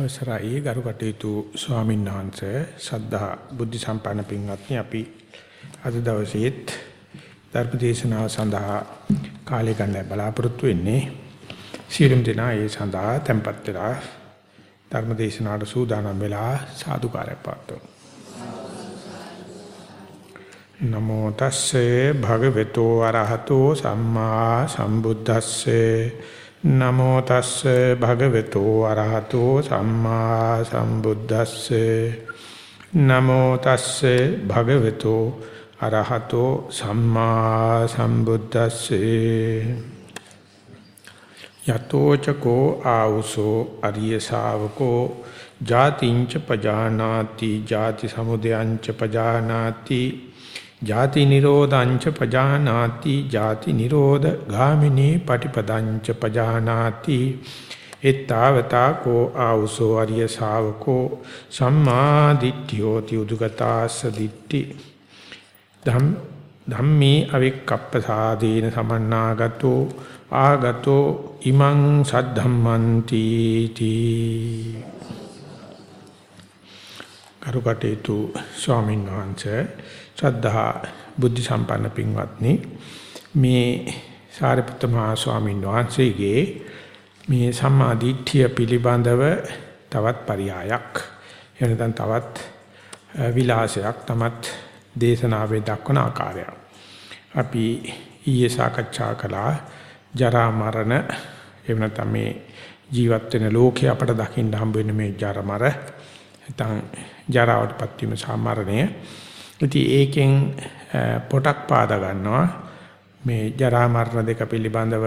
අවසරයි ගරු කටයුතු ස්වාමීන් වහන්සේ. සද්ධා බුද්ධ සම්පන්න පින්වත්නි අපි අද දවසේත් ධර්ම දේශනාව සඳහා කාලය ගන්න බලාපොරොත්තු වෙන්නේ. සියලුම දෙනා ඒ සඳහා tempත් වෙලා ධර්ම දේශනාවට සූදානම් වෙලා සාදුකාරය පාත්වමු නමෝ තස්සේ භගවතු වරහතෝ සම්මා සම්බුද්දස්සේ නමෝ තස්සේ භගවතු අරහතෝ සම්මා සම්බුද්දස්සේ. නමෝ තස්සේ භගවතු අරහතෝ සම්මා සම්බුද්දස්සේ. යතෝ චකෝ ආවුසෝ අරිය ශාවකෝ ජාතිංච පජානාති ජාති සමුදයංච පජානාති ජාති නිරෝධංච පජානාති ජාති නිරෝධ ගාමිනී පටිපදංච පජානාති එත්තාවතා කෝ ආවුසෝ අරිය ශාවකෝ සම්මා දිට්ඨියෝති උදුගතාස්ස දිට්ඨි ධම් ධම්මේ අවික්කප්පසාදීන සමන්නාගතෝ ආගතෝ ඉමං සද්ධම්මන්ති තී කරුකටේතු ස්වාමීන් වහන්සේ ශ්‍රද්ධා බුද්ධ සම්පන්න පින්වත්නි මේ සාරිපුත්ත මහා ස්වාමීන් වහන්සේගේ මේ සම්මා දිට්ඨිය පිළිබඳව තවත් පරයයක් එනතන් තවත් විලාසයක් තමත් දේශනාවේ දක්වන ආකාරය. අපි ඊයේ සාකච්ඡා කළා ජරා මරණ එහෙම නැත්නම් මේ ජීවත් වෙන ලෝකේ අපට දකින්න හම්බ වෙන මේ ජරා මර නැත්නම් ජරාවටපත් වීම සාමරණය ඉතින් ඒකෙන් පොටක් පාද ගන්නවා මේ ජරා මරණ දෙක පිළිබඳව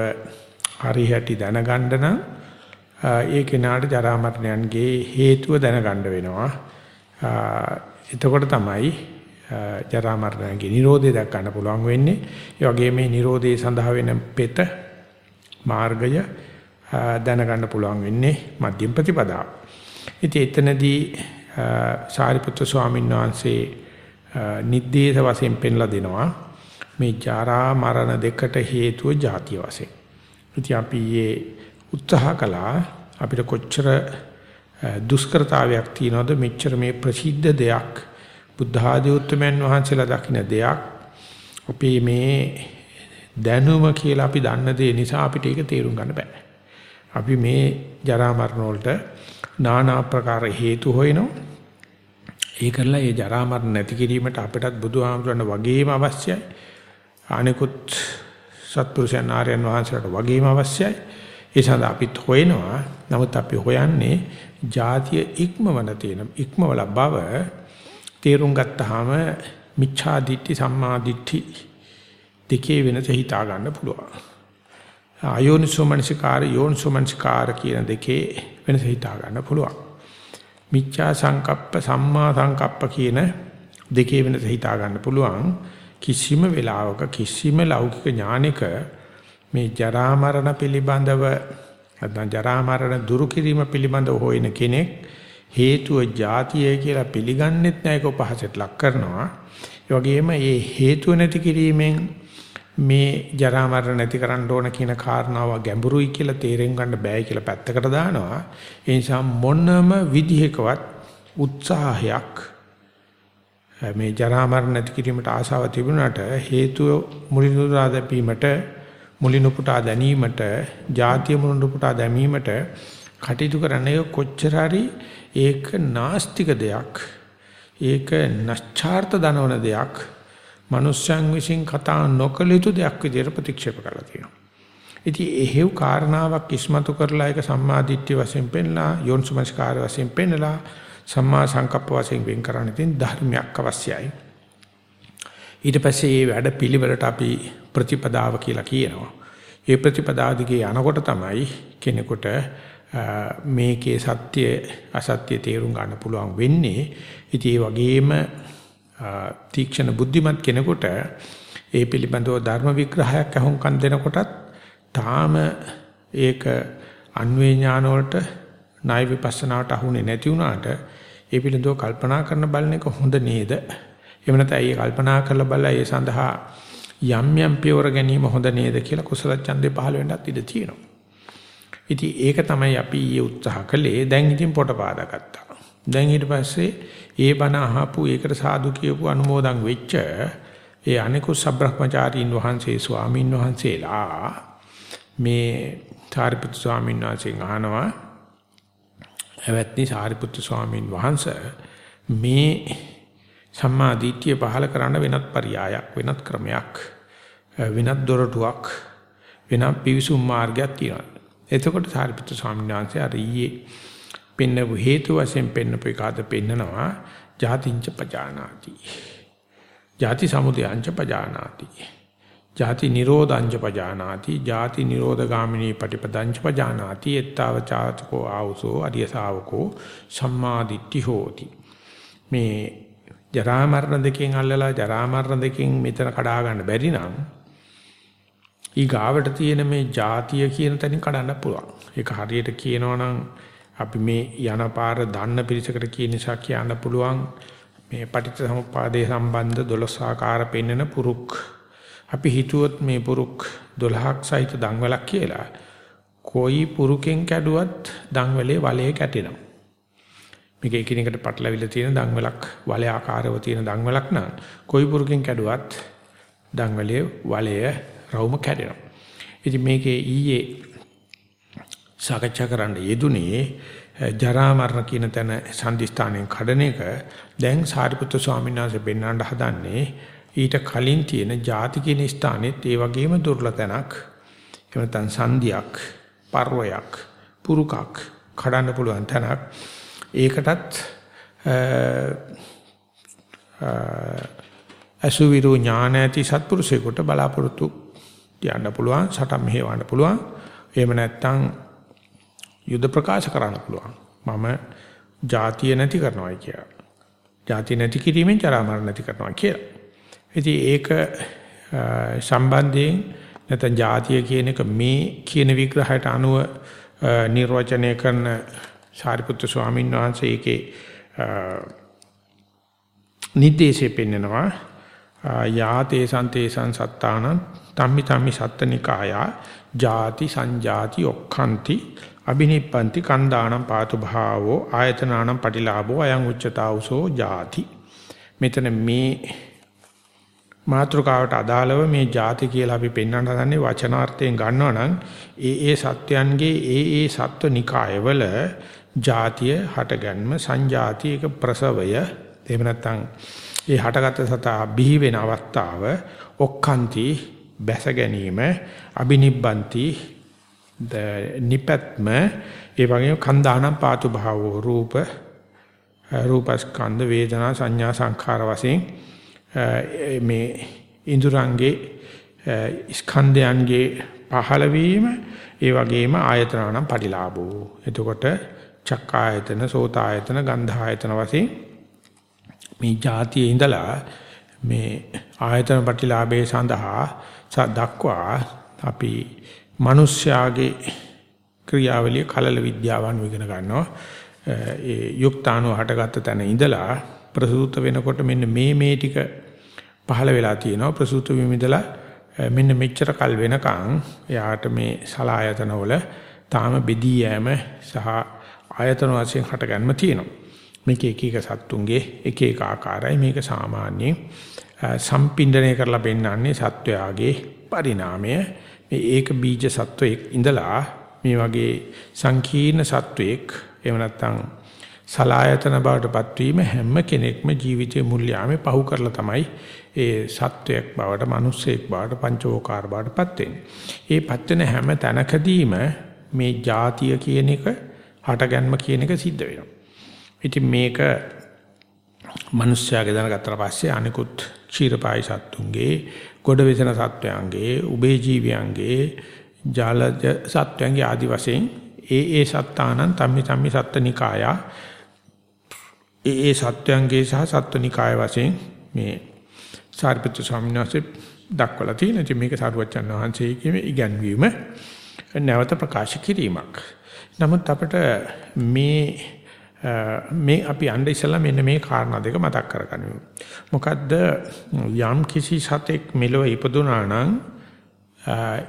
හරිහැටි දැනගන්න නම් ඒ කෙනාට ජරා මරණයන්ගේ හේතුව දැනගන්න වෙනවා. එතකොට තමයි ජරා මරණයන්ගේ Nirodhe දක් ගන්න පුළුවන් වෙන්නේ. ඒ වගේම මේ Nirodhe සඳහා වෙන පෙත මාර්ගය දැනගන්න පුළුවන් වෙන්නේ මධ්‍යම ප්‍රතිපදාව. ඉතින් එතනදී සාරිපුත්‍ර ස්වාමීන් වහන්සේ නිද්දේශ වශයෙන් පෙන්ලා දෙනවා මේ ජරා මරණ දෙකට හේතුව ಜಾති වශයෙන්. ඉතින් අපි මේ උත්සාහ කළා අපිට කොච්චර දුෂ්කරතාවයක් තියනවද මෙච්චර මේ ප්‍රසිද්ධ දෙයක් බුද්ධ ආදී උත්තරමන් වහන්සේලා දකින්න දෙයක් අපේ මේ දැනුම කියලා අපි දන්න දේ නිසා අපිට ඒක තේරුම් ගන්න බෑ. අපි මේ ජරා මරණ වලට নানা ආකාර හේතු හොයනවා. ඒ කරලා ඒ ජරා මරණ නැති කිරීමට අපටත් බුදුහාමුදුරන් වගේම අවශ්‍යයි. අනිකුත් සත්පුරුෂයන් ආර්යයන් වහන්සේලාට වගේම අවශ්‍යයි. ඒ සඳහා අපිත් හොයනවා. නමුත් අපි හොයන්නේ ಜಾතිය ඉක්මවන තියෙන ඉක්මවල බව තේරුම් ගත්තාම මිච්ඡා දිට්ඨි සම්මා දිට්ඨි දෙකේ වෙනස හිතා ගන්න පුළුවන්. ආයෝනිසෝ මනසිකාර යෝනිසෝ මනසිකාර කියන දෙකේ වෙනස හිතා ගන්න පුළුවන්. මිච්ඡා සංකප්ප සම්මා සංකප්ප කියන දෙකේ වෙනස හිතා ගන්න පුළුවන්. කිසිම වෙලාවක කිසිම ලෞකික ඥානික මේ ජරා මරණ පිළිබඳව නැත්නම් ජරා මරණ දුරු කිරීම පිළිබඳව හොයන කෙනෙක් හේතුව જાතිය කියලා පිළිගන්නෙත් නැහැ ඒක පහසට ලක් කරනවා. ඒ වගේම මේ හේතුව නැති කිරීමෙන් මේ ජරා මරණ නැති කරන්න ඕන කියන කාරණාව ගැඹුරුයි කියලා තේරෙන් ගන්න බෑ කියලා පැත්තකට දානවා. ඒ නිසා මොනම විදිහකවත් උත්සාහයක් මේ ජරා මරණ නැති කිරීමට ආශාව තිබුණාට හේතුව මුලිනුරා දැපීමට මුලිනුපුටා දැනීමට ಜಾතිය මුලිනුපුටා දැමීමට කටයුතු කරන්නේ කොච්චර හරි ඒක නාස්තික දෙයක් ඒක නැස්චාර්ථ දනවන දෙයක් මනුෂ්‍යයන් විසින් කතා නොකළ යුතු දෙයක් විදිහට ප්‍රතික්ෂේප කරලා තියෙනවා. ඉතින් එහෙව් කාරණාවක් ඉස්මතු කරලා ඒක සම්මාදිට්ඨිය වශයෙන් පෙන්නලා යෝනිසමස්කාර වශයෙන් පෙන්නලා සම්මා සංකප්ප වශයෙන් වෙන් කරන්න තියෙන ධර්මයක් අවශ්‍යයි. ඊට පස්සේ මේ වැඩ පිළිවෙලට අපි ප්‍රතිපදාව කියලා කියනවා. ඒ ප්‍රතිපදාව දිගේ යනකොට තමයි කෙනෙකුට මේකේ සත්‍ය අසත්‍ය තේරුම් ගන්න පුළුවන් වෙන්නේ. ඉතින් ඒ වගේම තීක්ෂණ බුද්ධිමත් කෙනෙකුට ඒ පිළිබඳව ධර්ම විග්‍රහයක් අහුම්කම් දෙනකොටත් තාම ඒක අන්වේ ඥාන වලට ණය විපස්සනාවට අහුනේ නැති වුණාට ඒ පිළිබඳව කල්පනා කරන බලන එක හොඳ නේද? එහෙම නැත්නම් ඒ කල්පනා කරලා බලලා ඒ සඳහා යම් යම් පියවර ගැනීම හොඳ නේද කියලා කුසල ඡන්දේ පහළ වෙන්නත් ඉඩ තියෙනවා. ඉතින් ඒක තමයි අපි ඊයේ උත්සාහ කළේ. දැන් ඉතින් පොට පාදාගත්තා. දැන් ඊට පස්සේ ඒ බණ අහපු ඒකට සාදු කියපු අනුමෝදන් වෙච්ච ඒ අනිකුත් සබ්‍රහ්මචාරීන් වහන්සේ ස්වාමින් වහන්සේලා මේ සාරිපුත්තු ස්වාමීන් වහන්සේගෙන් අහනවා එවත්නි සාරිපුත්තු ස්වාමීන් වහන්සේ මේ සම්මා දිට්ඨිය පහල කරන්න වෙනත් පරයයක් වෙනත් ක්‍රමයක් වෙනත් දොරටුවක් වෙනත් පිවිසුම් මාර්ගයක් තියෙනවා. එතකොට සාරිපුත්‍ර ස්වාමීන් වහන්සේ අර ඊයේ පෙන්නපු හේතු වශයෙන් පෙන්නපු එකාද පෙන්නනවා ජාතිංච පජානාති. ජාති සමුදයංච පජානාති. ජාති නිරෝධංච පජානාති. ජාති නිරෝධගාමිනී පටිපදංච පජානාති. එත්තව චාතකෝ ආවසෝ අරිය ශාවකෝ සම්මාදිට්ඨි හෝති. මේ ජරා මරණ දෙකෙන් අල්ලලා ජරා මරණ දෙකෙන් මෙතන කඩා ගන්න බැරි නම් ඊගාවට තියෙන මේ ಜಾතිය කියන තැනින් කඩන්න පුළුවන්. ඒක හරියට කියනවා නම් අපි මේ යන පාර දන්න පිරිසකට කියන නිසා කියන්න පුළුවන් මේ පටිච්චසමුප්පාදේ සම්බන්ධ 12 ආකාර පෙන්වන පුරුක්. අපි හිතුවොත් මේ පුරුක් 12ක් සහිත දන්වලක් කියලා. කොයි පුරුකෙන් කැඩුවත් දන්වලේ වලේ කැටෙනවා. මේක එකිනෙකට පටලවිලා තියෙන දන්වලක් වලේ ආකාරව තියෙන දන්වලක් නම් කොයි පුරුකෙන් කැඩුවත් දන්වලේ වලය රවුම කැඩෙනවා. ඉතින් මේකේ ඊයේ සාකච්ඡා කරන්න යෙදුනේ ජරා මරණ කියන තැන සම්දිස්ථානයෙන් කඩන එක. දැන් සාරිපුත්‍ර ස්වාමීන් වහන්සේ පෙන්වන්න හදන්නේ ඊට කලින් තියෙන ಜಾති කියන ස්ථානෙත් ඒ වගේම දුර්ලභ තැනක්. එහෙම නැත්නම් සංදියක් පර්වයක් පුරුකක් කඩන්න පුළුවන් තැනක්. ඒකටත් අසුවිරු ඥාන ඇති සත්පුරුෂයෙකුට බලාපොරොත්තු යන්න පුළුවන් සටන් මෙහෙවන්න පුළුවන්. එහෙම නැත්නම් යුද ප්‍රකාශ කරන්න පුළුවන්. මම ಜಾතිය නැති කරනවායි කියලා. ಜಾති නැති කිරීමෙන් ජරා මරණ නැති කරනවා කියලා. ඉතින් ඒක සම්බන්ධයෙන් නැත්නම් ಜಾතිය කියන එක මේ කියන විග්‍රහයට අනුව නිර්වචනය කරන සාරිපුත්‍ර ස්වාමීන් වහන්සේ ඒකේ නිදේශය පෙන්නනවා යාතේ සන්තේසං සත්තානං තම්මි තම්මි සත්තනිකායා ಜಾති සංජාති ඔක්ඛන්ති අබිනිප්පන්ති කන්දානම් පාතු භාවෝ ආයතනානම් පටිලාභෝ අයං උච්චතාවසෝ ಜಾති මෙතන මේ මාත්‍රකාවට අදාළව මේ ಜಾති කියලා අපි පෙන්වන්න හදන්නේ වචනාර්ථයෙන් ගන්නවා නම් ඒ ඒ සත්වයන්ගේ ඒ ඒ සත්ව නිකායවල ಜಾතිය හටගන්ම සංජාති එක ප්‍රසවය එහෙම නැත්නම් ඒ හටගත් සතා බිහි වෙන අවස්ථාව ඔක්칸ති බැස ගැනීම අබිනිබ්බන්ති නිපත්ම ඒ වගේම කන්දානම් පාතු භාවෝ රූප රූපස්කන්ධ වේදනා සංඥා සංඛාර වශයෙන් මේ ඉන්ද්‍රයන්ගේ ස්කන්ධයන්ගේ පහළ වීම ඒ වගේම ආයතනනම් පරිලාභෝ එතකොට චක්කායතන සෝතායතන ගන්ධායතන වශයෙන් මේ જાතියේ ඉඳලා මේ ආයතන ප්‍රතිලාභයේ සඳහා දක්වා අපි මිනිස්යාගේ ක්‍රියාවලිය කලල විද්‍යාවන් ඉගෙන ගන්නවා. ඒ යුක්තාණු හටගත්ත තැන ඉඳලා ප්‍රසූත වෙනකොට මෙන්න මේ මේ ටික පහළ වෙලා තියෙනවා. ප්‍රසූත වීමෙදලා මෙන්න මෙච්චර කල් වෙනකන් එයාට මේ සලායතන වල තාම බෙදී යෑම සහ ආයතන වශයෙන් හටගන්ම තියෙනවා. මේක එක එක සත්තුන්ගේ එක එක ආකාරයි මේක සාමාන්‍යයෙන් සම්පින්දනය කරලා පෙන්වන්නේ සත්වයාගේ පරිණාමය මේ ඒක බීජ සත්වයක් ඉඳලා මේ වගේ සංකීර්ණ සත්වයක් එහෙම නැත්නම් සලායතන බවටපත් වීම හැම කෙනෙක්ම ජීවිතයේ මුල්‍යාමේ පහු කරලා තමයි ඒ සත්වයක් බවට මිනිස්සෙක් බවට පංචවෝකාර බවටපත් වෙන්නේ. ඒ පත් වෙන හැම තැනකදීම මේ ಜಾතිය කියන එක හටගන්ම කියන එක සිද්ධ වෙනවා. ඉතින් මේක මිනිස්යාගේ දැනගත්තට පස්සේ අනිකුත් ක්ෂීරපායි සත්තුන්ගේ ගොඩ වෙසෙන සත්වයන්ගේ උබේ ජීවයන්ගේ ජාලජ සත්වයන්ගේ ආදි වශයෙන් ඒ ඒ සත්තානං තම්මි තම්මි සත්ත්නිකාය ඒ ඒ සත්වයන්ගේ සහ සත්ත්නිකාය වශයෙන් මේ සාරිපුත්‍ර ස්වාමීන් වහන්සේ දක්වලා තියෙන ඉතින් මේක සාරුවච්චන් වහන්සේගේ ඉගැන්වීම නැවත ප්‍රකාශ කිරීමක්. නමුත් අපිට මේ මේ අපි අnder ඉස්සලා මෙන්න මේ කාරණා දෙක මතක් කරගනිමු. මොකද්ද යම් කිසි සතෙක් මෙලොව ඉපදුනා නම්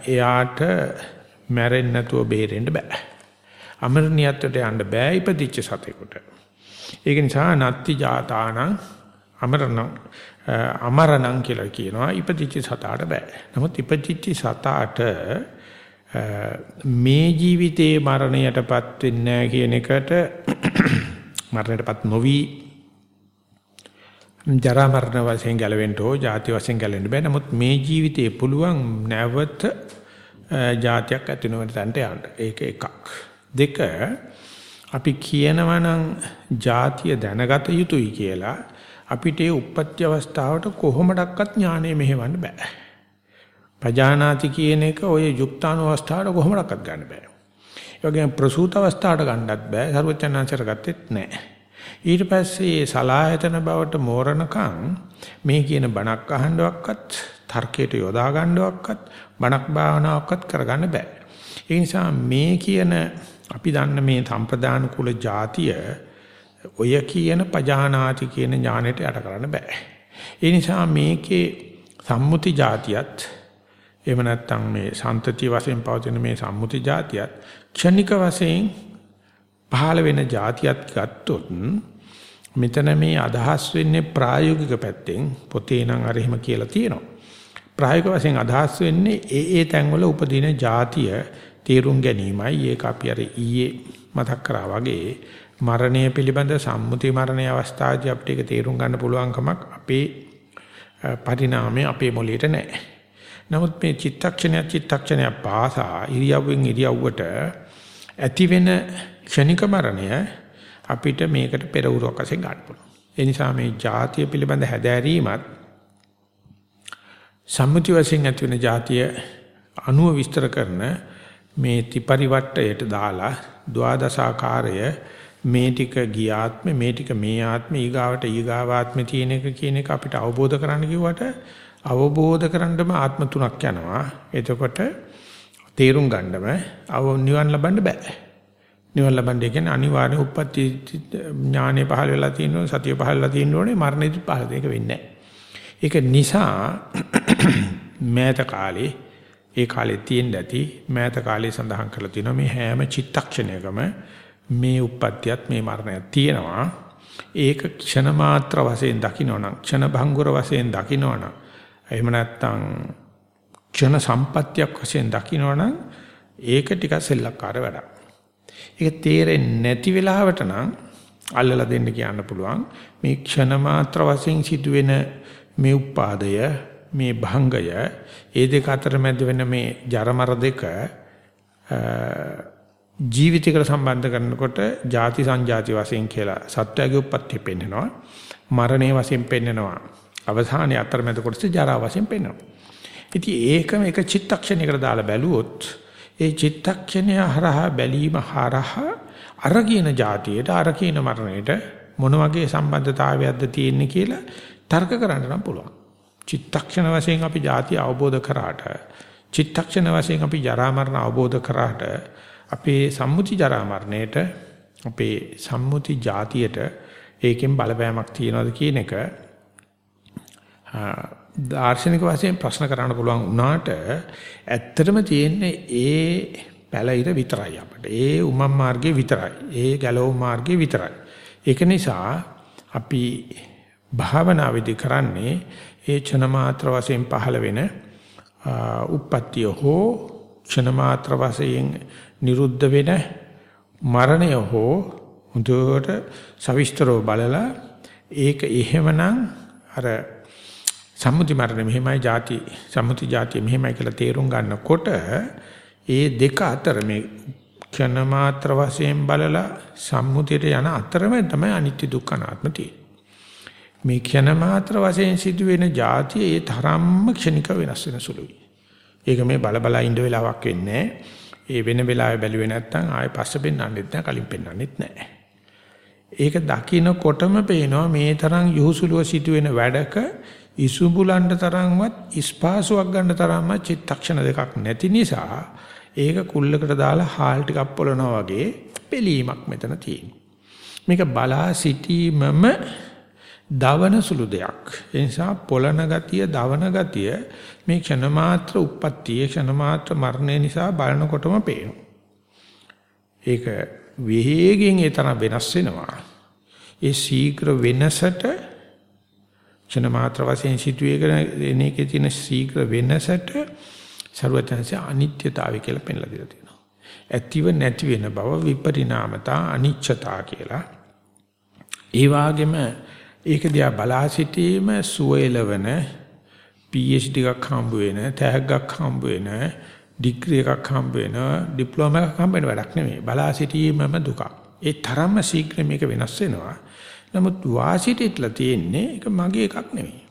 එයාට මැරෙන්න නැතුව බේරෙන්න බෑ. අමරණියත්වයට යන්න බෑ ඉපදිච්ච සතෙකුට. ඒක නිසා නත්ති ජාතානං අමරණ අමරණං කියලා කියනවා ඉපදිච්ච සතාට බෑ. නමුත් ඉපදිච්ච සතාට මේ ජීවිතේ මරණයටපත් වෙන්නේ නැහැ කියන එකට මරණයටපත් නොවි. ජරා මරණ වශයෙන් ගැලවෙන්න ඕ ජාති වශයෙන් ගැලවෙන්න බෑ. නමුත් මේ ජීවිතේ පුළුවන් නැවත ජාතියක් ඇති නොවන තැනට යන්න. ඒක එකක්. දෙක අපි කියනවා නම් ජාතිය දැනගත යුතුයි කියලා අපිට ඒ උපත්ති අවස්ථාවට කොහොමඩක්වත් ඥාණය මෙහෙවන්න බෑ. පජානාති කියන එක ඔය යුක්තාන අවස්ථාවට කොහොමඩක්වත් ගන්න බෑ. ඒ වගේම ප්‍රසූත අවස්ථාවට ගන්නත් බෑ. සර්වචන්නාංශර ගත්තෙත් නෑ. ඊට පස්සේ සලායතන බවට මෝරණකම් මේ කියන බණක් අහන්නවක්වත් තර්කයට යොදා ගන්නවක්වත් බණක් භාවනාවක්වත් කරගන්න බෑ. ඒ නිසා මේ කියන අපි දන්න මේ සම්ප්‍රදාන කුල જાතිය ඔය කියන පජානාති කියන ඥාණයට යට කරන්න බෑ. ඒ නිසා මේකේ සම්මුති જાතියත් එහෙම නැත්නම් මේ සම්තති වශයෙන් පවතින මේ සම්මුති જાතියත් ක්ෂණික වශයෙන් පහළ වෙන જાතියත් ගත්තොත් මෙතන මේ අදහස් වෙන්නේ ප්‍රායෝගික පැත්තෙන් පොතේ නම් අර එහෙම කියලා තියෙනවා. ප්‍රායෝගික වශයෙන් අදහස් වෙන්නේ ඒ ඒ තැන්වල උපදින જાතිය තේරුම් ගැනීමයි. ඒක අපි අර ඊයේ මතක් කරා වගේ මරණය පිළිබඳ සම්මුති මරණයේ අවස්ථාවේදී අපිට ඒක තේරුම් ගන්න පුළුවන්කමක් අපේ පරිණාමය අපේ මොළයට නැහැ. නමුත් මේ චිත්තක්ෂණය චිත්තක්ෂණය පාසා ඉරියව්වෙන් ඉරියව්වට ඇති වෙන ක්ෂණික මරණය අපිට මේකට පෙර උරක් වශයෙන් ගන්න පුළුවන්. ඒ නිසා මේ ಜಾතිය පිළිබඳ හැදෑරීමත් සම්මුති වශයෙන් ඇති වෙන ಜಾතිය අනුව විස්තර කරන මේ ත්‍රිපරිවට්ටයට දාලා ද්වාදසාකාරය මේ ටික ගියාත්මේ මේ ටික මේ ආත්මේ ඊගාවට ඊගාවාත්මේ තියෙන එක කියන එක අපිට අවබෝධ කරන්න කිව්වට අවබෝධ කරන්නම ආත්ම තුනක් යනවා. එතකොට තේරුම් ගන්නම අව නිවන් ලබන්න බෑ. නිවන් ලබන්නේ කියන්නේ අනිවාර්ය උප්පත්ති ඥානෙ පහළ වෙලා තියෙනවා සතිය පහළ වෙලා තියෙන්න ඕනේ මරණයදි පහළ දෙක වෙන්නේ ඒක නිසා මෑත කාලේ ඒ කාලේ තියෙන්න ඇති මෑත කාලේ සඳහන් කරලා තියෙනවා මේ හැම චිත්තක්ෂණයකම මේ උප්පත්තියත් මේ මරණයත් තියෙනවා ඒක ක්ෂණ මාත්‍ර වශයෙන් දකින්නවනම් ක්ෂණ භංගුර වශයෙන් දකින්නවනම් එහෙම නැත්නම් ක්ෂණ සම්පත්තියක් වශයෙන් දකින්නවනම් ඒක ටිකක් සෙල්ලක්කාර වැඩක්. ඒක තේරෙන්නේ නැති වෙලාවට නම් අල්ලලා දෙන්න කියන්න පුළුවන්. මේ ක්ෂණ මාත්‍ර වශයෙන් සිදුවෙන මේ උපාදය මේ භංගය ඒ දෙක අතර මැද වෙන මේ ජරමර දෙක ජීවිතයකට සම්බන්ධ කරනකොට ಜಾති සංජාති වශයෙන් කියලා සත්‍යයේ උප්පත්තිය පෙන්නනවා. මරණය වශයෙන් පෙන්නනවා. අවසානයේ අතරමැද කොටස ජරා වශයෙන් පෙන්වනවා. ඉතින් ඒකම එක චිත්තක්ෂණයකට දාලා බැලුවොත් ඒ චිත්තක්ෂණය හරහා බැලීම හරහා අර කියන જાතියට අර කියන මරණයට මොන වගේ සම්බන්ධතාවයක්ද තියෙන්නේ කියලා තර්ක කරන්න නම් පුළුවන්. චිත්තක්ෂණ වශයෙන් අපි ಜಾති අවබෝධ කරාට චිත්තක්ෂණ වශයෙන් අපි ජරා මරණ අවබෝධ කරාට අපේ සම්මුති ජරා මරණයට අපේ සම්මුති જાතියට ඒකෙන් බලපෑමක් තියනවාද කියන එක දාර්ශනික වශයෙන් ප්‍රශ්න කරන්න පුළුවන් වුණාට ඇත්තටම තියෙන්නේ ඒ පැලිර විතරයි අපිට. ඒ උමම් මාර්ගයේ විතරයි. ඒ ගැලවුම් මාර්ගයේ විතරයි. ඒක නිසා අපි භාවනාවේදී කරන්නේ ඒ ක්ෂණ මාත්‍ර වශයෙන් පහළ වෙන උප්පත්තිය හෝ ක්ෂණ මාත්‍ර වශයෙන් නිරුද්ධ වෙන මරණය හෝ හොඳට සවිස්තරව බලලා ඒක එහෙමනම් අර සම්මුති මරණය මෙහෙමයි ಜಾති සම්මුති ಜಾතිය මෙහෙමයි කියලා තේරුම් ගන්නකොට ඒ දෙක අතර මේ ක්ෂණ මාත්‍ර වශයෙන් බලලා සම්මුතියට යන අතරම තමයි අනිත්‍ය දුක්ඛ අනාත්ම තියෙන්නේ. මේ ක්ෂණ මාත්‍ර වශයෙන් සිදුවෙන ಜಾතිය ඒ තරම්ම ක්ෂණික වෙනස් වෙන සුළුයි. ඒක මේ බල බල ඉඳ වෙලාවක් වෙන්නේ ඒ වෙන වෙලාවෙ බැලුවේ නැත්නම් ආයෙ පස්ස පෙන්වන්නෙත් නැහැ කලින් පෙන්වන්නෙත් නැහැ. ඒක දකින්නකොටම පේනවා මේ තරම් යහුසුලුව සිදුවෙන වැඩක ඉසුඹුලන්ට තරම්වත් ඉස්පාසුවක් ගන්න තරම්වත් චිත්තක්ෂණ දෙකක් නැති නිසා ඒක කුල්ලකට දාලා හාල් ටිකක් පොළනවා වගේ පිළීමක් මෙතන තියෙනවා. මේක බලා සිටීමම දවන සුළු දෙයක්. ඒ නිසා පොළන ගතිය, දවන ගතිය මේ ක්ෂණ මාත්‍ර උප්පත්තිය, ක්ෂණ මාත්‍ර මරණය නිසා බලනකොටම පේනවා. ඒක විහෙගෙන් ඒ තරම් වෙනස් වෙනවා. ඒ ශීඝ්‍ර වෙනසට ක්ෂණ මාත්‍ර වශයෙන් සිටුවේගෙන එනේකේ තියෙන ශීඝ්‍ර වෙනසට ਸਰවඥාන්සේ අනිත්‍යතාවය කියලා පෙන්ලා දීලා තියෙනවා. ඇතිව නැති වෙන බව විපරිණාමතා අනිච්චතා කියලා. ඒ වගේම ඒක දිහා බලා සිටීම සුවයලවන PhD එකක් හම්බ වෙන, තෑග්ගක් හම්බ වෙන, ඩිග්‍රී එකක් හම්බ වෙන, ඩිප්ලෝමා එකක් හම්බ වෙන වැඩක් නෙමෙයි. බලා සිටීමම දුක. ඒ තරම්ම ශීඝ්‍ර මේක වෙනස් වෙනවා. නමුත් වාසිතෙట్లా තියෙන්නේ ඒක මගේ එකක් නෙමෙයි.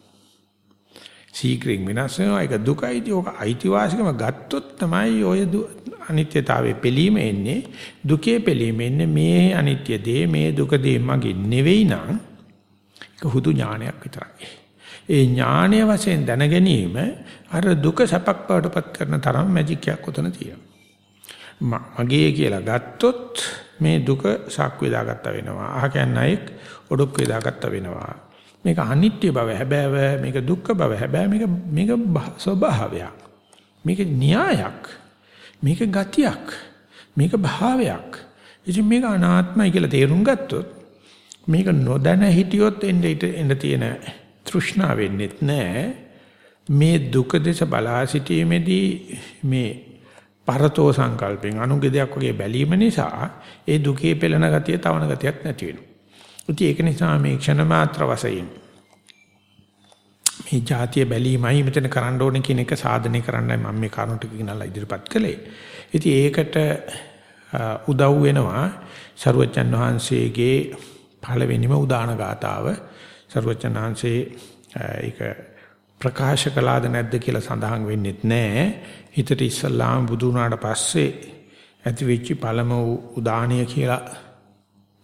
ශීඝ්‍රයෙන් වෙනස් වෙනවා ඒක දුකයිද ඔක අයිතිවාසිකම ගත්තොත් තමයි ඔය අනිත්‍යතාවයේ පිළීම එන්නේ දුකේ පිළීම එන්නේ මේ අනිත්‍ය දේ මේ දුක දේ මගේ නෙවෙයි නම් ඒක හුදු ඥානයක් විතරයි. ඒ ඥානය වශයෙන් දැන ගැනීම අර දුක සැපක් බවටපත් කරන තරම් මැජික් එකක් උතන තියෙනවා. මගේ කියලා ගත්තොත් මේ දුක සක් වේදාගත්ත වෙනවා. අහ කියන්නේක් ඔඩොක් වේදාගත්ත වෙනවා. මේක අනිත්‍ය බව හැබෑව මේක දුක්ඛ බව හැබෑ මේක මේක ස්වභාවයක්. මේක න්‍යායක්. මේක ගතියක්. මේක භාවයක්. ඉතින් මේක අනාත්මයි කියලා තේරුම් ගත්තොත් මේක නොදැන හිටියොත් එන්න එන්න තියෙන තෘෂ්ණාව වෙන්නේත් නැහැ. මේ දුක දෙස බලා සිටීමේදී මේ පරතෝ සංකල්පෙන් අනුගේ දෙයක් වගේ බැලීම නිසා ඒ දුකේ පෙළෙන ගතිය තවන ගතියක් නැති වෙනවා. ඉතින් ඒක නිසා මේ ක්ෂණ මාත්‍ර වශයෙන් මේ જાතිය බැලීමයි මෙතන කරන්න ඕනේ කියන එක සාධනය කරන්නයි මම මේ කරුණ ටික ගනලා ඉදිරිපත් කළේ. ඉතින් ඒකට උදව් වෙනවා සරුවච්චන් වහන්සේගේ පළවෙනිම උදාන ගාතාව සරුවච්චන් වහන්සේ ඒක ප්‍රකාශ කළාද නැද්ද කියලා සඳහන් වෙන්නේ නැහැ. හිතට ඉස්සල්ලාම බුදු වුණාට පස්සේ ඇති වෙච්ච පළම උදානිය කියලා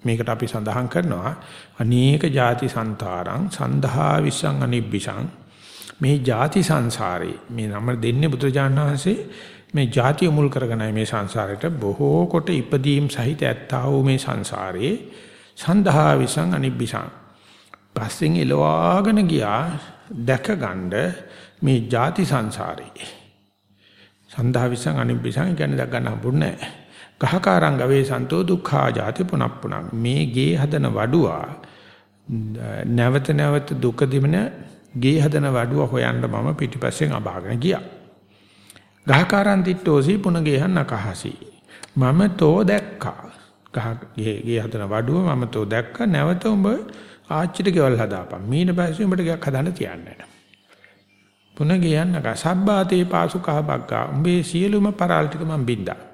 මේකට අපි සඳහන් කරනවා. අනේක ಜಾති సంతාරං සන්ධා විසං අනිබ්බිසං. මේ ಜಾති සංසාරේ මේ නම දෙන්නේ බුදුරජාණන් වහන්සේ මේ ಜಾතිය මුල් කරගෙනයි මේ සංසාරයට බොහෝ කොට ඉපදීම් සහිත ඇත්තා වූ මේ සංසාරේ සන්ධා විසං අනිබ්බිසං. පස්සෙන් එලවාගෙන ගියා දැකගන්න මේ ಜಾති සංසාරේ. සන්ධා විසං අනිබ්බිසං කියන්නේ දැක ගන්න හම්බුනේ නැහැ. ගහකාරං ගවේ සන්තෝ දුක්ඛා ජාති පුනප්පුනං. මේ ගේ හදන වඩුවා නැවත නැවත දුක දිමන ගේ හදන වඩුව හොයන්න මම පිටිපස්සෙන් අබාගෙන ගියා. ගහකාරං දිට්ඨෝසි පුනගේහන් නකහසි. මම තෝ දැක්කා. ගහ ගේ ගේ හදන වඩුව මම තෝ දැක්කා. නැවත උඹ ආච්චිට ගෙවල් හදාපන්. මීන පස්සේ උඹට ගෙයක් හදන්න තියන්නේ පුනගේයන් නක සබ්බාතේ පාසු කහ බග්ගා. උඹේ සියලුම පරාල ටික මම බින්දා.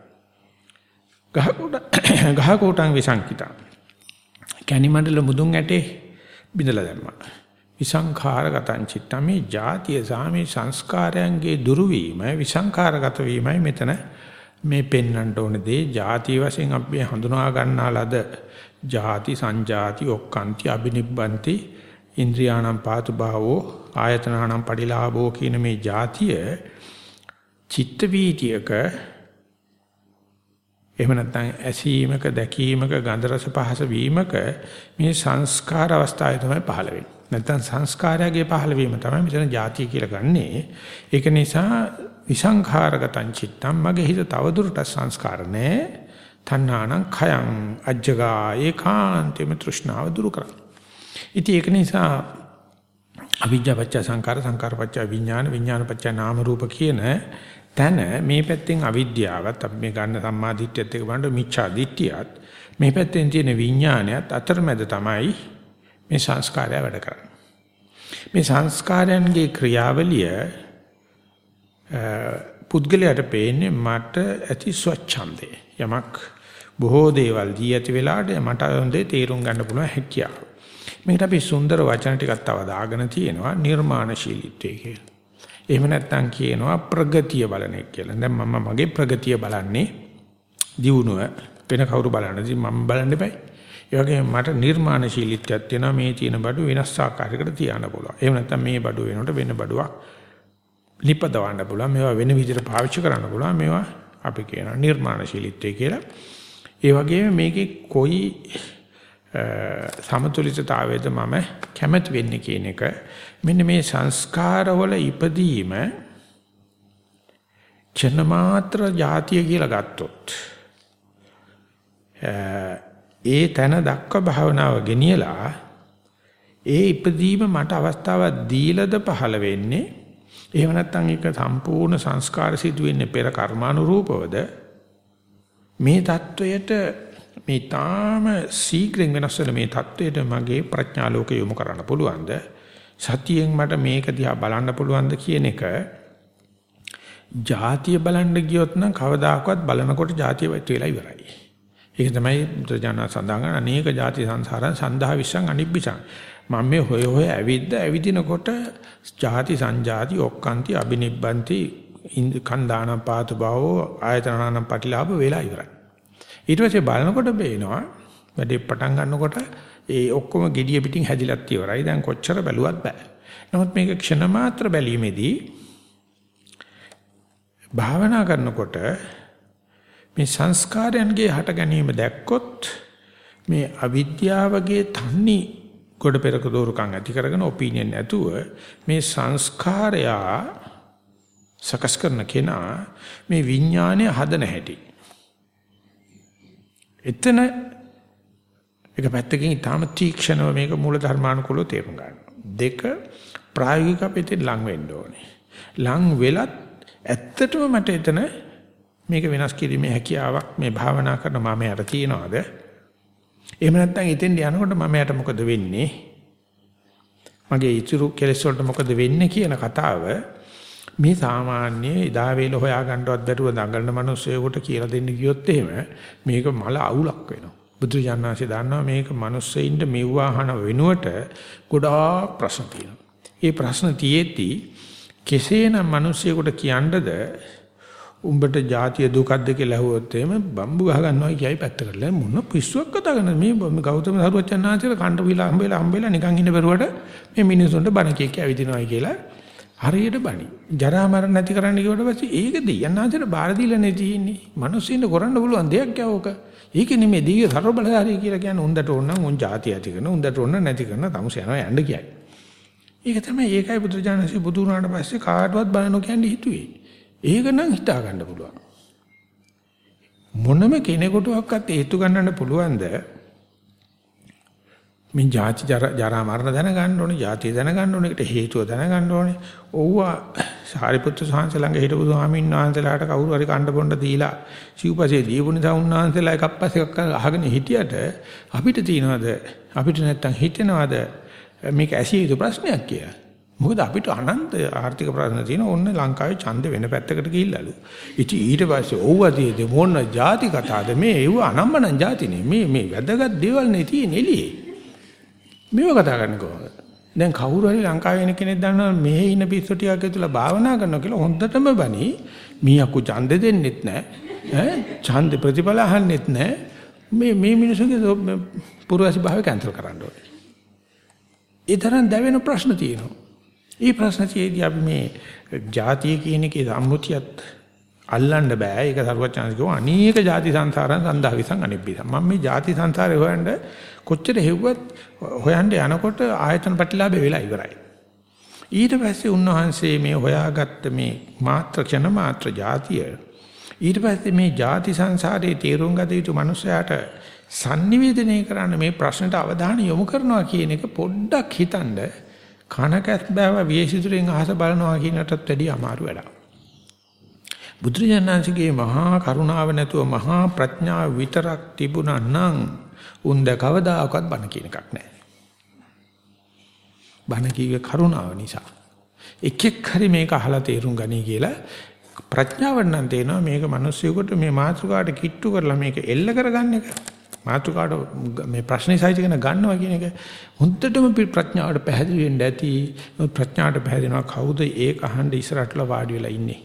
ගහකොඩ ගහකොටන් විසංකිතා. කැණි මණ්ඩල මුදුන් ඇටේ බිඳලා දැම්මා. විසංඛාරගතං චිත්තං මේ ජාතිය සාමේ සංස්කාරයන්ගේ දුරුවීම විසංඛාරගත වීමයි මෙතන මේ පෙන්වන්න ඕන දේ ಜಾති වශයෙන් අපි හඳුනා ගන්නා ලද ಜಾති සංජාති ඔක්කාන්ති අබිනිබ්බන්ති ඉන්ද්‍රියානම් පාතු භාවෝ ආයතනානම් පරිලාභෝ කියන මේ ಜಾතිය චිත්ත වීතියක එහෙම නැත්නම් ඇසීමක දැකීමක ගන්ධ රස පහස වීමක මේ සංස්කාර අවස්ථාවේ තමයි පහළ වෙන්නේ. නැත්නම් සංස්කාරයගේ පහළ වීම තමයි මෙතන ಜಾතිය කියලා ගන්නෙ. ඒක නිසා විසංඛාරගතං චිත්තම් මගේ හිත තවදුරටත් සංස්කාර නැහැ. තණ්හාණං khයං අජ්ජගා ඒකාන්තෙම තෘෂ්ණාව දුරු කරා. ඉතින් ඒක නිසා අවිජ්ජා පත්‍ය සංකාර සංකාර පත්‍ය විඥාන විඥාන පත්‍ය නාම රූප කියන තන මේ පැත්තෙන් අවිද්‍යාවත් අපි මේ ගන්න සම්මාදිට්ඨියත් එක්ක බලනකොට මිච්ඡා දිට්ඨියත් මේ පැත්තෙන් තියෙන විඥානයත් අතරමැද තමයි මේ සංස්කාරය වැඩ කරන්නේ. මේ සංස්කාරයන්ගේ ක්‍රියාවලිය පුද්ගලයාට පේන්නේ මට ඇති ස්වච්ඡන්දේ. යමක් බොහෝ දේවල් දී ඇති වෙලාවට මට හොඳේ තේරුම් ගන්න පුළුවන් හැකියාව. මේකට අපි සුන්දර වචන ටිකක් තව දාගෙන තියෙනවා නිර්මාණශීලීත්වය කියලා. එහෙම නැත්නම් කියනවා ප්‍රගතිය බලන එක කියලා. දැන් මම මගේ ප්‍රගතිය බලන්නේ දියුණුව වෙන කවුරු බලන්නද මම බලන්න එපයි. ඒ වගේම මට නිර්මාණශීලීත්වයක් තියෙනවා මේ තියෙන බඩු වෙනස් ආකාරයකට තියන්න පුළුවන්. එහෙම නැත්නම් මේ බඩු වෙනකොට වෙන බඩුවක් ලිපදවන්න පුළුවන්. මේවා වෙන විදිහට පාවිච්චි කරන්න පුළුවන්. මේවා අපි කියනවා නිර්මාණශීලීත්වය කියලා. ඒ වගේම මේකේ කොයි සමතුලිතතාවයද මම කැමති වෙන්නේ කියන එක මෙන්න මේ සංස්කාරවල ඉපදීම ජනමාත්‍ර જાතිය කියලා ගත්තොත් ඒ තන දක්වා භාවනාව ගෙනියලා ඒ ඉපදීම මට අවස්ථාවක් දීලාද පහළ වෙන්නේ එහෙම නැත්නම් ඒක සම්පූර්ණ සංස්කාර සිදු වෙන්නේ පෙර කර්මානුරූපවද? මේ தত্ত্বයට මේ තාම ශීඝ්‍රයෙන් වෙනස් වෙන මේ தত্ত্বයට මගේ ප්‍රඥා ලෝකය යොමු කරන්න පුළුවන්ද? සතියෙන් මට මේක දිහා බලන්න පුළුවන්ද කියන එක ಜಾතිය බලන්න ගියොත් නම් කවදාකවත් බලනකොට ಜಾතිය වැටි වෙලා ඉවරයි. ඒක තමයි බුදුජානක සඳහන් කරන අනේක ಜಾති සංසාරයන් සන්දහා විශ්සං අනිබ්බිසං. මම මේ හොය හොය ඇවිද්ද ඇවිදිනකොට ಜಾති සංජාති ඔක්කාන්ති අබිනිබ්බන්ති කන්දානම් පාතු බව ආයතනනම් පටිලාභ වෙලා ඉවරයි. ඊට පස්සේ බලනකොට බේනවා වැඩේ පටන් ගන්නකොට ඒ ඔක්කොම gediya පිටින් හැදිලත් ඉවරයි. දැන් කොච්චර බැලුවත් බෑ. නමුත් මේක ක්ෂණ මාත්‍ර බැලීමේදී භාවනා කරනකොට මේ සංස්කාරයන්ගේ හට ගැනීම දැක්කොත් මේ අවිද්‍යාවගේ තන්නි ගොඩ පෙරක දෝරුකම් ඇති කරගෙන ඔපිනියන් නැතුව මේ සංස්කාරයා සකස් කරන කෙනා මේ විඥානය හදන හැටි. එතන එක පැත්තකින් ඊටම තීක්ෂණව මේක මූල ධර්මානුකූලව තේරුම් ගන්න. දෙක ප්‍රායෝගික අපිට ලං වෙන්න ඕනේ. ලං වෙලත් ඇත්තටම මට එතන මේක වෙනස් කිරීමේ හැකියාවක් මේ භාවනා කරන මම යට තියනවාද? එහෙම නැත්නම් ඉතින් යනකොට මම යට මොකද වෙන්නේ? මගේ ඉතුරු කෙලෙස් වලට මොකද වෙන්නේ කියන කතාව මේ සාමාන්‍ය ඉදා වේල හොයා ගන්නවත් බැරුව දඟලන මිනිස්සුයෙකුට කියලා දෙන්න ගියොත් එහෙම මේක මල අවුලක් වෙනවා. බුදු ජානනාංශය දන්නවා මේක මිනිස්සෙයින්ට මෙව්වාහන වෙනුවට ගොඩාක් ප්‍රශ්න තියෙනවා. ඒ ප්‍රශ්න තියෙද්දි කෙසේනම් මිනිස්සෙකුට කියන්නද උඹට ಜಾතිය දුකක්ද කියලා ඇහුවොත් එහෙම බම්බු ගහ ගන්නවා කියයි පැත්තකට ලෑ මොන පිස්සුවක් කතා කරන මේ ගෞතම සරුවචනාංශයට කණ්ඩ විලා හම්බෙලා හම්බෙලා නිකන් ඉන්න බැරුවට මේ මිනිසුන්ට බණ කිය කිය ඇවිදිනවායි කියලා හරියට බණි. ජරා මරණ නැති කරන්න කිව්වට පස්සේ ඒක දෙයන්නාන්සට බාර දීලා නේ තියෙන්නේ. මිනිස්සුන්ට කරන්න පුළුවන් දෙයක් යවෝක. ඒක නෙමෙයි දීගේ සර්ව බලධාරී කියලා කියන්නේ උන්දට ඕන නම් උන් જાති ඇති කරන උන්දට ඕන නැති කරන තමුස යනවා යන්න කියයි. ඒක තමයි ඒකයි බුදුජානසී බුදු වුණාට පස්සේ කාටවත් බලනෝ කියන්නේ හිතුවේ. ඒක නම් හිතා ගන්න පුළුවන්. මොනම කෙනෙකුටවත් හේතු ගන්නන්න පුළුවන්ද? මේ ජාති ජරා මරණ දැනගන්න ඕනේ, ජාතිය දැනගන්න ඕනේ, ඒකට හේතුව දැනගන්න ඕනේ. ඔව්වා සාරිපුත්‍ර සාංශ ළඟ හිටපු ස්වාමීන් වහන්සේලාට කවුරු හරි කණ්ඩ බොණ්ඩ දීලා සිව්පසේ දීපු නිසා උන්වහන්සේලා එකක් පස්සේ එකක් අහගෙන හිටියට අපිට තියනවාද අපිට නැත්තම් හිතෙනවාද මේක ඇසිය යුතු ප්‍රශ්නයක් කියලා. මොකද අපිට අනන්ත ආර්ථික ප්‍රශ්න තියෙන ඕන්න ලංකාවේ ඡන්ද වෙන පැත්තකට ගිහිල්ලාලු. ඉතින් ඊට පස්සේ ඕවදී මොන ಜಾති කතාවද මේ ඒව අනම්මනම් ಜಾතිනේ. මේ මේ වැදගත් දේවල් නේ තියෙන එළියේ. මේව කතා කරන්නේ කොහොමද? දැන් කවුරු හරි ලංකාවේ ඉන්න කෙනෙක් දන්නවා මෙහි ඉන්න පිස්සු ටිකක් ඇතුළ භාවනා කරනවා කියලා හොඳටම බණි. මීයකු ඡන්ද දෙන්නෙත් නැහැ. ඈ ඡන්ද ප්‍රතිඵල අහන්නෙත් නැහැ. මේ මේ මිනිසුන්ගේ පුරවැසි භාවය කැන්සල් කරන්න ඕනේ. ඒ තරම් දැවෙන ප්‍රශ්න තියෙනවා. ඒ ප්‍රශ්න තියේදී අපි මේ ಜಾතිය කියන එකේ සම්මුතියත් අල්ලන්න බෑ. ඒක සරුවචාන්ස් කියෝ අනේක ಜಾති සංසාරයන් සඳහා විසං අනිබ්බිසම්. මම මේ ಜಾති සංසාරේ හොයන්නේ කොච්චර හෙව්වත් හොයන්න යනකොට ආයතන ප්‍රතිලාභය වෙලා ඉවරයි. ඊට පස්සේ උන්වහන්සේ මේ හොයාගත්ත මේ මාත්‍ර ක්ෂණ මාත්‍ර ಜಾතිය ඊට පස්සේ මේ ಜಾති සංසාරේ තේරුම් ගත යුතු මනුස්සයාට sannivedanaya කරන්න මේ ප්‍රශ්නට අවධානය යොමු කරනවා කියන එක පොඩ්ඩක් හිතනද කනකැස් බෑව වියසිතුරෙන් අහස බලනවා කියනටත් වැඩිය අමාරු වැඩක්. බුදුරජාණන්සේගේ මහා කරුණාව නැතුව මහා ප්‍රඥාව විතරක් තිබුණා නම් උන්ද කවදාකවත් බණ කියන එකක් නැහැ. බණ කීවේ කරුණාව නිසා. එකෙක් හරි මේක අහලා තේරුම් ගනී කියලා ප්‍රඥාවෙන් නම් තේනවා මේක මිනිස්සුයෙකුට මේ මාතෘකාවට කිට්ටු කරලා මේක එල්ල කරගන්න එක. මාතුකාට මේ ප්‍රශ්නේ සාහිත්‍යගෙන ගන්නවා කියන එක හොඳටම ප්‍රඥාවට පැහැදිලි වෙන්න ඇති ප්‍රඥාවට පැහැදිනවා කවුද ඒක අහන්න ඉස්සරහටලා වාඩි වෙලා ඉන්නේ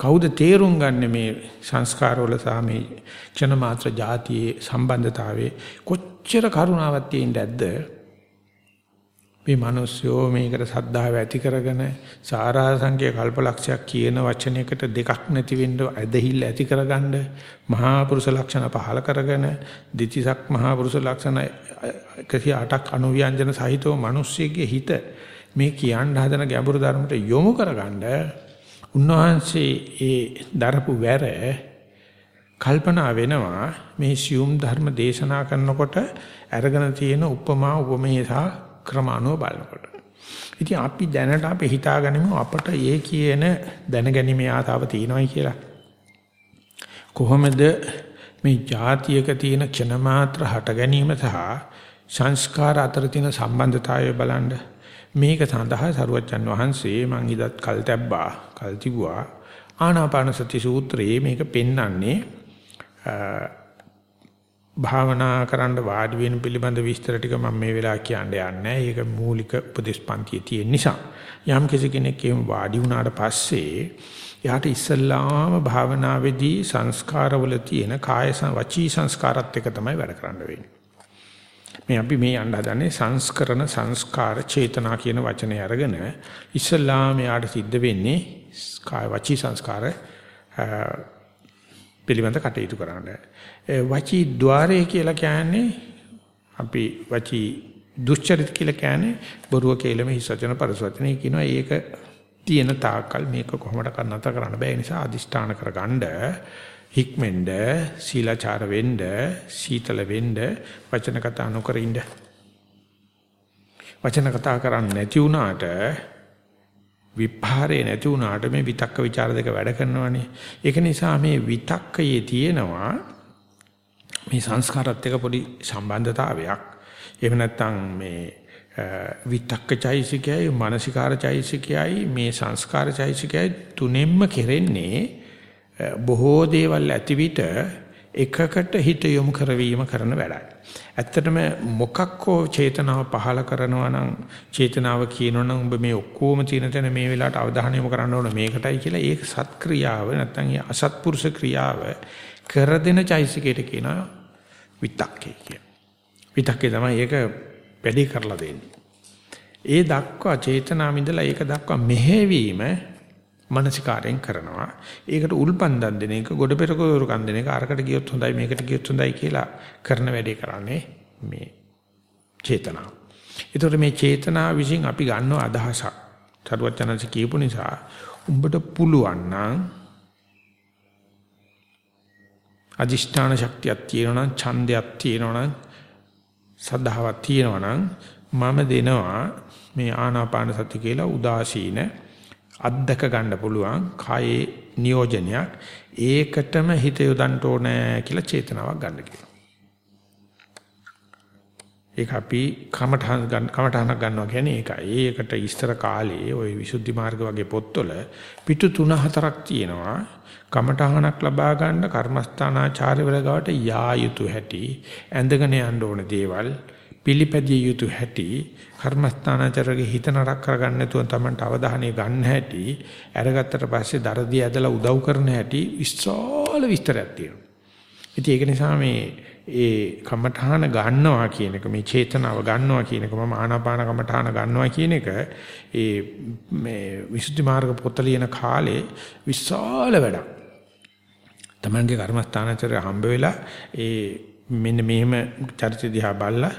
කවුද තේරුම් ගන්න මේ සංස්කාරවල සහ මේ චන මාත්‍ර જાතියේ සම්බන්ධතාවයේ? කොච්චර කරුණාවක් තියෙන්න ඇද්ද? මේ මිනිස්සුયો මේකට සද්ධාව ඇති කරගෙන සාරාංශකයේ කල්පලක්ෂයක් කියන වචනයකට දෙකක් නැති වෙන්න ඇදහිල්ල ඇති කරගන්න මහා පුරුෂ ලක්ෂණ පහල කරගෙන දිතිසක් මහා පුරුෂ ලක්ෂණ 108ක් අනුව්‍යංජන සහිතව මිනිස්සෙගේ හිත මේ කියන්න හදන ගැඹුරු ධර්මයට යොමු කරගන්න උන්වහන්සේ ඒ දරපු වැර කල්පනා වෙනවා මේ සියුම් ධර්ම දේශනා කරනකොට අරගෙන තියෙන උපමා උපමේය සහ ක්‍රම අනුව බලනකොට. ඉතින් අපි දැනට අපි හිතාගනිමු අපට ඒ කියන දැනගැනීමේ ආතාව තියෙනවයි කියලා. කොහොමද මේ જાතියක තියෙන ක්ෂණ මාත්‍ර හට ගැනීම සහ සංස්කාර අතර තියෙන සම්බන්ධතාවය බලන්න මේක සඳහා සරුවච්චන් වහන්සේ මං ඉදත් කල් තැබ්බා කල් තිබුවා. ආනාපාන සති සූත්‍රයේ මේක පෙන්වන්නේ භාවනා කරන්න වාඩි වෙන පිළිබඳ විස්තර ටික මම මේ වෙලාව කියන්න යන්නේ ඒක මූලික උපදේශ පන්තියේ තියෙන නිසා. යම් කෙනෙක් එහෙම වාඩි වුණාට පස්සේ එයාට ඉස්සල්ලාම භාවනාවේදී සංස්කාරවල තියෙන කාය වචී සංස්කාරات එක තමයි වැඩ කරන්න වෙන්නේ. මේ අපි මේ යන්න හදන්නේ සංස්කරණ සංස්කාර චේතනා කියන වචනේ අරගෙන ඉස්ලාම යාට සිද්ධ වෙන්නේ කාය වචී සංස්කාර පිළිබඳ කටයුතු කරන්න. වචී ద్వාරය කියලා කියන්නේ අපි වචී දුස්චරිත කියලා කියන්නේ බොරුව කේලම හිස් වචන පරිසවචනේ කියනවා ඒක තියෙන තාක්කල් මේක කොහොමද කරන්නත කරන්න බෑ නිසා අදිෂ්ඨාන කරගන්න හික්මෙන්ඩ සීලාචාර වෙන්න සීතල වෙන්න වචන කතා නොකර ඉන්න. වචන කතා කරන්නේ නැති වුණාට විපාරේ නැති වුණාට මේ විතක්ක ਵਿਚාර දෙක වැඩ කරනවානේ. ඒක නිසා මේ විතක්කයේ තියෙනවා මේ සංස්කාරات එක්ක පොඩි සම්බන්ධතාවයක්. එහෙම නැත්නම් මේ විතක්ක චෛසිකයයි මානසිකාර චෛසිකයයි මේ සංස්කාර චෛසිකයයි තුනෙන්ම කෙරෙන්නේ බොහෝ දේවල් ඇති විට එකකට හිත යොමු කරවීම කරන වැඩයි. ඇත්තටම මොකක් හෝ චේතනාව පහල කරනවා නම් චේතනාව කියනවනම් ඔබ මේ ඔක්කොම තියෙන තැන මේ වෙලාවට අවධානය යොමු කරන්න ඕන මේකටයි කියලා ඒක සත්ක්‍රියාව නැත්නම් ඒ අසත්පුරුෂ ක්‍රියාව කර දෙන චෛසිකයට කියනවා විතක්කේ කිය. විතක්කේ තමයි ඒක වැඩි කරලා දෙන්නේ. ඒ දක්වා චේතනාමින්දලා ඒක දක්වා මෙහෙවීම මානසිකාරයෙන් කරනවා. ඒකට උල්පන්දම් දෙන එක, ගොඩ පෙරකෝරුකම් දෙන එක, අරකට ගියොත් හොඳයි, මේකට ගියොත් හොඳයි කියලා කරන වැඩේ කරන්නේ මේ චේතනාව. ඒතකොට මේ චේතනාව විසින් අපි ගන්නව අදහසක්. චරවචනන්සේ කියපු නිසා උඹට පුළුවන් නම් අදිෂ්ඨාන ශක්තියක් තියෙනවා නම් ඡන්දයක් තියෙනවා නම් සද්ධාවක් තියෙනවා නම් මම දෙනවා මේ ආනාපාන සති කියලා උදාසීන අත්දක ගන්න පුළුවන් කායේ නියෝජනයක් ඒකටම හිත යොදන්න ඕනේ කියලා චේතනාවක් ගන්න කියනවා. ඒක අපි කමඨහන් ගන්න කමඨහනක් ගන්නවා කියන්නේ ඒකයි. ඒකට ඉස්තර කාලේ ওই විසුද්ධි මාර්ග වගේ පොත්වල පිටු 3 4ක් තියෙනවා. කමඨහනක් ලබා ගන්න කර්මස්ථානාචාර්යවල ගාවට යා යුතු හැටි, ඇඳගෙන යන්න ඕන දේවල්, පිළිපැදිය යුතු හැටි, කර්මස්ථානාචාරගේ හිත නරක කරගන්න නැතුව තමන්ට අවධානය ගන්න හැටි අරගත්තට පස්සේ දරදී ඇදලා උදව් කරන හැටි විශාල විස්තරයක් තියෙනවා. ඉතින් ඒක නිසා මේ ඒ කමඨාන ගන්නවා කියන එක මේ චේතනාව ගන්නවා කියන එක මම ආනාපාන කමඨාන ගන්නවා කියන එක ඒ මේ විසුද්ධි මාර්ග පොත ලියන කාලේ විශාල වැඩක්. තමන්ගේ කර්මස්ථානාචාරය හම්බ වෙලා ඒ මෙන්න මෙහෙම චරිත දිහා බලලා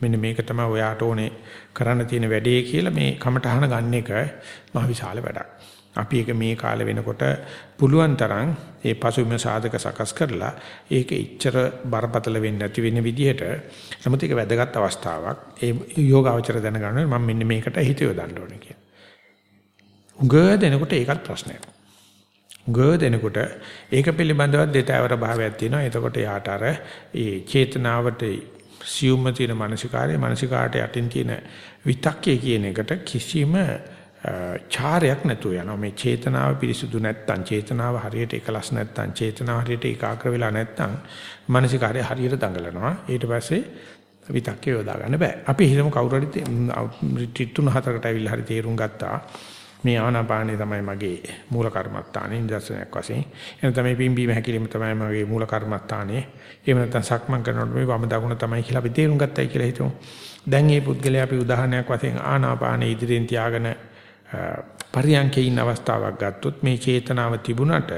මෙන්න මේක තමයි ඔයාට ඕනේ කරන්න තියෙන වැඩේ කියලා මේ කමටහන ගන්න එක මහ විශාල වැඩක්. අපි ඒක මේ කාලේ වෙනකොට පුළුවන් තරම් ඒ පසුබිම සාධක සකස් කරලා ඒක ඉච්චර බරපතල වෙන්නේ නැති වෙන විදිහට නමුත් ඒක වැදගත් අවස්ථාවක්. ඒ යෝගාවචර දැනගන්න මම මෙන්න මේකට හිත යොදන්න ඕනේ කියලා. උග දෙනකොට ඒකත් ප්‍රශ්නයක්. උග දෙනකොට ඒක පිළිබඳව දෙතෑවර භාවයක් තියෙනවා. එතකොට යාට අර ඒ චේතනාවට සියුම්ම තියෙන මානසිකාරය මානසිකාට යටින් තියෙන විතක්කේ කියන එකට කිසිම චාරයක් නැතුව යනවා. මේ චේතනාව පිරිසුදු නැත්තම් චේතනාව හරියට එකලස් නැත්තම් චේතනාව හරියට ඒකාග්‍ර වෙලා නැත්තම් මානසිකාරය හරියට දඟලනවා. ඊට පස්සේ විතක්කේ යොදා ගන්න බෑ. අපි හිතමු කවුරු හරි රිට්‍රීට් තුන හතරකට ඇවිල්ලා හරි තේරුම් ගත්තා. මේ ආනාපානේ තමයි මගේ මූල කර්මත්තානේ නිදර්ශනයක් වශයෙන්. එහෙනම් තමයි පිම්බීම හැකිලිම තමයි මගේ මූල කර්මත්තානේ. එහෙම නැත්නම් සක්මන් කරනකොට මේ වම දකුණ තමයි කියලා අපි තේරුම් ගත්තයි කියලා හිතමු. දැන් මේ පුද්ගලයා අපි උදාහරණයක් වශයෙන් ආනාපානේ ඉදිරියෙන් තියාගෙන පරියන්කේ ඉන්න අවස්ථාවක් ගත්තොත් මේ චේතනාව තිබුණට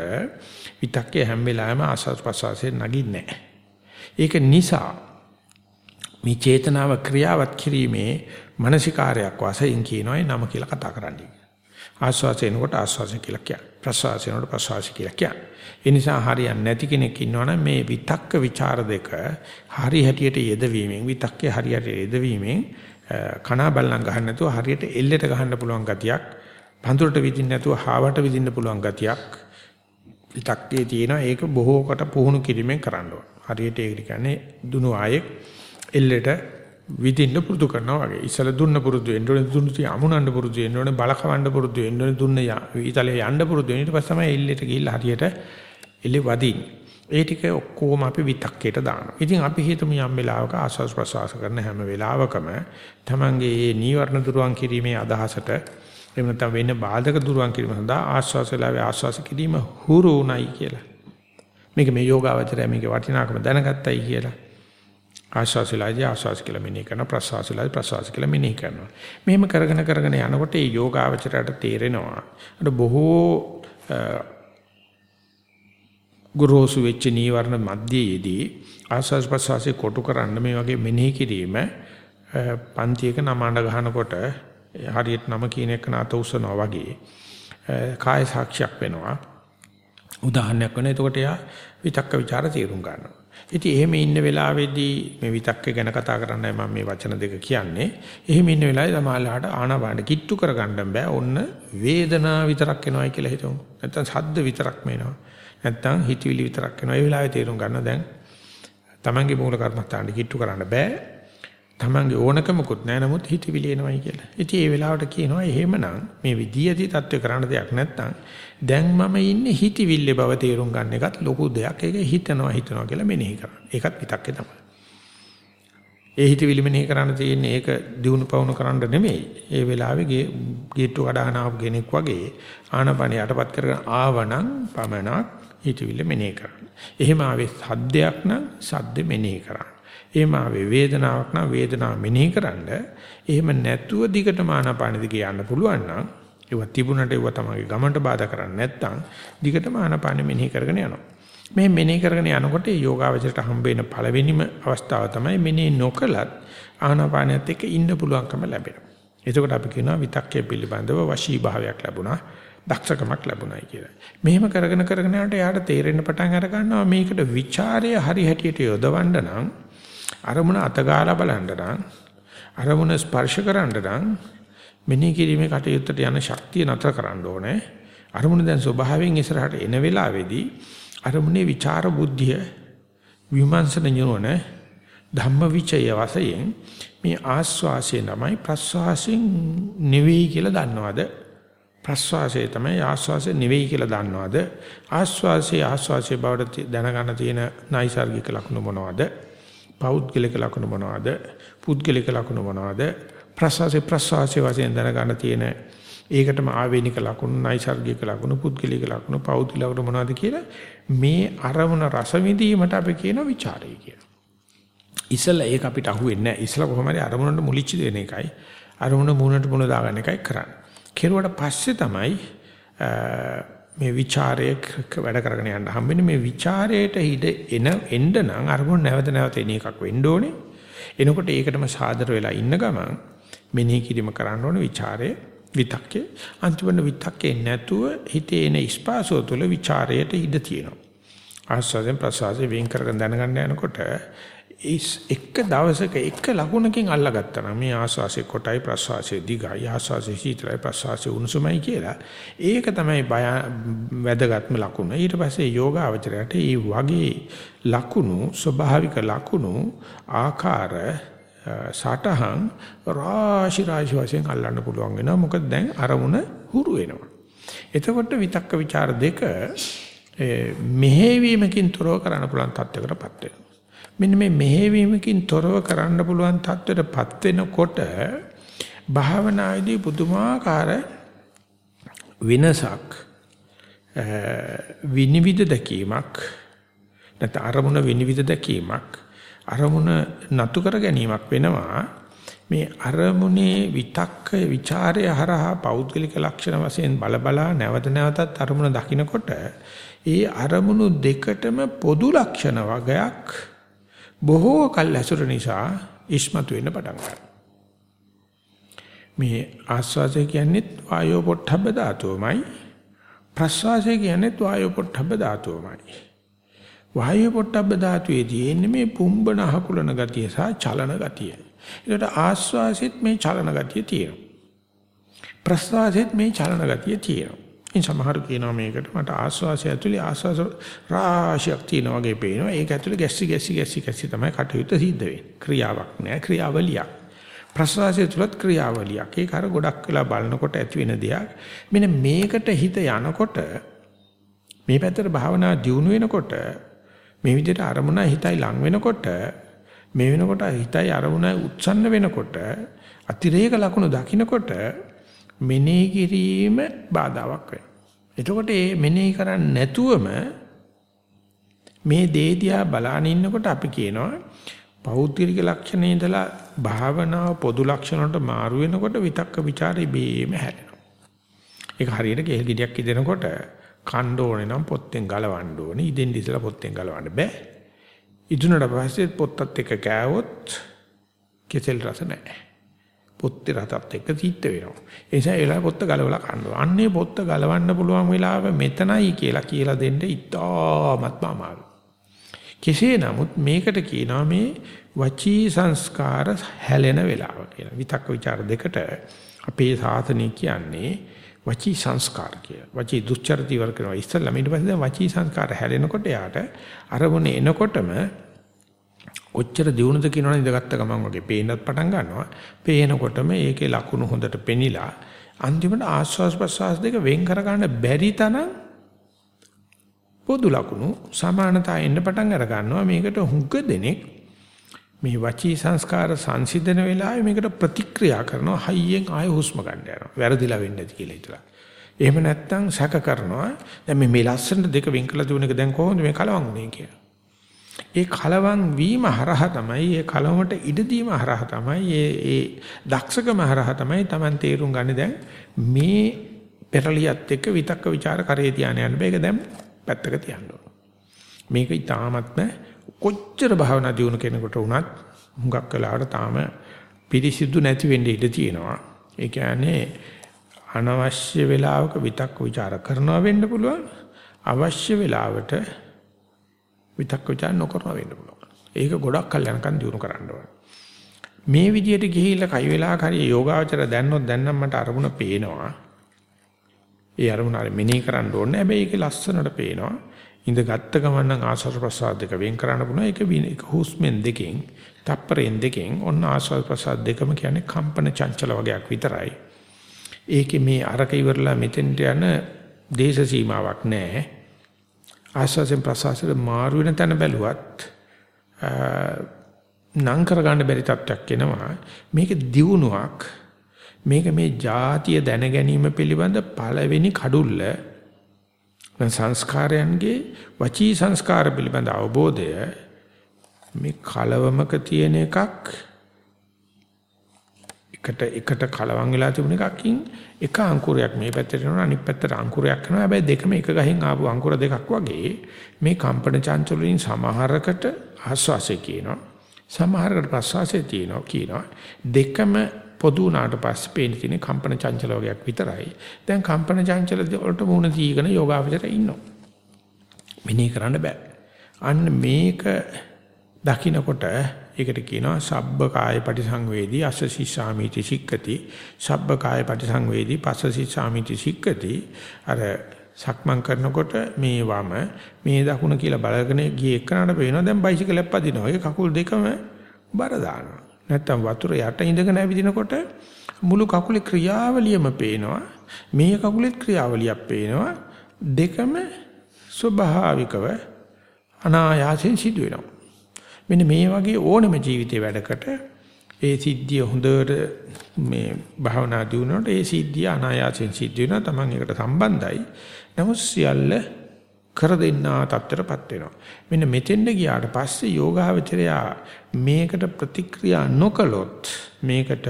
විතක්කේ හැම වෙලාවෙම ආස්වාද ප්‍රසවාසයෙන් නගින්නේ නැහැ. ඒක නිසා මේ චේතනාව ක්‍රියාවත් කිරීමේ මානසිකාරයක් වශයෙන් කියනවායි නම කියලා කතා කරන්නේ. ආස්වාසයෙන්කොට ආස්වාසය කියලා කියන්නේ. ප්‍රසවාසයෙන්කොට ප්‍රසවාසය කියලා කියන්නේ. ඒ නිසා හරියන්නේ නැති කෙනෙක් ඉන්නවනම් මේ විතක්ක ਵਿਚාර දෙක හරි හැටියට යෙදවීමෙන් විතක්කේ හරියට යෙදවීමෙන් කනා බල්ලන් ගහන්න නැතුව හරියට එල්ලෙට ගහන්න පුළුවන් ගතියක් පඳුරට විදින්න නැතුව හාවට විදින්න පුළුවන් ගතියක් විතක්කේ තියෙනවා ඒක බොහෝකට පුහුණු කිරීමෙන් කරන්න ඕන. හරියට ඒක කියන්නේ දුනු ආයෙක් එල්ලෙට විදින්න පුරුදු කරනවා වගේ. ඉස්සල දුන්න පුරුදු වෙන්න ඕනේ දුන්නු තිය අමුණන්න පුරුදු වෙන්න ඕනේ බලකවන්න පුරුදු වෙන්න ඕනේ දුන්න ඊතලේ යන්න පුරුදු වෙන ඊට පස්සේ තමයි එල්ලෙට ගිහිල්ලා හරියට එල්ලේ වදින්නේ. ඒ ටික ඔක්කොම අපි විතක්කේට දානවා. ඉතින් අපි හිතමු යම් වෙලාවක ආස්වාස් ප්‍රසවාස කරන හැම වෙලාවකම තමන්ගේ මේ නීවරණ දුරුවන් කිරීමේ අදහසට එහෙම නැත්නම් වෙන බාධක දුරුවන් කිරීම සඳහා ආස්වාස් වෙලාවේ ආස්වාස් කිරීම හුරු උණයි කියලා. මේක මේ යෝගාවචරය මේකේ වටිනාකම දැනගත්තයි කියලා. ආශ්වාසයලදී ආශ්වාස කියලා මෙනෙහි කරනවා ප්‍රශ්වාසයලදී ප්‍රශ්වාස කියලා මෙනෙහි කරනවා. මෙහෙම කරගෙන කරගෙන යනකොට මේ යෝගාවචරයට තේරෙනවා. අර බොහෝ ගුරුසු වෙච්ච නීවරණ මැදයේදී ආශ්වාස ප්‍රශ්වාසයේ කොටු කරන්න මේ වගේ මෙනෙහි කිරීම පන්තියක නමාඬ ගහනකොට හරියට නම කියන එක නාත උසනවා වගේ කාය සාක්ෂියක් වෙනවා. උදාහරණයක් වෙන. එතකොට යා විතක්ක ਵਿਚාර තේරුම් ගන්නවා. ඉතින් එහෙම ඉන්න වෙලාවේදී මේ විතක්ක ගැන කතා කරන්නයි මම මේ වචන දෙක කියන්නේ. එහෙම ඉන්න වෙලාවේ සමාහලහට ආනාපාන කිට්ටු කරගන්න බෑ. ඔන්න වේදනාව විතරක් එනවායි කියලා හිතමු. නැත්තම් ශබ්ද විතරක් මේනවා. නැත්තම් හිතවිලි විතරක් එනවා. ඒ වෙලාවේ තේරුම් ගන්න දැන් Tamange මූල කර්මස්ථානෙ කිට්ටු කරන්න බෑ. Tamange ඕනකමකුත් නැහැ නමුත් හිතවිලි එනවායි කියලා. ඉතින් ඒ වෙලාවට කියනවා එහෙමනම් මේ විදියදී தත්ත්ව කරන්න දෙයක් නැත්තම් දැන් මම ඉන්නේ හිතවිල්ලේ බව තේරුම් ගන්න එකත් ලොකු දෙයක්. ඒක හිතනවා හිතනවා කියලා මෙනෙහි කරන්න. ඒකත් විතක්කේ තමයි. ඒ හිතවිලි මෙනෙහි කරන්න තියෙන්නේ ඒක දිනු පවුණු කරන්න නෙමෙයි. ඒ වෙලාවේ ගේට්ටු කඩහන ආපු කෙනෙක් වගේ ආනපන යටපත් කරගෙන ආවනම් පමණක් හිතවිල්ල මෙනෙහි කරන්න. එහෙම ආවේ සද්දයක් නම් සද්ද මෙනෙහි කරන්න. එහෙම ආවේ වේදනාවක් නම් වේදනාව මෙනෙහි කරන්න. එහෙම නැතුව දිගටම ආනපන දිගේ යන්න පුළුවන් නම් ඒව තිබුණට ඒව තමයි ගමන්ට බාධා කරන්නේ නැත්නම් දිගටම ආනපාන මෙනෙහි කරගෙන යනවා. මේ මෙනෙහි කරගෙන යනකොට ඒ යෝගාවචරයට හම්බෙන පළවෙනිම අවස්ථාව තමයි මෙනෙහි නොකලත් ආනාපානයත් එක්ක ඉන්න පුළුවන්කම ලැබෙනවා. එතකොට අපි කියනවා විතක්කේ පිළිබඳව වශී භාවයක් ලැබුණා, දක්ෂකමක් ලැබුණායි කියලා. මෙහෙම කරගෙන කරගෙන යනකොට එයාට තේරෙන්න පටන් අර ගන්නවා මේකට ਵਿਚාරය හරි හැටියට යොදවන්න නම් අරමුණ අතගාලා බලන්න නම් අරමුණ ස්පර්ශ කරන්න නම් මෙනෙහි කිරීමේ කටයුත්තට යන ශක්තිය නතර කරන්න ඕනේ. අරමුණ දැන් ස්වභාවයෙන් ඉස්සරහට එන වෙලාවේදී අරමුණේ විචාර බුද්ධිය විමර්ශන ඥාන ධම්මවිචය වශයෙන් මේ ආස්වාසය තමයි ප්‍රස්වාසයෙන් නෙවෙයි කියලා දන්නවද? ප්‍රස්වාසය තමයි ආස්වාසය නෙවෙයි කියලා දන්නවද? ආස්වාසය ආස්වාසය බවට දැනගන්න තියෙන නයිසાર્ගික ලක්ෂණ මොනවද? පෞද්ගලික ලක්ෂණ මොනවද? පුද්ගලික ලක්ෂණ මොනවද? ප්‍රසවාසයේ ප්‍රසවාසයේ වශයෙන් දැනගන්න තියෙන ඒකටම ආවේනික ලකුණු නයිසර්ගික ලකුණු පුද්ගලික ලකුණු පෞද්ගලික ලකුණු මොනවද කියලා මේ අරමුණ රස විඳීමට අපි කියන ਵਿਚාරය කියලා. ඉස්සලා ඒක අපිට අහුවෙන්නේ නැහැ. ඉස්සලා කොහොම හරි අරමුණට මුලිච්ච දෙන එකයි අරමුණ මූණට මුණ දාගන්න එකයි කරන්නේ. කෙරුවට පස්සේ තමයි මේ ਵਿਚාරයක වැඩ කරගෙන යන්න හම්බෙන්නේ. මේ ਵਿਚාරයට හිට එන එන්න නම් අරමුණ නැවත නැවත එන එකක් වෙන්න ඕනේ. එනකොට ඒකටම සාදර වෙලා ඉන්න ගමන් මෙනෙහි කිරීම කරන්න ඕනේ ਵਿਚාරයේ විතක්කේ. අන්තිමන විතක්කේ නැතුව හිතේ එන ස්පාසෝ තුළ ਵਿਚාරයට ඉඩ තියෙනවා. ආස්වාදයෙන් ප්‍රසආසයෙන් වෙන් කරගෙන දැනගන්න යනකොට ඒස් එක දවසක එක ලකුණකින් අල්ලගත්තා නම් මේ ආස්වාසේ කොටයි ප්‍රස්වාසේ දිගයි ආස්වාසේ සීතලයි ප්‍රස්වාසේ උණුසුමයි කියලා. ඒක තමයි බය වැදගත්ම ලකුණ. ඊට පස්සේ යෝගාවචරයට මේ වගේ ලකුණු ස්වභාවික ලකුණු ආකාර සටහන් රාශි රාශි වශයෙන් අල්ලන්න පුළුවන් වෙනවා. මොකද දැන් අරමුණ හුරු වෙනවා. එතකොට විතක්ක ਵਿਚාර දෙක මෙහෙවීමකින් තොරව කරන්න පුළුවන් තත්යකටපත් වෙනවා. මෙන්න මේ මෙහෙවීමකින් තොරව කරන්න පුළුවන් තත්ත්වයටපත් වෙනකොට භාවනායේදී පුදුමාකාර වෙනසක් විනිවිද දැකීමක් නැත්නම් අරමුණ විනිවිද දැකීමක් අරමුණ නතු කර ගැනීමක් වෙනවා මේ අරමුණේ විතක්ක ਵਿਚාරය හරහා පෞද්ගලික ලක්ෂණ වශයෙන් බලබලා නැවත නැවතත් අරමුණ දකිනකොට ඒ අරමුණු දෙකටම පොදු ලක්ෂණ වගයක් බොහෝ කල් ඇසුර නිසා ඉස්මතු වෙන්න පටන් ගන්නවා. මේ ආස්වාසය කියන්නේ වායෝ පොට්ටබ්බ ධාතුවමයි ප්‍රස්වාසය කියන්නේ වායෝ පොට්ටබ්බ ධාතුවමයි. වායෝ පොට්ටබ්බ ධාතුවේ තියෙන්නේ මේ පුම්බන අහකුලන ගතිය සහ චලන ගතිය. ඒකට ආස්වාසෙත් මේ චලන ගතිය තියෙනවා. ප්‍රස්වාසෙත් මේ චලන ගතිය තියෙනවා. ඉතින් සමහර කියනවා මේකට මට ආස්වාසය ඇතුලේ ආස්වාස රාශියක් තියෙනවා වගේ පේනවා. ඒක ඇතුලේ ගැස්සි ගැස්සි ගැස්සි ගැස්සි තමයි කටයුත්ත සිද්ධ වෙන්නේ. ක්‍රියාවක් නෑ ක්‍රියාවලියක්. ප්‍රසවාසය තුලත් ක්‍රියාවලියක්. ඒක අර ගොඩක් වෙලා බලනකොට ඇති වෙන දෙයක්. මෙන්න මේකට හිත යනකොට මේ පැත්තට භාවනා දියුණු වෙනකොට මේ විදිහට අරමුණ හිතයි ලං වෙනකොට මේ වෙනකොට හිතයි අරමුණ උත්සන්න වෙනකොට අතිරේක ලකුණු දකින්නකොට මෙනෙහි කිරීම බාධාවක් වෙනවා. එතකොට මේ මෙනෙහි කරන්නේ නැතුවම මේ දේ දිහා බලාන ඉන්නකොට අපි කියනවා පෞද්ගලික ලක්ෂණේ ඉඳලා භාවනාව පොදු ලක්ෂණ වලට මාරු වෙනකොට විතක්ක ਵਿਚාරේ බේම හැරෙනවා. ඒක හරියට කෙල් ගෙඩියක් ඉදෙනකොට කණ්ඩ ඕනේ නම් පොත්තෙන් ගලවන්න ඕනේ. ඉදෙන් ඉස්සලා පොත්තෙන් ගලවන්න බෑ. ඉදුණට පස්සේ පොත්තත් එක්ක කෑවොත් කෙසෙල් රස නැහැ. පොත්තේ රසත් එක්ක තීත්ත වෙනවා. ඒ නිසා ඒලා පොත්ත ගලවලා කනවා. අන්නේ පොත්ත ගලවන්න පුළුවන් වෙලාව මෙතනයි කියලා කියලා දෙන්න ඉතාමත්ම අමාරුයි. කෙසේ නමුත් මේකට කියනවා මේ වචී සංස්කාර හැලෙන වෙලාව කියලා. විතක්ක ਵਿਚාර දෙකට අපේ සාසනය කියන්නේ වචී සංස්කාර කිය. වචී දුස්චරිත ඉවර කරනවා. ඉස්සෙල්ලා ඊට පස්සේ දැන් වචී සංස්කාර හැලෙනකොට යාට අරමුණ එනකොටම කොච්චර දියුණුද කියනවනේ ඉඳගත්ත ගමන් වගේ පේන්නත් පටන් ගන්නවා. පේනකොටම ඒකේ ලකුණු හොඳට පෙනිලා අන්තිමට ආස්වාස් ප්‍රස්වාස් දෙක වෙන් කර ගන්න බැරි තරම් පොදු ලකුණු සමානතා එන්න පටන් අර ගන්නවා. මේකට හුඟ දෙනෙක් මේ වචී සංස්කාර සංසිඳන වෙලාවේ මේකට ප්‍රතික්‍රියා කරනවා හයියෙන් ආය හුස්ම ගන්න යනවා. වැරදිලා වෙන්නේ නැති කියලා හිතලා. එහෙම නැත්නම් සැක කරනවා. දැන් මේ මේ ලස්සන දෙක වෙන් කළ දුන එක දැන් කොහොමද මේ කලවම් වුනේ කියලා. ඒ කලවම් වීම හරහා තමයි ඒ කලවමට ඉඩ දීම හරහා තමයි ඒ ඒ දක්ෂකම හරහා තමයි Taman තේරුම් ගන්න දැන් මේ පෙරලියත් එක්ක විතක්ක ਵਿਚාර කරේ තියාන යන්න බෑ ඒක දැන් පැත්තක තියන්න ඕන. මේක ඊටාත්ම කොච්චර භාවනා දියුණු කෙනෙකුට වුණත් හුඟක් වෙලාවට තාම පිරිසිදු නැති වෙන්න ඉඩ තියෙනවා. ඒ කියන්නේ අනවශ්‍ය වෙලාවක විතක් ਵਿਚාර කරනවා වෙන්න පුළුවන්. අවශ්‍ය වෙලාවට විතක් ਵਿਚාර නොකරනවා වෙන්න පුළුවන්. ඒක ගොඩක් කල් යනකම් දියුණු කරන්න ඕනේ. මේ විදියට ගිහිල්ලා කයි වෙලාවක හරි යෝගාවචර දැන්නොත් දැන්නම් මට අරමුණ පේනවා. ඒ අරමුණ හරි මෙනෙහි කරන්න ඕනේ. හැබැයි ඒක ලස්සනට පේනවා. ඉඳ ගත්ත ගමන් නම් ආස්වාද ප්‍රසාද දෙක වෙන් කරන්න පුළුවන්. ඒක ඒක හුස්මෙන් දෙකෙන්, තප්පරෙන් දෙකෙන් ඔන්න ආස්වාද ප්‍රසාද දෙකම කියන්නේ කම්පන චංචල වගේක් විතරයි. ඒකේ මේ අරක ඉවරලා මෙතෙන්ට යන දේශ සීමාවක් නැහැ. ආස්වාදෙන් ප්‍රසාසෙ මාරු වෙන තැන බැලුවත් නම් කරගන්න බැරි තත්ත්වයක් එනවා. මේක දියුණුවක්. මේක මේ જાතිය දැන ගැනීම පිළිබඳ පළවෙනි කඩුල්ල සංස්කාරයන්ගේ වචී සංස්කාර පිළිබඳ අවබෝධය මේ කලවමක තියෙන එකක්. එකට එකට කලවම් වෙලා තිබුණ එකකින් එක අංකුරයක් මේ පැත්තට යනවා අනිත් පැත්තට අංකුරයක් යනවා හැබැයි දෙකම එක ගහින් ආපු අංකුර දෙකක් වගේ මේ කම්පන චංචල වලින් සමහරකට ආස්වාසය කියනවා සමහරකට ප්‍රස්වාසය තියෙනවා කියනවා. දෙකම පොදු වුණාට පස්සේ පේන තියෙන කම්පන චංචල වගේක් විතරයි. දැන් කම්පන චංචල වලට මුණ දීගෙන යෝගාවචර ඉන්නවා. මෙනේ කරන්න බෑ. අන්න මේක දකින්නකොට ඒකට කියනවා සබ්බ කාය පටිසංවේදී අසසි සාමිති සික්කති සබ්බ කාය පටිසංවේදී පසසි සාමිති සික්කති අර සක්මන් කරනකොට මේ වම මේ දකුණ කියලා බලගෙන ගියේ එක්කනට පේනවා දැන් බයිසිකලයක් පදිනවා ඒ කකුල් දෙකම බර දානවා නැත්තම් වතුර යට ඉඳගෙන ඇවිදිනකොට මුළු කකුලේ ක්‍රියාවලියම පේනවා. මේ කකුලෙත් ක්‍රියාවලියක් පේනවා. දෙකම ස්වභාවිකව අනායාසයෙන් සිදු වෙනවා. මෙන්න මේ වගේ ඕනම ජීවිතේ වැඩකට ඒ සිද්ධිය හොඳට මේ භාවනා දිනුනොට ඒ සිද්ධිය අනායාසයෙන් සිද්ධ වෙනවා. Taman එකට සම්බන්ධයි. නමුත් සියල්ල කර දෙන්නා තත්ත්වයටපත් වෙනවා. මෙන්න මෙතෙන්ද ගියාට පස්සේ යෝගාවචරයා මේකට ප්‍රතික්‍රියා නොකළොත් මේකට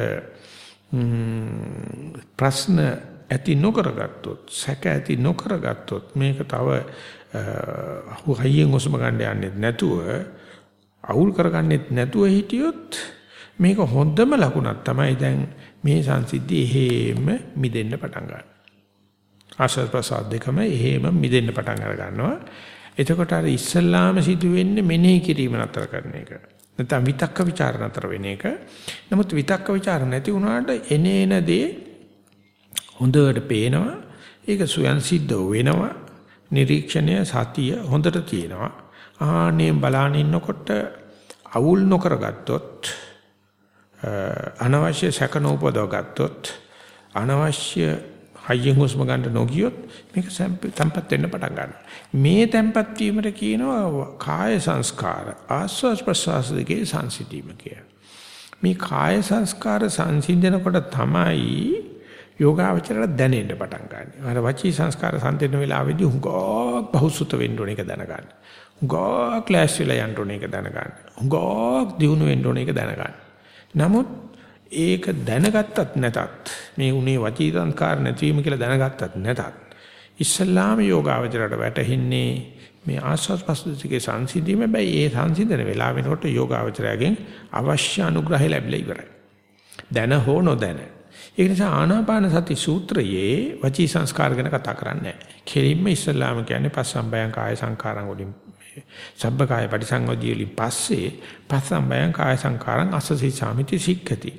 ප්‍රශ්න ඇති නොකරගත්තොත් සැක ඇති නොකරගත්තොත් මේක තව හයියෙන් ඔසම ගන්න යන්නේ නැතුව අවුල් කරගන්නෙත් නැතුව හිටියොත් මේක හොඳම ලකුණක් තමයි දැන් මේ සංසිද්ධිය එහෙම මිදෙන්න පටන් ගන්න. ආශ්‍රද ප්‍රසාද දෙකම එහෙම මිදෙන්න පටන් අර ගන්නවා. එතකොට අර ඉස්සල්ලාම සිදු වෙන්නේ මෙනෙහි කිරීම නතර කරන එක. නැත්නම් විතක්ක ਵਿਚාර නතර වෙන එක. නමුත් විතක්ක ਵਿਚාර නැති වුණාට එනේන දේ හොඳට පේනවා. ඒක සුයන් සිද්ධ වෙනවා. නිරීක්ෂණය සතිය හොඳට තියෙනවා. ආහනේ බලාන ඉන්නකොට අවුල් නොකරගත්තොත් අනවශ්‍ය සැක නූපදව ගත්තොත් අනවශ්‍ය හයියෙන් හුස්ම ගන්න නොගියොත් මේක තැම්පත් වෙන්න පටන් ගන්නවා. මේ තැම්පත් වීමට කියනවා කාය සංස්කාර ආස්වාස් ප්‍රසවාස දෙකේ සංසිඳීම කියලා. මේ කාය සංස්කාර සංසිඳනකොට තමයි යෝගාවචරයට දැනෙන්න පටන් ගන්න. අර වචී සංස්කාර සංතෙන වෙලාවේදී හුඟක් බහුසුත වෙන්න ඕන එක දැනගන්න. හුඟක් ක්ලාස් වෙලා යන්න ඕන එක දැනගන්න. හුඟක් දියුණු වෙන්න ඕන එක දැනගන්න. නමුත් ඒක දැනගත්තත් නැතත් මේ උනේ වචී සංස්කාර නැතිවීම කියලා දැනගත්තත් නැතත් ඉස්ලාම යෝගාවචරයට වැටහින්නේ මේ ආස්වාද ප්‍රසද්දකේ සංසිඳීම බැයි ඒ සංසිඳන වෙලාව වෙනකොට යෝගාවචරයෙන් අවශ්‍ය අනුග්‍රහය ලැබිලා ඉවරයි. දැන හෝ නොදැන ඒ නිසා ආනාපාන සති සූත්‍රයේ වචී සංස්කාර ගැන කතා කරන්නේ නැහැ. කෙලින්ම ඉස්සල්ලාම කියන්නේ පස්සම්බයං කාය සංකාරං වලින් සබ්බකාය පරිසංගෝධිය වලින් පස්සේ පස්සම්බයං කාය සංකාරං අස්සසී සාමිති සික්ඛති.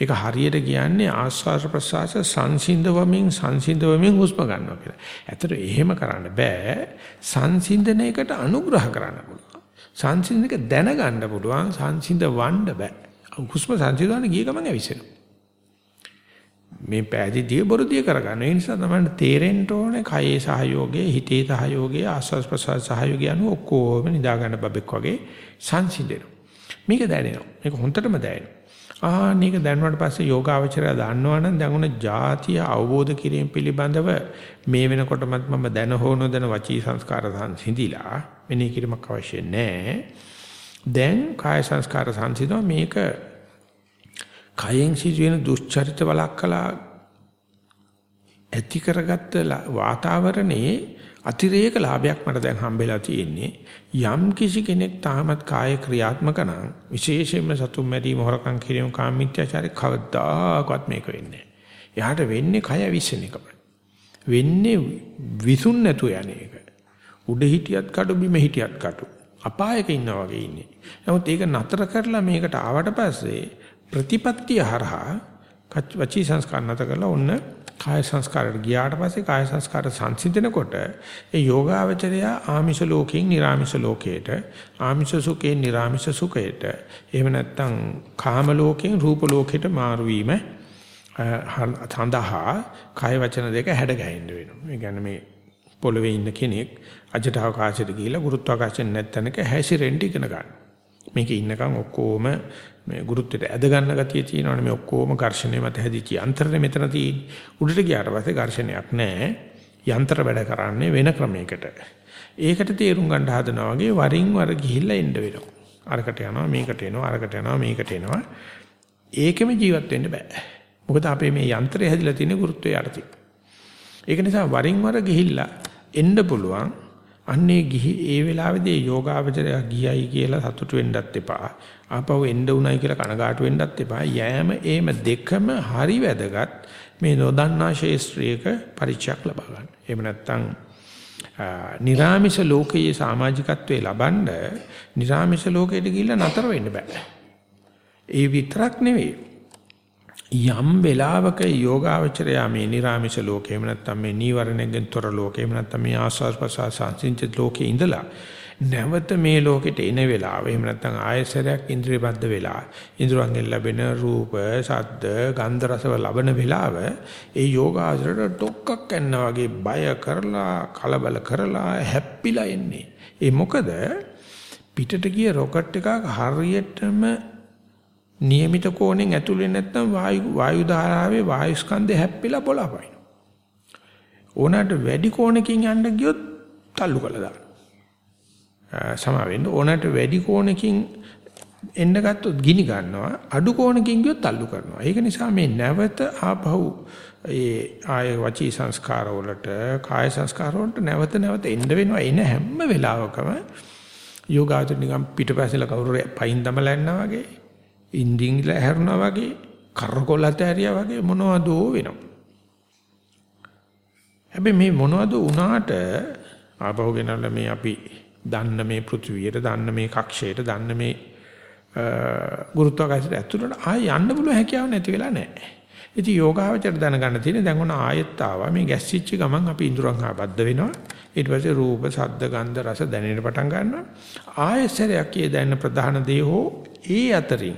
ඒක හරියට කියන්නේ ආස්වාද ප්‍රසආස සංසිඳවමින් සංසිඳවමින් හුස්ම ගන්නවා කියලා. ඇත්තට එහෙම කරන්න බෑ. සංසිඳනයකට අනුග්‍රහ කරන්න පුළුවන්. සංසිඳනක දැනගන්න පුළුවන් සංසිඳවන්න බෑ. හුස්ම සංසිඳවන්න ගිය ගමන් ඇවිස්සෙනවා. මේ පෑදීදී බොරුදිය කරගන්න. ඒ නිසා තමයි තේරෙන්න ඕනේ කයේ සහයෝගයේ, හිතේ සහයෝගයේ, ආස්වාස් ප්‍රසවාස සහයෝගය අනුව ඔක්කොම නිදා ගන්න බබෙක් වගේ සංසිඳෙනවා. මේක දැනෙනවා. මේක හොන්දටම දැනෙනවා. ආ මේක දැනුණාට පස්සේ යෝගාවචරය දන්නවනම් දැන් උන ಜಾතිය අවබෝධ කිරීම පිළිබඳව මේ වෙනකොටමත් මම දැන හෝ නොදැන වචී සංස්කාර සංසිඳිලා මෙනේ කිරීමක් අවශ්‍ය නැහැ. දැන් කාය සංස්කාර සංසිඳනවා මේක කයෙන් සිදුවෙන දුෂ්චරිත වලක්කලා ඇති කරගත්ත වාතාවරණයේ අතිරේක ලාභයක් මට දැන් හම්බෙලා තියෙන්නේ යම් කිසි කෙනෙක් තාමත් කාය ක්‍රියාත්මක නම් විශේෂයෙන්ම සතුම් මැරීම හොරකම් කිරීම කාමීත්‍යාචාරය කවදාකවත් මේක වෙන්නේ නැහැ. එයාට වෙන්නේ කය විශ්සන එකමයි. වෙන්නේ විසුන් නැතු යන එක. උඩ හිටියත් කඩු බිම හිටියත් කඩු. අපායක ඉන්නා වගේ ඉන්නේ. නමුත් ඒක නතර කරලා මේකට ආවට පස්සේ ප්‍රතිපත්තිය හරහා වචී සංස්කාර නැත කරලා ඔන්න කාය සංස්කාරයට ගියාට පස්සේ කාය සංස්කාර සංසිඳනකොට ඒ යෝගාවචරය ආමිෂ ලෝකයෙන් නිර්ආමිෂ ලෝකයට ආමිෂ සුඛයෙන් නිර්ආමිෂ සුඛයට එහෙම නැත්නම් කාම ලෝකයෙන් රූප ලෝකයට මාරු වීම සඳහා කාය වචන දෙක හැඩ ගැහෙන්න වෙනවා. ඒ කියන්නේ මේ පොළවේ ඉන්න කෙනෙක් අජට අවකාශයට ගිහිලා ගුරුත්වාකර්ෂණ නැත්තනක හැසිරෙන්න ඉගෙන ගන්න. මේකේ ඉන්නකම් ඔක්කොම මේ ගුරුත්වයට ඇද ගන්න ගතිය තියෙනවනේ. මේ ඔක්කොම ඝර්ෂණය මත හැදිච්ච යන්ත්‍රනේ මෙතන තියෙන්නේ. උඩට ගියාට පස්සේ ඝර්ෂණයක් නැහැ. යන්ත්‍ර වැඩ කරන්නේ වෙන ක්‍රමයකට. ඒකට තේරුම් ගන්න හදනවා වගේ වරින් වර ගිහිල්ලා එන්න වෙනවා. අරකට යනවා මේකට එනවා අරකට යනවා මේකට එනවා. ඒකෙම ජීවත් වෙන්න බෑ. මොකද අපේ මේ යන්ත්‍රය හැදිලා තියෙන ගුරුත්වය යටතේ ඒක නිසා වරින් වර ගිහිල්ලා එන්න පුළුවන් අන්නේ ගිහි ඒ වෙලාවේදී යෝගාවචරය ගියයි කියලා සතුටු වෙන්නත් එපා. ආපහු එන්න උනායි කියලා කනගාටු වෙන්නත් එපා. යෑම ඒම දෙකම හරි වැදගත් මේ නොදන්නා ශේස්ත්‍රයක පරිචයක් ලබා ගන්න. එහෙම නැත්නම් නිරාමිෂ ලෝකයේ සමාජිකත්වයේ ලබනද නිරාමිෂ ලෝකයට ගිහිල්ලා නතර වෙන්න බෑ. ඒ විතරක් නෙවෙයි යම් වෙලාවක යෝගාවචරයා මේ නිර්ාමිෂ ලෝකේ එහෙම නැත්නම් මේ නීවරණයෙන් තොර ලෝකේ එහෙම නැත්නම් මේ ආස්වාස් ප්‍රසආස සංසිඳිත ලෝකේ ඉඳලා නැවත මේ ලෝකෙට එන වෙලාව එහෙම නැත්නම් ආයසරයක් ඉන්ද්‍රිය බද්ධ වෙලා ඉන්ද්‍රයන්ගෙන් ලැබෙන රූප, ශබ්ද, ගන්ධ රස ලබන වෙලාව ඒ යෝගාචරයට ඩොක්කක් යනවා වගේ බය කරලා කලබල කරලා හැප්පිලා එන්නේ. ඒ මොකද පිටට ගිය රොකට් එකක් හරියටම નિયમિත කෝණයෙන් ඇතුල් වෙන්නේ නැත්නම් වායු වායු ධාරාවේ වායු ස්කන්ධය හැප්පිලා බොලාපයින්. ඕනට වැඩි කෝණකින් යන්න ගියොත් තල්ලු කළා දාන. සමා වෙන්න ඕනට වැඩි කෝණකින් එන්න ගත්තොත් ගිනි ගන්නවා අඩු කෝණකින් ගියොත් තල්ලු කරනවා. ඒක නිසා මේ නැවත ආපහු ඒ ආය වචී සංස්කාර වලට කාය සංස්කාර වලට නැවත නැවත එන්න වෙනවා. එන හැම වෙලාවකම යෝගාචර නිකම් පිටපැසල කවුරු පයින් දමලා යනවා වගේ ඉන්දින් ලැහැරුණා වගේ කරකොලත ඇරියා වගේ මොනවදෝ වෙනවා. හැබැයි මේ මොනවද වුණාට ආපහු ගෙනල්ලා මේ අපි දන්න මේ පෘථිවියට දන්න මේ කක්ෂයට දන්න මේ ගුරුත්වාකර්ෂණයට ඇතුළට ආය යන්න පුළුවන් හැකියාව නැති වෙලා නැහැ. ඉතින් යෝගාවචර දැනගන්න තියෙන දැන් ඔන්න ආයෙත් ආවා මේ ගැස්සිච්ච ගමන් අපි ඉඳුරන් හා බද්ධ වෙනවා. ඊට පස්සේ රූප, ශබ්ද, ගන්ධ, රස දැනෙන්න පටන් ගන්නවා. ආයෙසරයක් කිය දැනන ප්‍රධාන දේ හෝ ඒ අතරින්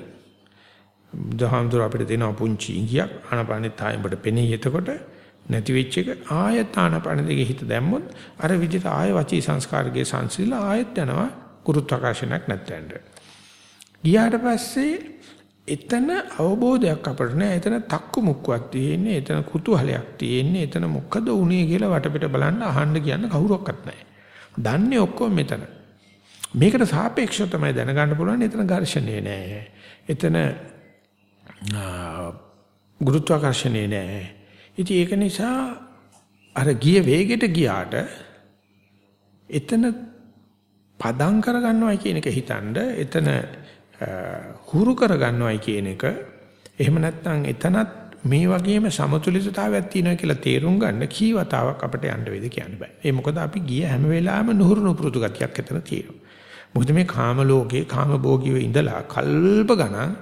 දහම්දුර අපිට දෙන පුංචි ඉඟියක් ආනපානෙත් ආයෙකට පෙනී එතකොට නැති වෙච්ච එක ආයත ආනපාන දෙකේ හිත දැම්මොත් අර විදිහට ආය වචී සංස්කාරයේ සංසිලා ආයත් යනවා ගුරුත්වාකර්ෂණයක් නැත්නම්. ගියාට පස්සේ එතන අවබෝධයක් අපිට නෑ එතන තක්කු මුක්කක් තියෙන්නේ එතන කුතුහලයක් තියෙන්නේ එතන මොකද වුනේ කියලා වටපිට බලන්න අහන්න කියන්න කවුරක්වත් නෑ. දන්නේ ඔක්කොම මෙතන. මේකට සාපේක්ෂව තමයි දැනගන්න පුළුවන් එතන ඝර්ෂණේ නෑ. එතන ගුරුත්වාකර්ෂණේ නෑ. ඉතින් ඒක නිසා අර ගිය වේගෙට ගියාට එතන පදම් කරගන්නවයි කියන එක හිතනද එතන හුරු කරගන්නවයි කියන එක එහෙම නැත්නම් එතනත් මේ වගේම සමතුලිතතාවයක් තියෙනවා කියලා තේරුම් ගන්න කී වතාවක් අපිට යන්න වේද කියන්න බෑ. ඒ මොකද අපි ගිය හැම වෙලාවෙම නුහුරු නුපුරුදු ගතියක් එතන තියෙනවා. මොකද මේ කාම ලෝකේ කාම භෝගීව ඉඳලා කල්ප ගණන්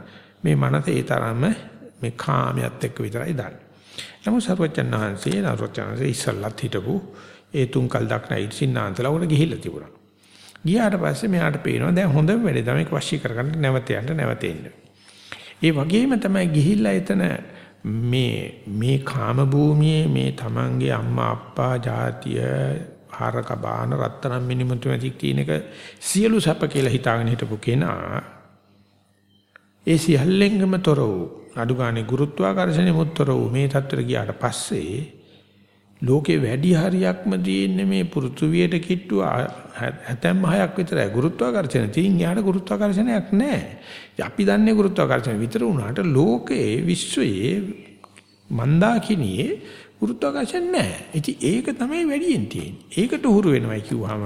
මේ මනස ඒ තරම්ම මේ කාමයට එක්ක විතරයි දාන්නේ. නමුත් සර්වචන් වහන්සේ නරොචනසේ ඉස්සල්ලත් හිටපු ඒ තුන් කල් දක්නා ඉසින්නාන්තලා උඩ ගිහිල්ලා තිබුණා. ගියාට පස්සේ මෙයාට පේනවා දැන් හොඳම වැඩේ තමයි වශී කරගන්න නැවත යන්න නැවත එන්න. ඒ වගේම තමයි ගිහිල්ලා එතන මේ මේ කාම භූමියේ මේ තමන්ගේ අම්මා අප්පා ජාතිය හරක බාන රත්තරන් මිනිමුතු මැතික් තියෙන එක සියලු සැප කියලා හිතාගෙන හිටපු කෙනා ඒ සියල්ලෙන්ගම තොර වූ අඩු ගානේ ගුරුත්වාකර්ෂණය මුත්තර වූ මේ තත්ත්වයට ගියාට පස්සේ ලෝකේ වැඩි හරියක්ම තියෙන්නේ මේ පෘථුවියට කිට්ටු 76ක් විතරයි ගුරුත්වාකර්ෂණ තියෙන යාට ගුරුත්වාකර්ෂණයක් නැහැ. අපි දන්නේ ගුරුත්වාකර්ෂණ විතර වුණාට ලෝකේ විශ්වයේ මන්දාකිනියේ ගුරුත්වාකර්ෂණ නැහැ. ඉතින් ඒක තමයි වැඩියෙන් තියෙන්නේ. ඒකට උහුරු වෙනවා කිව්වහම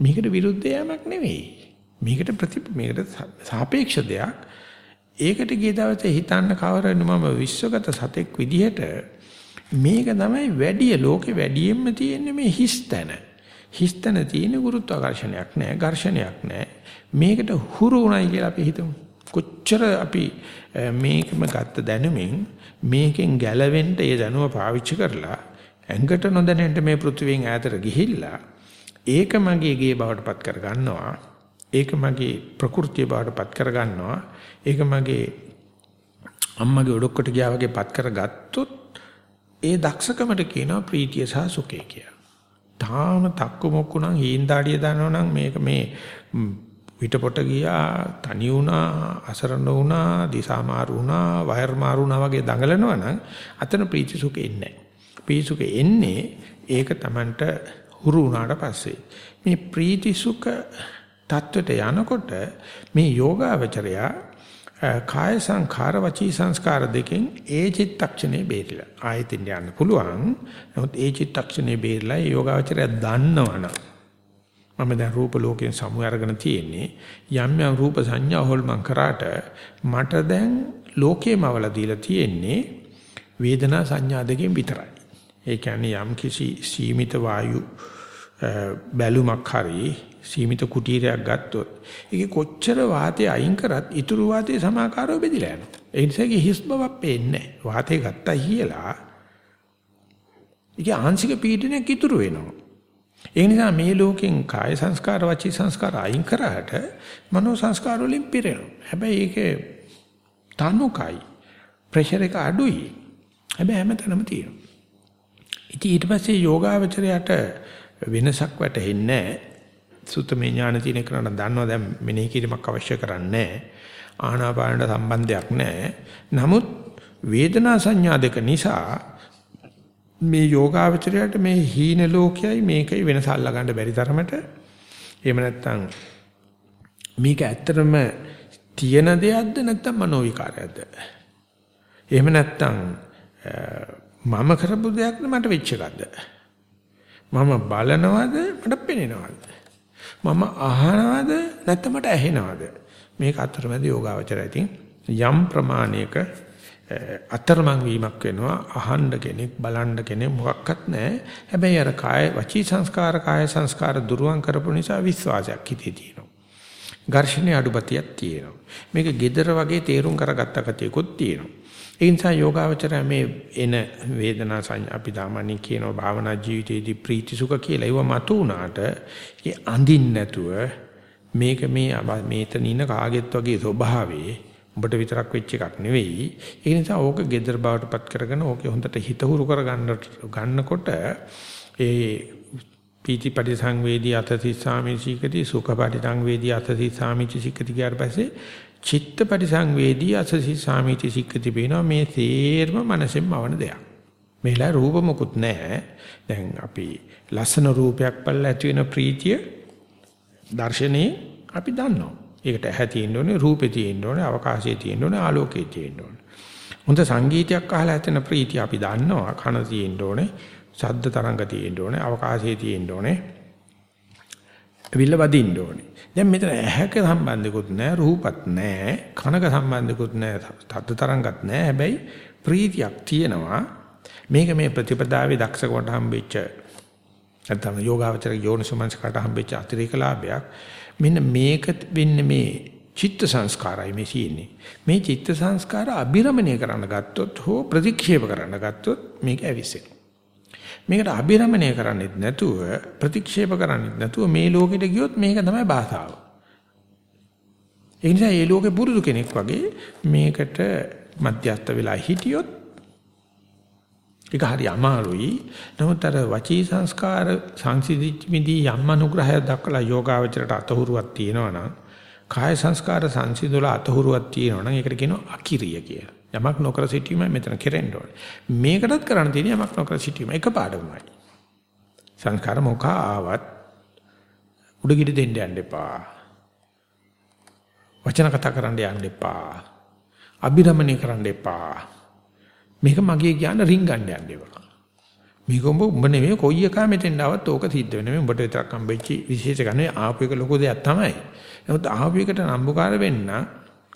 මේකට විරුද්ධ යෑමක් නෙවෙයි. මේකට ප්‍රති මේකට සාපේක්ෂ දෙයක්. ඒකට ගිය දවසේ හිතන්න කවරද මම විශ්වගත සතෙක් විදිහට මේක තමයි වැඩි ලෝකේ වැඩියෙන්ම තියෙන්නේ මේ හිස්තන. හිස්තන තියෙන ගුරුත්වාකර්ෂණයක් නැහැ, ඝර්ෂණයක් නැහැ. මේකට හුරු උණයි කියලා අපි හිතමු. කොච්චර අපි මේකම ගත්ත දැනුමින් මේකෙන් ගැලවෙන්න ඒ දැනුම පාවිච්චි කරලා ඇඟට නොදැනෙන්න මේ පෘථිවියෙන් ඈතට ගිහිල්ලා ඒක මගේ ගේ බවට පත් කර ගන්නවා. ඒක මගේ ප්‍රകൃතිය බවට පත් කර ගන්නවා. ඒක මගේ අම්මගේ ඔඩොක්කට ගියා වගේ පත් කරගත්තොත් ඒ දක්ෂකමට කියනවා ප්‍රීතිය සහ සුඛය කියලා. තාම තක්කු මොක්කු නම් හීන්දාඩිය දනවනම් මේක මේ පිටපොට ගියා තනි වුණා අසරණ වුණා දිසා මාරු වුණා වයර් මාරු වුණා වගේ දඟලනවා නම් අතන ප්‍රීති සුඛ එන්නේ නැහැ. ප්‍රීති සුඛ එන්නේ ඒක Tamanට හුරු වුණාට පස්සේ. මේ ප්‍රීති සුඛ தත්වෙට යනකොට මේ යෝගාවචරයා කාය සංඛාර වචී සංස්කාර දෙකෙන් ඒ චිත්තක්ෂණේ බේරිලා. ආයතින් යන්න පුළුවන්. නමුත් ඒ චිත්තක්ෂණේ බේරිලා යෝගාවචරය දන්නවනම් මම දැන් රූප ලෝකයෙන් සමු අරගෙන තියෙන්නේ. යම් යම් රූප සංඥා හොල්මන් කරාට මට දැන් ලෝකේමවල දීලා තියෙන්නේ වේදනා සංඥා දෙකෙන් විතරයි. ඒ කියන්නේ යම් කිසි සීමිත වායු බැලුමක් හරි සීමිත කුටීරයක් ගත්තොත් ඒකේ කොච්චර වාතය අයින් කරත් ඉතුරු වාතය සමාකාරව බෙදිලා යනවා. ඒ නිසා ඒකේ හිස් බවක් පේන්නේ නැහැ. වාතය ගත්තා කියලා ඒකේ ආංශික පීඩනයක් ඉතුරු වෙනවා. ඒ නිසා මේ ලෝකෙන් කාය සංස්කාර වචී සංස්කාර අයින් කරාට මනෝ සංස්කාර වලින් පිරෙනවා. හැබැයි ඒකේ තනුකයි ප්‍රෙෂර් එක අඩුයි. හැබැයි හැමතැනම තියෙනවා. ඉතින් ඊට පස්සේ යෝගාවචරයට වෙනසක් වැටහෙන්නේ නැහැ. සුත්තමේ ඥාන තියෙන කෙනාට දන්නවා. දැන් මෙනෙහි කිරීමක් අවශ්‍ය කරන්නේ ආනාපානට සම්බන්ධයක් නැහැ. නමුත් වේදනා සංඥා දෙක නිසා මේ යෝගාවචරයට මේ හීන ලෝකයයි මේකයි වෙනස අල්ලගන්න බැරි තරමට එහෙම නැත්නම් මේක ඇත්තටම තියෙන දෙයක්ද නැත්නම් මනෝ විකාරයක්ද? එහෙම නැත්නම් මම කරපු දෙයක්ද මට වෙච්ච එකක්ද? මම බලනවද මට පෙනෙනවද? මම අහනවද නැත්නම් මට ඇහෙනවද? මේක අතරමැද යෝගාවචරය. ඉතින් යම් ප්‍රමාණයක අතරමං වීමක් වෙනවා. අහන්න කෙනෙක් බලන්න කෙනෙක් මොකක්වත් නැහැ. හැබැයි අර කාය වචී සංස්කාර කාය සංස්කාර දුරුවන් කරපු නිසා විශ්වාසයක් හිතේ තියෙනවා. ඝර්ෂණයේ අඩුපතියක් තියෙනවා. මේක gedara වගේ තේරුම් කරගත්ත කතියකුත් තියෙනවා. ඒ නිසා යෝගාවචරය මේ එන වේදනා සංඥා අපි සාමාන්‍යයෙන් කියනවා භාවනා ජීවිතයේදී ප්‍රීති සුඛ කියලා ඒව මතු වුණාට ඒ අඳින්න නැතුව මේක මේ මේතන ඉන්න කාගෙත් වගේ ස්වභාවයේ උඹට විතරක් වෙච්ච එකක් නෙවෙයි. ඒ නිසා ඕක gedara බවටපත් කරගෙන ඕකේ හොඳට හිත හුරු කරගන්න ගන්නකොට ඒ පීති පරිසංවේදී අතති සාමිචිකති සුඛ පරිසංවේදී අතති සාමිචිකති කියන පස්සේ චිත්ත පරිසංවේදී අසසි සාමිති සික්කති වෙනවා මේ තේරම මනසෙන් මවන දෙයක්. මේලා රූප මොකුත් නැහැ. දැන් අපි ලස්සන රූපයක් බලලා ඇති වෙන ප්‍රීතිය දර්ශනේ අපි දන්නවා. ඒකට ඇහැ තියෙන්න ඕනේ, රූපේ තියෙන්න ඕනේ, අවකාශයේ තියෙන්න ඕනේ, ආලෝකයේ තියෙන්න ඕනේ. හොඳ සංගීතයක් අහලා ඇතන ප්‍රීතිය අපි දන්නවා. කන තියෙන්න ඕනේ, ශබ්ද තරංග තියෙන්න ඕනේ, අවකාශයේ තියෙන්න ඕනේ. විල්ල වදින්න ඕනේ. දැන් මෙතන ඇහැක සම්බන්ධිකුත් නැහැ, රූපත් නැහැ, කනක සම්බන්ධිකුත් නැහැ, තද්ද තරංගත් නැහැ. හැබැයි ප්‍රීතියක් තියෙනවා. මේක මේ ප්‍රතිපදාවේ දක්ෂකමට හම්බෙච්ච නැත්නම් යෝගාවචර යෝනිසමංසකට හම්බෙච්ච අතිරේක ලාභයක්. මෙන්න මේක වෙන්නේ මේ චිත්ත සංස්කාරයි මේ තියෙන්නේ. මේ චිත්ත සංස්කාර අබිරමණය කරන්න ගත්තොත් හෝ ප්‍රතික්ෂේප කරන්න ගත්තොත් මේක ඇවිස්සෙනවා. මේකට අභිරමණය කරන්නෙත් නැතුව ප්‍රතික්ෂේප කරන්නෙත් නැතුව මේ ලෝකෙට ගියොත් මේක තමයි භාෂාව. ඒ නිසා මේ ලෝකේ පුරුදු කෙනෙක් වගේ මේකට මධ්‍යස්ත වෙලා හිටියොත් ඒක හරි අමාරුයි. නමුත් අර වචී සංස්කාර සංසිද්ධිමිදී යම් අනුග්‍රහයක් දක්වලා යෝගාවචරයට අතහුරුවක් තියෙනවා නම් කාය සංස්කාර සංසිඳුල අතහුරුවක් තියෙනවා නම් ඒකට කියනවා අකිරිය කියලා. යමක් නොකර සිටීම මෙතන කෙරෙන්න ඕනේ. මේකටත් කරන්න තියෙන යමක් නොකර සිටීම එකපාරමයි. සංස්කාර මොකක් ආවත් උඩගිඩ දෙන්න යන්න එපා. වචන කතා කරන්න යන්න එපා. අභිරමණය කරන්න එපා. මේක මගේ ඥාන රින්ගන්න යන්න එපා. මේක උඹ උඹ නෙමෙයි කොයි එකා මෙතෙන් ආවත් ඕක සිද්ධ වෙන්නේ. උඹට විතරක් හම්බෙච්ච විශේෂ ගන්නේ ආපු එක ලොකු දෙයක් තමයි. නමුත් ආපු එකට නම්බුකාර වෙන්න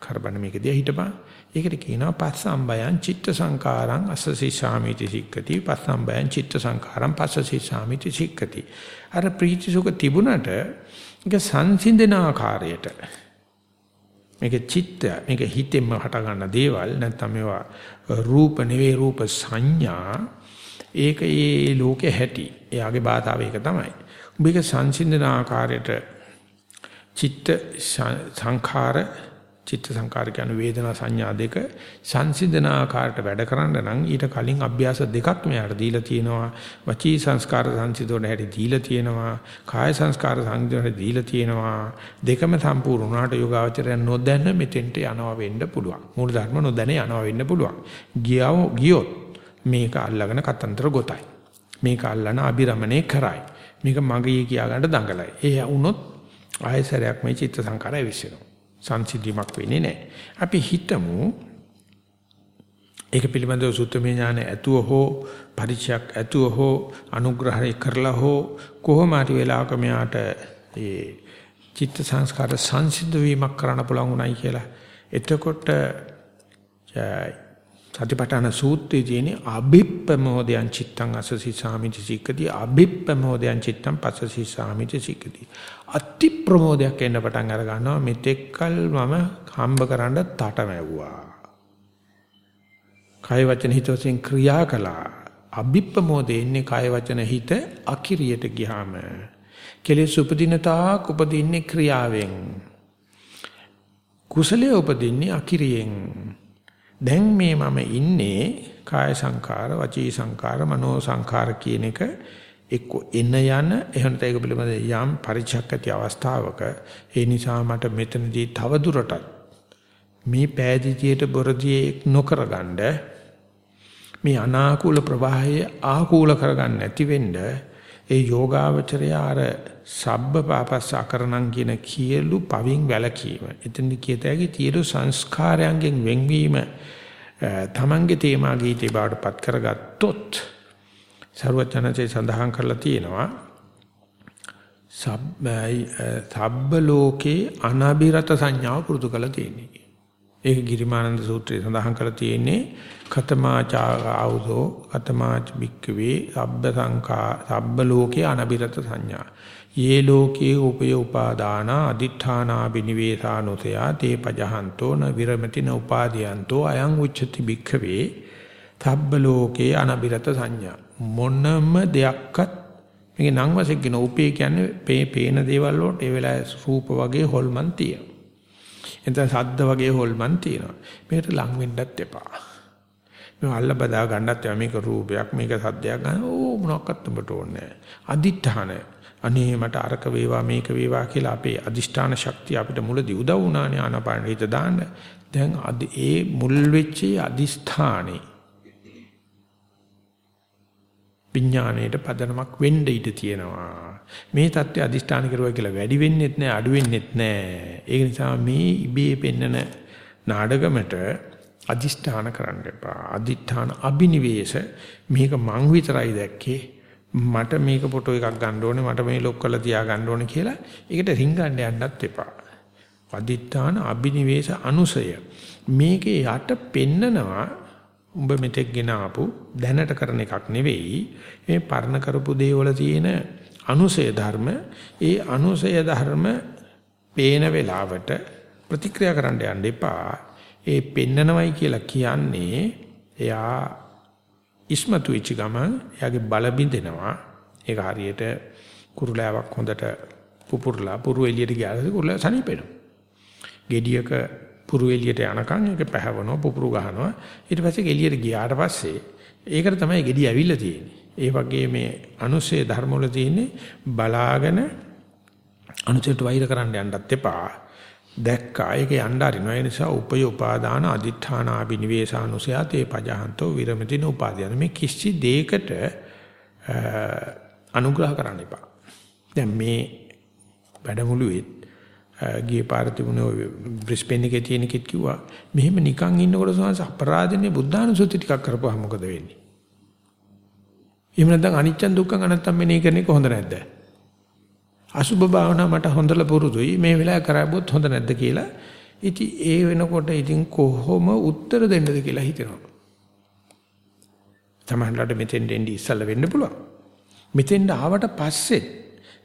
කරබන මේක දිහා හිටපන්. ඒකට කියනවා පස්සම්බයං චිත්ත සංකාරං අස්සසි සාමිති සික්කති පස්සම්බයං චිත්ත සංකාරං පස්සසි සාමිති සික්කති. අර ප්‍රීති සුඛ තිබුණට ඒක සංසිඳන ආකාරයට මේක චිත්ත මේක හිතෙන්ම හට ගන්න දේවල් නැත්නම් මේවා රූප නෙවෙයි රූප සංඥා ඒක ඒ ලෝකේ හැටි. එයාගේ බාධාව ඒක තමයි. උඹ ඒක සංසිඳන ආකාරයට චිත්ත සංඛාර චිත්ත සංකාර කියන වේදනා සංඥා දෙක සංසිඳන ආකාරයට වැඩ කරන්න නම් ඊට කලින් අභ්‍යාස දෙකක් මෙයාට දීලා තියෙනවා. වචී සංස්කාර සංසිඳන හැටි දීලා තියෙනවා. කාය සංස්කාර සංසිඳන හැටි දීලා තියෙනවා. දෙකම සම්පූර්ණ වුණාට යෝගාවචරය නොදැන මෙතෙන්ට යනවා වෙන්න පුළුවන්. මූල ධර්ම නොදැන යනවා වෙන්න පුළුවන්. ගියව ගියොත් මේක අල්ලගෙන කතන්තර ගොතයි. මේක අල්ලන අබිරමණය කරයි. මේක මගේ කියා ගන්න දඟලයි. ඒ වුණොත් ආයසරයක් මේ චිත්ත සංකාරය විශ්සෙනවා සංසිද්ධියක් වෙන්නේ නැහැ. අපි හිතමු ඒක පිළිබඳව සුත්තමේ ඥාන ඇතුව හෝ පරිචයක් ඇතුව හෝ අනුග්‍රහය කරලා හෝ කොහොම හරි වෙලාවක මෙයාට ඒ චිත්ත සංස්කාර සංසිද්ධ වීමක් කරන්න පුළුවන් උනායි කියලා. එතකොට සතිපට්ඨාන සූත්‍රයේ තියෙන අභිප්පමෝදයන් චිත්තං අසසි සාමිති සික්කති අභිප්පමෝදයන් චිත්තං පස්සසි සාමිති සික්කති අති ප්‍රමෝදයක් එන්න පටන් අර ගන්නවා. මෙතෙක්කල් මම හම්බ කරන්න තටමැව්වා කය වචන හිත වශයෙන් ක්‍රියා කළා. අභිප්පමෝදේ ඉන්නේ කය වචන හිත අකිරියට ගියාම. කෙලෙස් උපදින තාක් උපදින්නේ ක්‍රියාවෙන්. කුසලයේ උපදින්නේ අකිරියෙන්. දැන් මේ මම ඉන්නේ කාය සංකාර, වචී සංකාර, මනෝ සංකාර කියන එක එක්ක එන යන එහෙම නැත්නම් ඒක පිළිබඳ යම් පරිචයක් ඇති අවස්ථාවක ඒ නිසා මට මෙතනදී තව දුරටත් මේ පෑදීතියට බොරදියේ නොකරගන්න මේ අනාකූල ප්‍රවාහය ආකූල කරගන්න නැති වෙන්න ඒ යෝගාවචරය අර සබ්බ පාපස්ස අකරණම් කියන කියලු පවින් වැළකීම. එතෙන්දි කියතෑගේ තියලු සංස්කාරයන්ගෙන් වෙන්වීම තමන්ගේ තේමා ගීතේ බවට පත් කරගත්තොත් ਸਰවඥාචේ සඳහන් කරලා තියෙනවා සබ්බ ලෝකේ අනබිරත සංඥාව පුරුදු කළ තියෙන්නේ. ඒක ගිරිමානන්ද සූත්‍රයේ සඳහන් කරලා තියෙන්නේ කතමාචාවුසෝ කතමාච බික්කවේ සබ්බ සංකා සබ්බ ලෝකේ අනබිරත සංඥා. යේ ලෝකේ උපය උපාදාන අදිඨානා බිනිවේසානෝතයා තේ පජහන්තෝ න විරමති න උපාදීයන්තෝ අයං උච්චති බික්කවේ සබ්බ ලෝකේ අනබිරත සංඥා. මොනම දෙයක්වත් මේක නම් වශයෙන් කියන උපේ කියන්නේ පේ පේන දේවල් වලට ඒ වෙලාවේ රූප වගේ හොල්මන් තියෙනවා. එතන ශබ්ද වගේ හොල්මන් තියෙනවා. මේකට ලං වෙන්නත් එපා. මේ අල්ල බදා ගන්නත් එපා. මේක රූපයක් මේක සද්දයක් ගන්න ඕ මොනක්වත් උඹට ඕනේ අදිඨාන අනේ මට අරක වේවා මේක වේවා කියලා අපේ අදිෂ්ඨාන ශක්තිය අපිට මුලදී උදව් වුණානේ ආනාපාන හිත දාන්න. දැන් ඒ මුල් වෙච්ච අදිෂ්ඨානේ විඥාණයට පදනමක් වෙන්න ඉඩ තියෙනවා. මේ தත්ත්වය අදිෂ්ඨාන කරුවා කියලා වැඩි වෙන්නෙත් නැහැ අඩු වෙන්නෙත් නැහැ. ඒ නිසා මේ ඉබේ පෙන්නන නාඩගමට අදිෂ්ඨාන කරන්න එපා. අදිෂ්ඨාන අබිනිවේෂ මේක මං විතරයි දැක්කේ. මට මේක ෆොටෝ එකක් ගන්න ඕනේ මට මේ ලොක් කරලා තියා ගන්න ඕනේ කියලා ඒකට රින්ගන්න යන්නත් එපා. අදිඨාන අබිනිවේෂ අනුසය මේකේ යට පෙන්නනවා උඹ මෙතෙක් ගෙන ආපු දැනට කරන එකක් නෙවෙයි. මේ පරණ කරපු දේවල තියෙන අනුසය ධර්ම ඒ අනුසය ධර්ම පේන වෙලාවට ප්‍රතික්‍රියා කරන්න යන්න එපා. ඒ පෙන්නනවයි කියලා කියන්නේ එයා ඉස්මතු වෙච්ච ගමන් එයාගේ බල බින්දෙනවා ඒක හරියට කුරුලෑවක් හොඳට පුපුරලා පුරු එළියට ගියාද කුරුලෑ සනීපෙනවා gediයක පුරු එළියට යනකම් ඒක පැහැවනවා පුපුරු ගහනවා. ඊට පස්සේ එළියට ගියාට පස්සේ ඒකට තමයි gediy ඇවිල්ලා තියෙන්නේ. ඒ වගේ මේ අනුසේ ධර්ම වල තියෙන්නේ බලාගෙන අනුසයට වෛර කරන්න යන්නත් එපා. දැක්කා. ඒක යන්න අරිනවා. ඒ නිසා උපය උපාදාන අදිඨාන අබිනිවේෂානුසයතේ පජහන්තෝ විරමතින උපාදාන මේ කිසි දෙයකට අනුග්‍රහ කරන්න එපා. දැන් මේ වැඩමුළුවේ ගිය පාර තිබුණේ බ්‍රිස්බේන් එකේ තියෙන කෙත් කිව්වා මෙහෙම නිකන් ඉන්නකොට සෝන්ස අපරාධනේ බුද්ධානුසුති ටිකක් කරපුවා මොකද වෙන්නේ? එහෙම නැත්නම් අනිච්ච දුක්ඛ අනත්තම් මෙනේ කරන එක හොඳ නැද්ද? අසුබ භාවනා මට හොඳල පුරුදුයි මේ වෙලාවේ කරාබොත් හොඳ නැද්ද කියලා. ඉතින් ඒ වෙනකොට ඉතින් කොහොම උත්තර දෙන්නද කියලා හිතෙනවා. තමන්ලට මෙතෙන් දෙන්න ඉස්සල්ල වෙන්න පුළුවන්. මෙතෙන්ට ආවට පස්සේ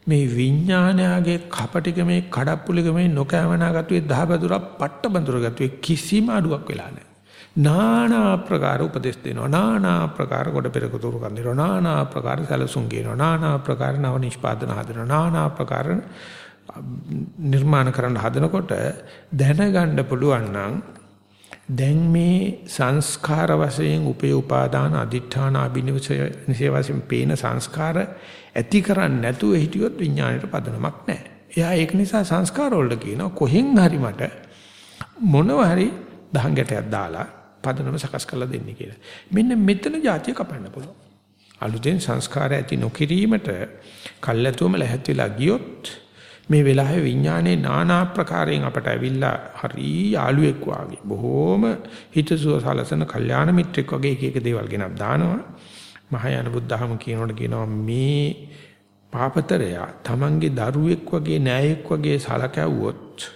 මේ විඥානයාගේ කපටිකමේ කඩප්පුලිකමේ නොකෑමනාගතුවේ දහබදුරක් පට්ට බඳුරගතුවේ කිසිම අඩුවක් වෙලා නැහැ. නානා ආකාර උපදේශ දෙනවා. නානා ආකාර කොට පෙරක තුරු කන් දෙනවා. නානා ආකාර සැලසුම් කියනවා. නානා ආකාර නව නිෂ්පාදන හදනවා. නානා ආකාර නිර්මාණ කරන්න හදනකොට දැනගන්න පුළුවන් නම් දැන් මේ සංස්කාර වශයෙන් උපේ උපාදාන අදිඨාන අබිනිවසය වශයෙන් පේන සංස්කාර ඇති කරන්නේ නැතුව හිටියොත් විඥාණයට පදනමක් නැහැ. එයා ඒක නිසා සංස්කාර වලට කියනවා කොහෙන් හරි මට මොනව හරි දහං ගැටයක් දාලා පදනම සකස් කරලා දෙන්න කියලා. මෙන්න මෙතන જાතිය කපන්න පුළුවන්. අලුතෙන් සංස්කාර ඇති නොකිරීමට කල්ැතුවම ලැහත් වෙලා ගියොත් මේ වෙලාවේ විඥානයේ নানা ආකාරයෙන් අපට ඇවිල්ලා හරි යාළුවෙක් වාගේ බොහෝම හිතසුව සලසන කල්යාණ මිත්‍රෙක් වගේ එක එක දේවල් ගෙනත් දානවා. මහායාන බුද්ධහම කියනකොට කියනවා මේ පාපතරය තමන්ගේ දරුවෙක් වගේ නෑයෙක් වගේ සලකැවුවොත්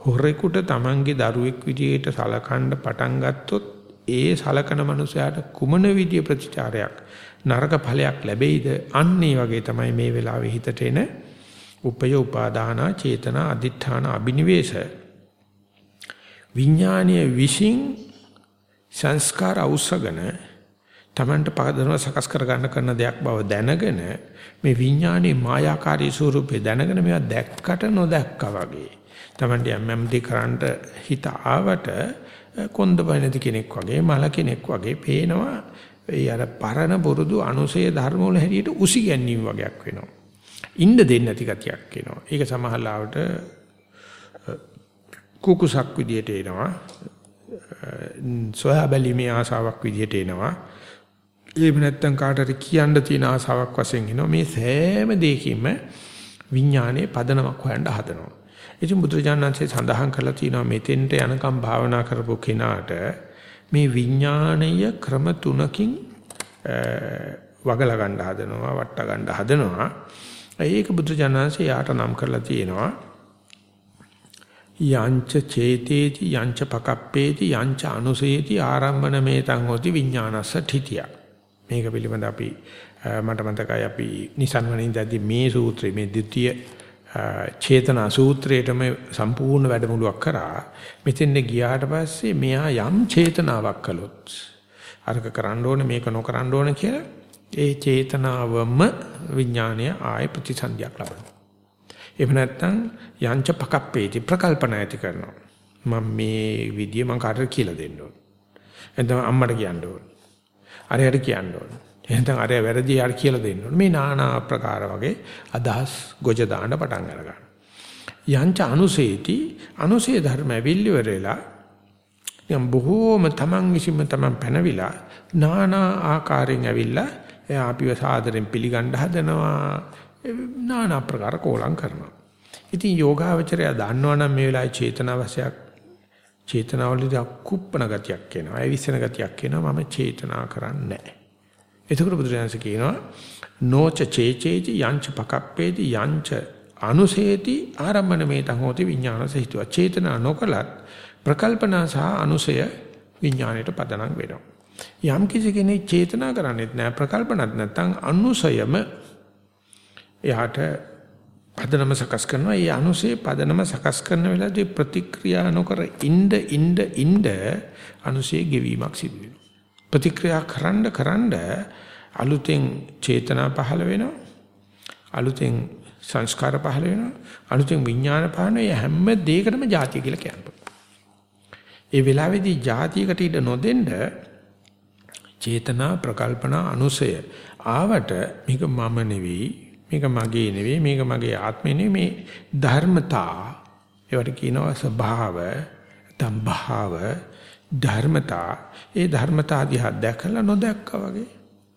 හොරෙකුට තමන්ගේ දරුවෙක් විදියට සලකන්න පටන් ගත්තොත් ඒ සලකන මනුස්සයාට කුමන විදිය ප්‍රතිචාරයක් නරක ඵලයක් ලැබෙයිද? අන්න ඒ වගේ තමයි මේ වෙලාවේ හිතට එන උපය උපාදාන චේතනා අදිඨාන අබිනිවේෂ. විඥානීය විශ්ින් සංස්කාර අවශ්‍යගෙන Tamanට පදනම සකස් කර ගන්න කරන දෙයක් බව දැනගෙන මේ විඥානයේ මායාකාරී ස්වරූපේ දැනගෙන මේවා දැක්කට නොදැක්කා වගේ. Tamanට යම් යම් දේ කරන්න හිත ආවට කොන්ද බයිනති කෙනෙක් වගේ මල කෙනෙක් වගේ පේනවා. ඒ අර පරණ පුරුදු අනුසය ධර්ම වල හැටියට උසි ගැනීම වගේක් වෙනවා. ඉන්න දෙන්නේ නැති ගතියක් එනවා ඒක සමහරවට කුකුසක් විදියට එනවා. සොයා බැලීමේ ආසාවක් විදියට එනවා. එහෙම නැත්නම් කාටට කියන්න තියෙන ආසාවක් වශයෙන් එනවා. මේ සෑම දෙයකින්ම විඥානයේ පදනමක් හොයන්න හදනවා. ඉතින් බුදුරජාණන්සේ සඳහන් කරලා තියෙනවා මෙතෙන්ට යනකම් භාවනා කරපු කෙනාට මේ විඥාණය ක්‍රම තුනකින් වගලා ගන්න හදනවා, වට ගන්න හදනවා. ඒක බුදුරජාණන්සේ යාට නම් කරලා තියෙනවා. යංච චේතේති යංච පකප්පේති යංච අනුසේති ආරම්මන මේතං හොති විඥානස්ස ठितिය. මේක පිළිබඳ අපි මට මතකයි අපි Nisan වනින්දදී මේ සූත්‍රයේ මේ ද්විතීය චේතනා සූත්‍රයේටම සම්පූර්ණ වැඩමුළුවක් කරා. මෙතෙන්ද ගියාට පස්සේ මෙයා යම් චේතනාවක් කළොත් අරක කරන්න ඕනේ මේක නොකරන්න ඕනේ කියලා ඒ චේතනාවම විඥානය ආය ප්‍රතිසන්දියක් ලබනවා. එහෙම නැත්නම් යංච පකප්පේති ප්‍රකල්පන ඇති කරනවා. මම මේ විදිය මම කාටද කියලා දෙන්න ඕන. එතන අම්මට කියන්න ඕන. අරයට කියන්න ඕන. එහෙනම් අරය වැරදි යාර කියලා දෙන්න ඕන. මේ নানা ආකාර වගේ අදහස් ගොජ දාන්න පටන් අරගන්න. යංච අනුසේති අනුසේ ධර්ම ඇවිල්ලිවර වෙලා යම් බොහෝම තමන් විසින්ම තමන් පැනවිලා নানা ආකාරයෙන් ඇවිල්ලා එයා අපිව සාදරෙන් පිළිගන්න හදනවා নানা ආකාර කෝලම් කරනවා. ඉතින් යෝගාවචරය දන්නවනම් මේ වෙලාවේ චේතනා වශයක් චේතනාවලදී අකුප්පන ගතියක් එනවා. ඒ විශ්සන ගතියක් එනවා. මම චේතනා කරන්නේ නැහැ. එතකොට බුදුරජාණන්සේ කියනවා නොච චේචේති යංච පකප්පේති යංච අනුසේති ආරම්මන මේතං හෝති විඥානස හිතුව. චේතනා නොකලත් ප්‍රකල්පනා සහ අනුසය විඥාණයට පදනම් වෙනවා. යම් කිසි කෙනෙක් චේතනා කරන්නේත් නැහැ ප්‍රකල්පනත් නැත්නම් අනුසයම එයාට පදනම සකස් කරනවා. ඒ අනුසේ පදනම සකස් කරන වෙලාවේදී ප්‍රතික්‍රියා නොකර ඉnde ඉnde ඉnde අනුසේ ගෙවීමක් සිදු වෙනවා. ප්‍රතික්‍රියා කරන්න කරන්න අලුතෙන් චේතනා පහළ වෙනවා. අලුතෙන් සංස්කාර පහළ වෙනවා. අලුතෙන් විඥාන පහළ වෙන හැම දෙයකටම ಜಾතිය කියලා කියනවා. ඒ වෙලාවේදී ಜಾතියකට ඉඩ නොදෙන්න චේතනා ප්‍රකල්පනා අනුසය. ආවට මේක මම නෙවෙයි මේක මගේ නෙවෙයි මේක මගේ ආත්මෙ නෙවෙයි මේ ධර්මතා ඒවට කියනවා ස්වභාව තම්භාව ධර්මතා. ඒ ධර්මතා දිහා දැකලා නොදැක්කා වගේ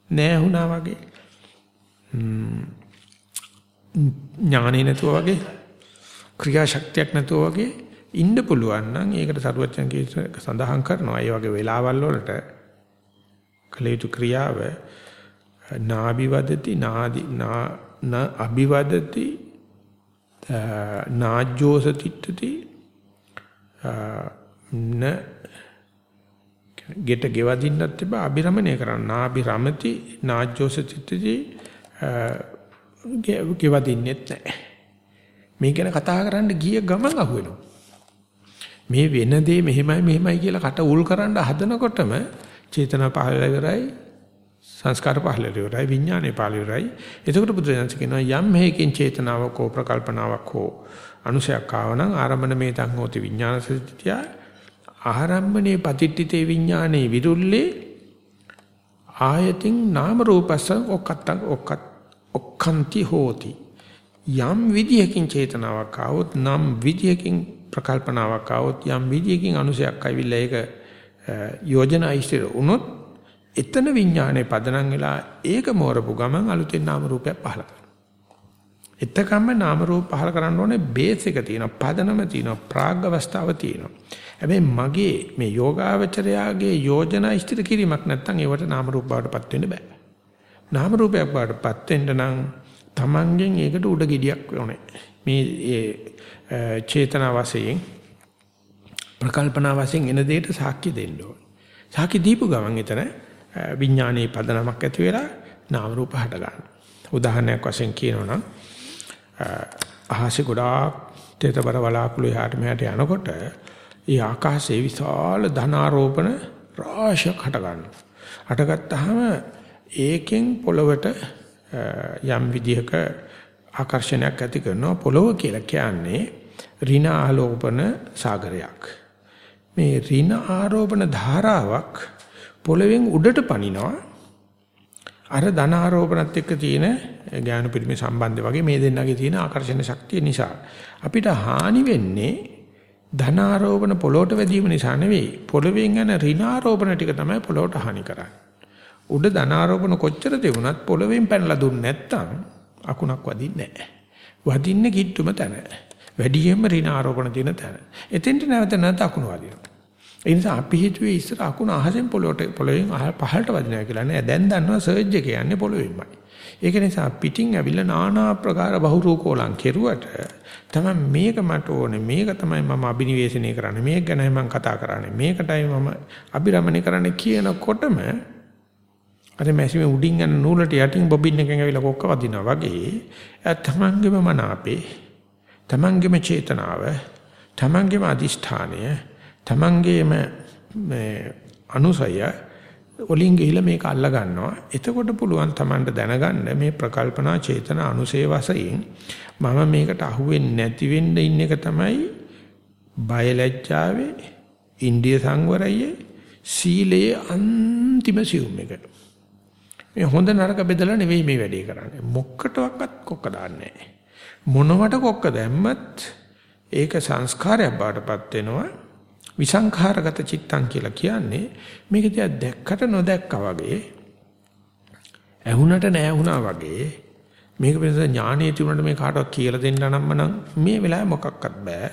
නෑ වුණා වගේ ඥානෙ නැතුව වගේ ක්‍රියාශක්තියක් නැතුව වගේ ඉන්න පුළුවන් නම් ඒකට සරුවචන සඳහන් කරනවා. ඒ වගේ වෙලාවල් වලට කළ යුතු ක්‍රියාව නාභිවදති නාදි නා න අභිවදති නාජ්ජෝස තිට්ඨති න ගෙට ගෙවදින්නත් තිබා අභිරමණය කරන්න. නාභිරමති නාජ්ජෝස තිට්ඨති ගෙවදින්නෙත් නැහැ. මේ ගැන කතා කරන්න ගිය ගමන් අහුවෙනවා. මේ වෙන දේ මෙහෙමයි මෙහෙමයි කියලා කට උල් කරන්න හදනකොටම චේතනා පහළ ඉවරයි සංස්කාර පහළ ඉවරයි විඥානේ පහළ ඉවරයි. එතකොට බුදුරජාණන් කියනවා යම් හේකින් චේතනාවක් හෝ ප්‍රකල්පනාවක් හෝ අනුසයක් ආවනම් ආරම්භන මේ තං හෝති විඥාන සත්‍යය ආරම්භනේ පතිට්ඨිතේ විඥානේ විරුල්ලේ ආයතින් නාම රූපස්ස ඔක්කත්තං ඔක්කත් ඔක්කන්ති හෝති. යම් විදියකින් චේතනාවක් ආවොත් නම් විදියකින් ප්‍රකල්පනාවක් ආවොත් යම් විදියකින් අනුසයක් ආවිල්ලා ඒක යෝජනා ඉස්තර වුණොත් එතන විඥානේ පදනම් වෙලා ඒක මෝරපු ගමන් අලුතෙන් නාම රූපයක් පහළ කරනවා. එතකම්ම නාම රූප පහළ කරන්න ඕනේ බේස් එක තියෙනවා, පදනම තියෙනවා, ප්‍රාග් අවස්ථාව තියෙනවා. හැබැයි මගේ මේ යෝගාවචරයාගේ යෝජනා ඉස්තර කිරීමක් නැත්නම් ඒවට නාම රූප බවටපත් වෙන්න බෑ. නාම රූපයක් බවටපත් වෙන්න නම් Tamangen ඒකට උඩ ගෙඩියක් ඕනේ. මේ ඒ චේතනා වශයෙන් ප්‍රකල්පනා වශයෙන් එන දෙයට සාක්ෂි දෙන්න ඕනේ. සාක්ෂි දීපු ගමන් එතන විඥානයේ පදනමක් ඇති වෙලා නාම රූප හට ගන්නවා. උදාහරණයක් වශයෙන් කියනවනම් අහසේ ගොඩාක් තේතබර වලාකුළු එහාට මෙහාට යනකොට ඒ ආකාශයේ විශාල ධනාරෝපණ රාශියක් හට ගන්නවා. හටගත්තාම ඒකෙන් පොළවට යම් විදිහක ආකර්ෂණයක් ඇති කරනවා පොළව කියලා කියන්නේ ඍණ ආලෝපන සාගරයක්. මේ ඍණ ආරෝපණ ධාරාවක් පොළවෙන් උඩට පනිනවා අර ධන ආරෝපණත් එක්ක තියෙන ඥාන පිරිමි සම්බන්ධය වගේ මේ දෙන්නගේ තියෙන ආකර්ෂණ ශක්තිය නිසා අපිට හානි වෙන්නේ ධනාරෝපණ පොළොට වැදීම නිසා නෙවෙයි පොළවෙන් යන ඍණාරෝපණ ටික තමයි පොළොට හානි කරන්නේ. උඩ ධනාරෝපණ කොච්චර තිබුණත් පොළවෙන් පැනලා දුන්නේ නැත්තම් අකුණක් වදින්නේ නැහැ. වදින්නේ කිට්ටුම තැන. වැඩියෙන්ම ඍණාරෝපණ තියෙන තැන. එතෙන්ට නැවත නැවත අකුණ වදිනවා. ඒ නිසා අපි හිතුවේ ඉස්සර අකුණ අහසෙන් පොළොට පොළවෙන් පහළට වදිනවා කියලා නෑ. දැන් දන්නවා සර්ජ් එක කියන්නේ පොළවෙන්මයි. ඒක නිසා පිටින් ඇවිල්ලා নানা ආකාර බහුරූපෝලං කෙරුවට තමයි මේක මට ඕනේ මේක තමයි මම අභිනිවේෂණය කරන්නේ මේක ගැනයි මම කතා කරන්නේ මේකටයි මම අභිරමණය කරන්නේ කියනකොටම අර මැසිමේ උඩින් යන නූලට යටින් බොබින් එකෙන් ඇවිල්ලා කොක්ක වදිනවා වගේ තමන්ගේම මන අපේ තමන්ගේම චේතනාව තමන්ගේම අදිෂ්ඨානය තමන්ගේම අනුසය වලින් ගිහිලා මේක අල්ලා ගන්නවා. එතකොට පුළුවන් Tamanට දැනගන්න මේ ප්‍රකල්පනා චේතන අනුසේ වශයෙන් මම මේකට අහුවෙන්නේ නැති වෙන්න ඉන්න එක තමයි බයලජ්ජාවේ ඉන්දිය සංවරයේ සීලයේ අන්තිම සියුම් එක. මේ හොඳ නරක බෙදලා නෙවෙයි මේ වැඩේ කරන්නේ. මොක්කටවත් කොක්ක දාන්නේ මොනවට කොක්ක දැම්මත් ඒක සංස්කාරයක් බාටපත් වෙනවා. විසංඛාරගත චිත්තං කියලා කියන්නේ මේක දිහා දැක්කට නොදැක්කා වගේ ඇහුණට නැහැ වගේ මේක පිළිබඳ ඥානෙ තිබුණාට මේ කාටවත් කියලා දෙන්න නම් නම් මේ වෙලාවේ මොකක්වත් බෑ.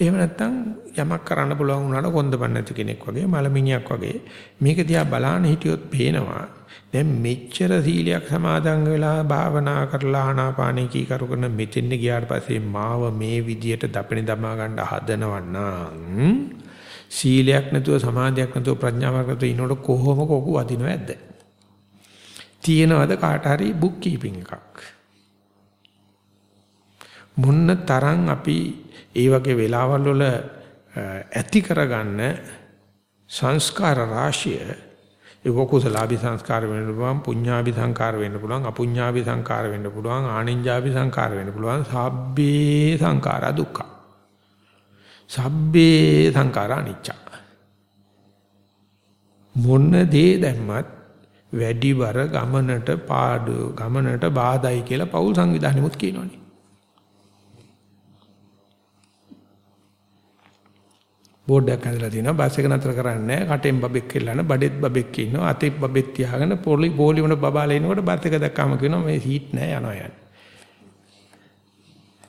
එහෙම නැත්නම් යමක් කරන්න පුළුවන් වුණාට කොන්දපන් නැති කෙනෙක් වගේ මලමිණියක් වගේ මේක දිහා බලාන හිටියොත් පේනවා. දැන් මෙච්චර සීලයක් සමාදන් වෙලා භාවනා කරලා ආනාපානෙ කී කරු කරන මෙතෙන් ගියාට පස්සේ මාව මේ විදියට දපණි දමා ගන්න හදනවන්නම් සීලයක් නැතුව සමාධියක් නැතුව ප්‍රඥාවක් නැතුව ඉන්නකොට කොහොම කොකු වදිනව ඇද්ද? තියෙනවද කාට හරි බුක් කීපින් එකක්? මොන්න තරම් අපි ඒ වගේ වෙලාවල් වල ඇති කරගන්න සංස්කාර රාශිය ඒක කුසලාභි සංස්කාර වෙන්න පුළුවන් පුඤ්ඤාභි සංස්කාර වෙන්න පුළුවන් අපුඤ්ඤාභි සංස්කාර වෙන්න පුළුවන් ආනිඤ්ඤාභි සංස්කාර වෙන්න පුළුවන්. සබ්බේ සංඛාර දුක්ඛ. සබ්බේ සංඛාර අනිච්ච. මොන දේ දැම්මත් වැඩිවර ගමනට පාඩු ගමනට බාධායි කියලා පෞල් සංවිධානෙමුත් කියනවනේ බෝඩ් එකක් හදලා තියෙනවා බස් එක නතර කරන්නේ නැහැ. කටෙන් බබෙක් කෙල්ලන බඩෙත් බබෙක් ඉන්නවා. අතේ බබෙක් තියාගෙන පොලි පොලි වුණ බබාලා එනකොට බස් එක දැක්කම කියනවා මේ සීට් නැහැ යනවා යන්නේ.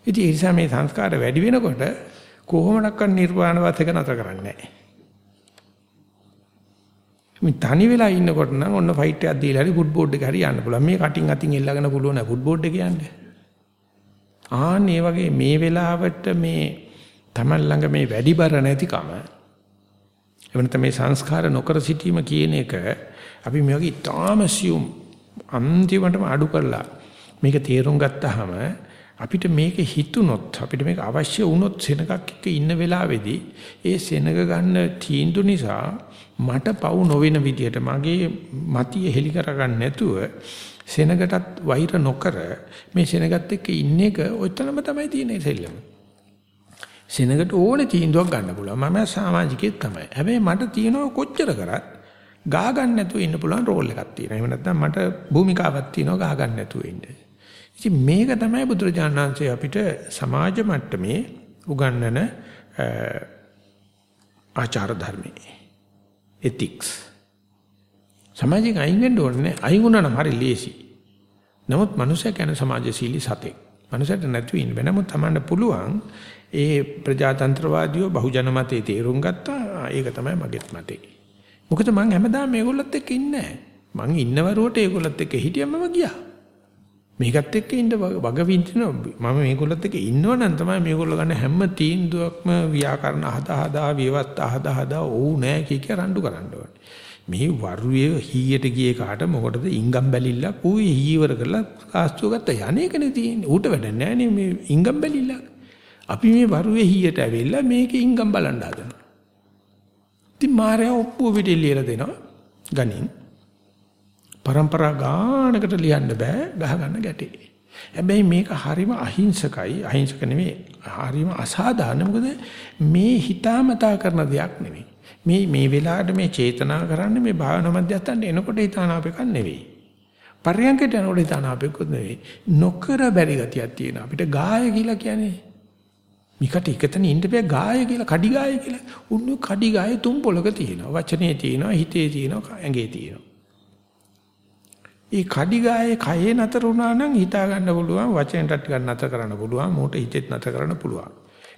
ඉතින් ඒ නිසා මේ සංස්කාර වැඩි වෙනකොට කොහොමඩක්වත් නිර්වාණ වත් එක නතර කරන්නේ නැහැ මේ තනි වෙලා ඉන්නකොට නම් ඔන්න ෆයිට් එකක් දීලා හරි ෆුට් බෝඩ් එක හරි යන්න පුළුවන්. මේ කටින් අතින් එල්ලගෙන පුළුවන් නෑ ෆුට් බෝඩ් එක යන්නේ ආන් මේ වගේ මේ වෙලාවට මේ Taman ළඟ මේ වැඩි බර නැතිකම එවනත මේ සංස්කාර නොකර සිටීම කියන එක අපි මේ වගේ තාමසියුම් අන්තිමටම අඩු කරලා මේක තේරුම් ගත්තාම අපිට මේක හිතුනොත් අපිට මේක අවශ්‍ය වුණොත් සෙනගක් එක්ක ඉන්න වෙලාවේදී ඒ සෙනග ගන්න තීන්දුව නිසා මට පවු නොවන විදියට මගේ මතිය හෙලි කරගන්න නැතුව සෙනගටත් වෛර නොකර මේ සෙනගත් එක්ක ඉන්න එක ඔයතනම තමයි තියෙන්නේ සෙල්ලම. සෙනඟට ඕනේ තීන්දුවක් ගන්න පුළුවන්. මම සමාජිකයෙක් තමයි. හැබැයි මට තියෙනවා කොච්චර කරත් ගා ගන්න නැතුව ඉන්න පුළුවන් රෝල් එකක් තියෙනවා. එහෙම නැත්නම් මට භූමිකාවක් තියෙනවා ගා ගන්න නැතුව ඉන්න. ඉතින් මේක තමයි බුදුරජාණන් වහන්සේ අපිට සමාජ මට්ටමේ උගන්වන ආචාර ධර්මයේ ethics සමාජයෙන් අයින් වෙන්න ඕනේ අයින් වුණා නම් හරි ලේසි. නමුත් මනුස්සය කියන්නේ සමාජශීලී සතෙක්. මනුස්සයට නැතුව ඉන්න බෑ. නමුත් Tamanට පුළුවන් ඒ ප්‍රජාතන්ත්‍රවාදීව බහුජන මතේ තේරුම් ගත්තා. ඒක තමයි මගේත් මතේ. මොකද මං හැමදාම මේගොල්ලොත් එක්ක ඉන්නේ නැහැ. මං ඉන්නවරුවට ඒගොල්ලොත් එක්ක හිටියම ගියා. මේකත් එක්ක ඉන්න වග විඳිනවා. මම මේගොල්ලොත් එක්ක ඉන්නවනම් තමයි මේගොල්ලෝ ගන්න හැම තීන්දුවක්ම ව්‍යාකරණ හදා හදා විවත් හදා හදා ඕ නෑ කිය කිය රණ්ඩු කරන්න ඕනේ. මේ වරුවේ හීයට ගියේ කාට මොකටද ඉංගම් බැලිල්ලක් ඌ හීවර කරලා කාස්තුව ගත්ත යන්නේකනේ තියෙන්නේ. ඌට වැඩ නැහැ නේ මේ ඉංගම් බැලිල්ලක්. අපි මේ වරුවේ හීයට ඇවිල්ලා මේකේ ඉංගම් බලන්න හදනවා. ඉතින් මාර්යා ඔප්පුව පිටින් ලියලා දෙනවා. ගනින්. પરම්පරා ගානකට ලියන්න බෑ ගහ ගන්න ගැටේ. හැබැයි මේක හරිම අහිංසකයි අහිංසක නෙමෙයි හරිම අසාධාරණ මොකද මේ හිතාමතා කරන දෙයක් නෙමෙයි මේ මේ වෙලාවට මේ චේතනා කරන්නේ මේ භාවනා මධ්‍යස්ථානට එනකොට හිතානාපෙක නෙවෙයි පර්යංකයට යනකොට හිතානාපෙකුත් නෙවෙයි නොකර බැරි ගතියක් තියෙනවා අපිට ගාය කියලා කියන්නේ මිකට එකතන ඉන්න බෑ ගාය කියලා කඩි ගාය කියලා. උන්නු කඩි ගාය තුන් පොලක තියෙනවා. වචනේ තියෙනවා, හිතේ තියෙනවා, ඇඟේ තියෙනවා. ඒ කඩි ගායේ කයේ නතර වුණා නම් හිතා ගන්න පුළුවන්, වචනෙන්ට ටිකක් නතර කරන්න පුළුවන්, මොකට හිතෙත් නතර කරන්න පුළුවන්.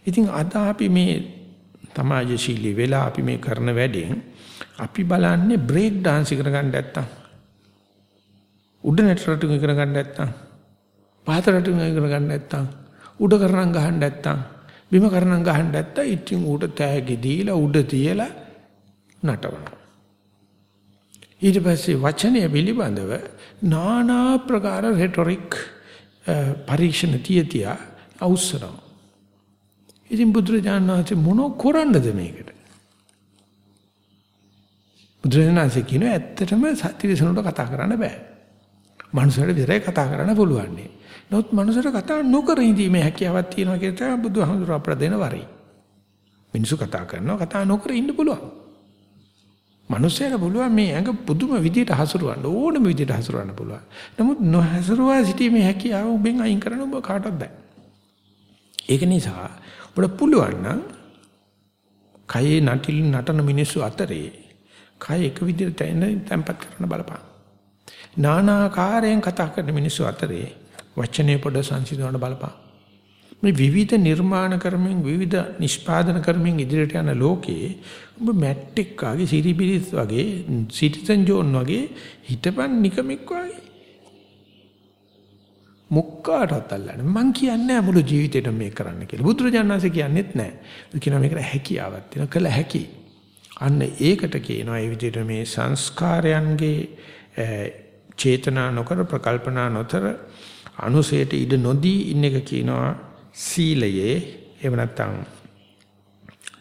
ඉතින් අද අපි මේ සමාජශීලී වෙලා අපි මේ කරන වැඩෙන් අපි බලන්නේ බ්‍රේක් dance ඉගෙන ගන්න නැත්තම් උඩ නැටරට ඉගෙන ගන්න නැත්තම් පහතරට ඉගෙන ගන්න නැත්තම් උඩ කරනම් ගහන්න නැත්තම් බිම කරනම් ගහන්න නැත්තම් ඉතින් ඌට තෑගි දීලා උඩ තියලා නටවනවා ඊට පස්සේ වචනය පිළිබඳව নানা ප්‍රකාර රෙටොරික් පරීක්ෂණ තියතියා අවසරම් ඉතින් බුදුරජාණන් වහන්සේ මොන කරන්නද මේකට? බුදුරජාණන් වහන්සේ කියන ඇත්තටම සත්‍යවිසනුට කතා කරන්න බෑ. මනුස්සයට විතරයි කතා කරන්න පුළුවන්. නමුත් මනුස්සයට කතා නොකර ඉඳීමේ හැකියාවක් තියෙනවා කියලා තමයි බුදුහාමුදුරුවෝ අපට දෙන වරේ. මිනිස්සු කතා කරනවා කතා නොකර ඉන්න පුළුවන්. මනුස්සයර පුළුවන් මේ ඇඟ පුදුම විදියට හසුරවන්න ඕනම විදියට හසුරවන්න පුළුවන්. නමුත් නොහසුරවා සිටීමේ හැකියාව උඹෙන් අයින් කරන්න ඔබ කාටවත් බෑ. ඒක නිසා ඔබට පුළුවන් නම් කයේ නටිල් නටන මිනිස්සු අතරේ කය එක විදිහට තැම්පත් කරන්න බලපන්. නානාකාරයෙන් කතා කරන මිනිස්සු අතරේ වචනේ පොඩ සංසිඳවන්න බලපන්. මේ විවිධ නිර්මාණ කරමින් විවිධ නිෂ්පාදන කරමින් ඉදිරියට යන ලෝකේ ඔබ මැට්ටික් වගේ සිරිබිරිස් වගේ සිටිසන් ජෝන් වගේ හිටපන් නිකමෙක් වගේ මොක්කාටවත් අල්ලන්නේ. මං කියන්නේ මුළු ජීවිතේටම මේක කරන්න කියලා. බුදුරජාණන් වහන්සේ කියන්නේත් නැහැ. කියනවා මේකට හැකියාවක් තියෙනවා. කළ හැකි. අන්න ඒකට කියනවා ඒ විදිහට මේ සංස්කාරයන්ගේ චේතනා නොකර ප්‍රකල්පනා නොතර අනුසයට ඉඩ නොදී ඉන්න එක කියනවා සීලයේ එහෙම නැත්නම්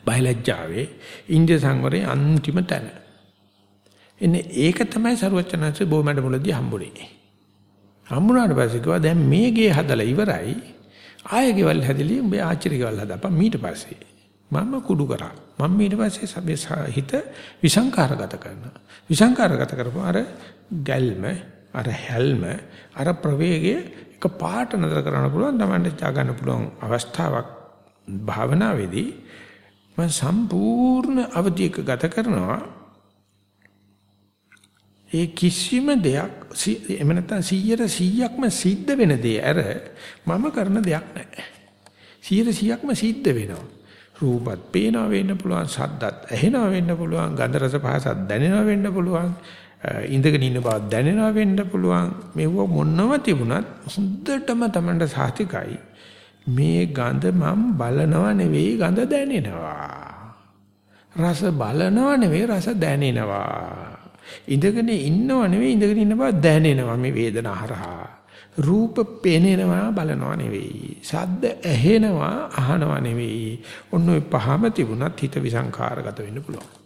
බයලජ්ජාවේ ඉන්දිය සංවරයේ අන්තිම තැන. එන්නේ ඒක තමයි සරුවචනanse බොමඩ මුලදී හම්බුනේ. හම්බුනාට පස්සේ කිව්වා දැන් මේ ගේ හදලා ඉවරයි. ආයෙ ගෙවල් හැදලි උඹ ආච්චිට ගෙවල් හදාපන් ඊට පස්සේ. මම කුඩු කරා. මම ඊට පස්සේ සබේ හිත විසංකාරගත කරනවා. විසංකාරගත කරපුවා අර ගැල්ම, අර හැල්ම, අර ප්‍රවේගය එක පාට නතර කරන්න පුළුවන් තමන්ට තා ගන්න පුළුවන් අවස්ථාවක් භාවනාවේදී මම සම්පූර්ණ අවධියක ගත කරනවා ඒ කිසිම දෙයක් එහෙම නැත්නම් 100ට 100ක්ම සිද්ධ වෙන දේ අර මම කරන දෙයක් නැහැ. 100ට 100ක්ම සිද්ධ වෙනවා. රූපත් පේනවා වෙන්න පුළුවන්, ශබ්දත් ඇහෙනවා වෙන්න පුළුවන්, ගන්ධ රස පහසත් දැනෙනවා වෙන්න පුළුවන්, ඉඳගෙන ඉන්න බව දැනෙනවා වෙන්න පුළුවන්. මෙව මොනව තිබුණත් හොඳටම Tamanට සාතිකයි. මේ ගඳ මම බලනව නෙවෙයි ගඳ දැනෙනවා. රස බලනව නෙවෙයි රස දැනෙනවා. ඉඳගෙන ඉන්නව නෙවෙයි ඉඳගෙන ඉන්න බව දැනෙනවා මේ වේදනාව හරහා. රූප පේනෙනවා බලනවා නෙවෙයි. ශබ්ද ඇහෙනවා අහනවා නෙවෙයි. ඔන්න ඔය පහම තිබුණත් හිත විසංකාරගත වෙන්න පුළුවන්.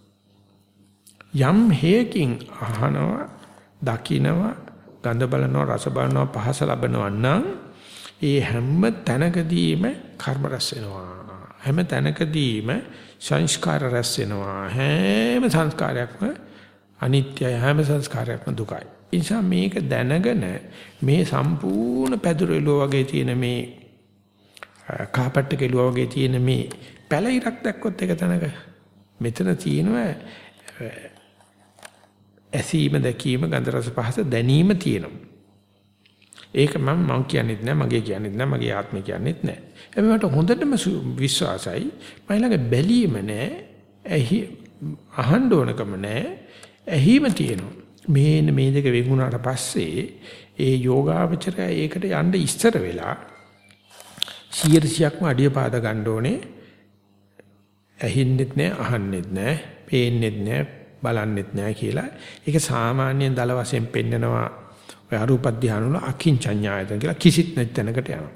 යම් හේකින් අහනවා, දකිනවා, ගඳ බලනවා, රස බලනවා, පහස ලබනවා නම් ඒ හැම තැනකදීම කර්ම රැස් වෙනවා. හැම තැනකදීම සංස්කාර රැස් වෙනවා. හැම සංස්කාරයක්ම අනිත්‍යය හැම සංස්කාරයක්ම දුකයි. ඒ නිසා මේක දැනගෙන මේ සම්පූර්ණ පැදුරෙලුව වගේ තියෙන මේ කාපට් කෙලුව වගේ තියෙන මේ පැල ඉරක් දැක්කොත් එක තැනක මෙතන තියෙනවා ඇසීම දැකීම ගන්ධ රස පහස දැනීම තියෙනවා. ඒක මම මම කියන්නේත් නෑ මගේ කියන්නේත් නෑ මගේ ආත්මය කියන්නේත් නෑ. හැබැයි මට හොඳටම විශ්වාසයි මම ළඟ බැලීම නෑ ඇහි අහන්න ඕනකම නෑ ඇහිම තියෙනවා. මේන මේ දෙක වෙගුණාට පස්සේ ඒ යෝගාවචරය ඒකට යන්න ඉස්සර වෙලා 100%ක්ම අඩිය පාද ගන්න ඕනේ. ඇහින්නෙත් නෑ, අහන්නෙත් නෑ, පේන්නෙත් නෑ, බලන්නෙත් නෑ කියලා. ඒක සාමාන්‍යයෙන් දල වශයෙන් පෙන්නනවා ඔය අරූප ධානය වල අකින්චඤ්ඤායතන කියලා කිසිත් නැති තැනකට යනවා.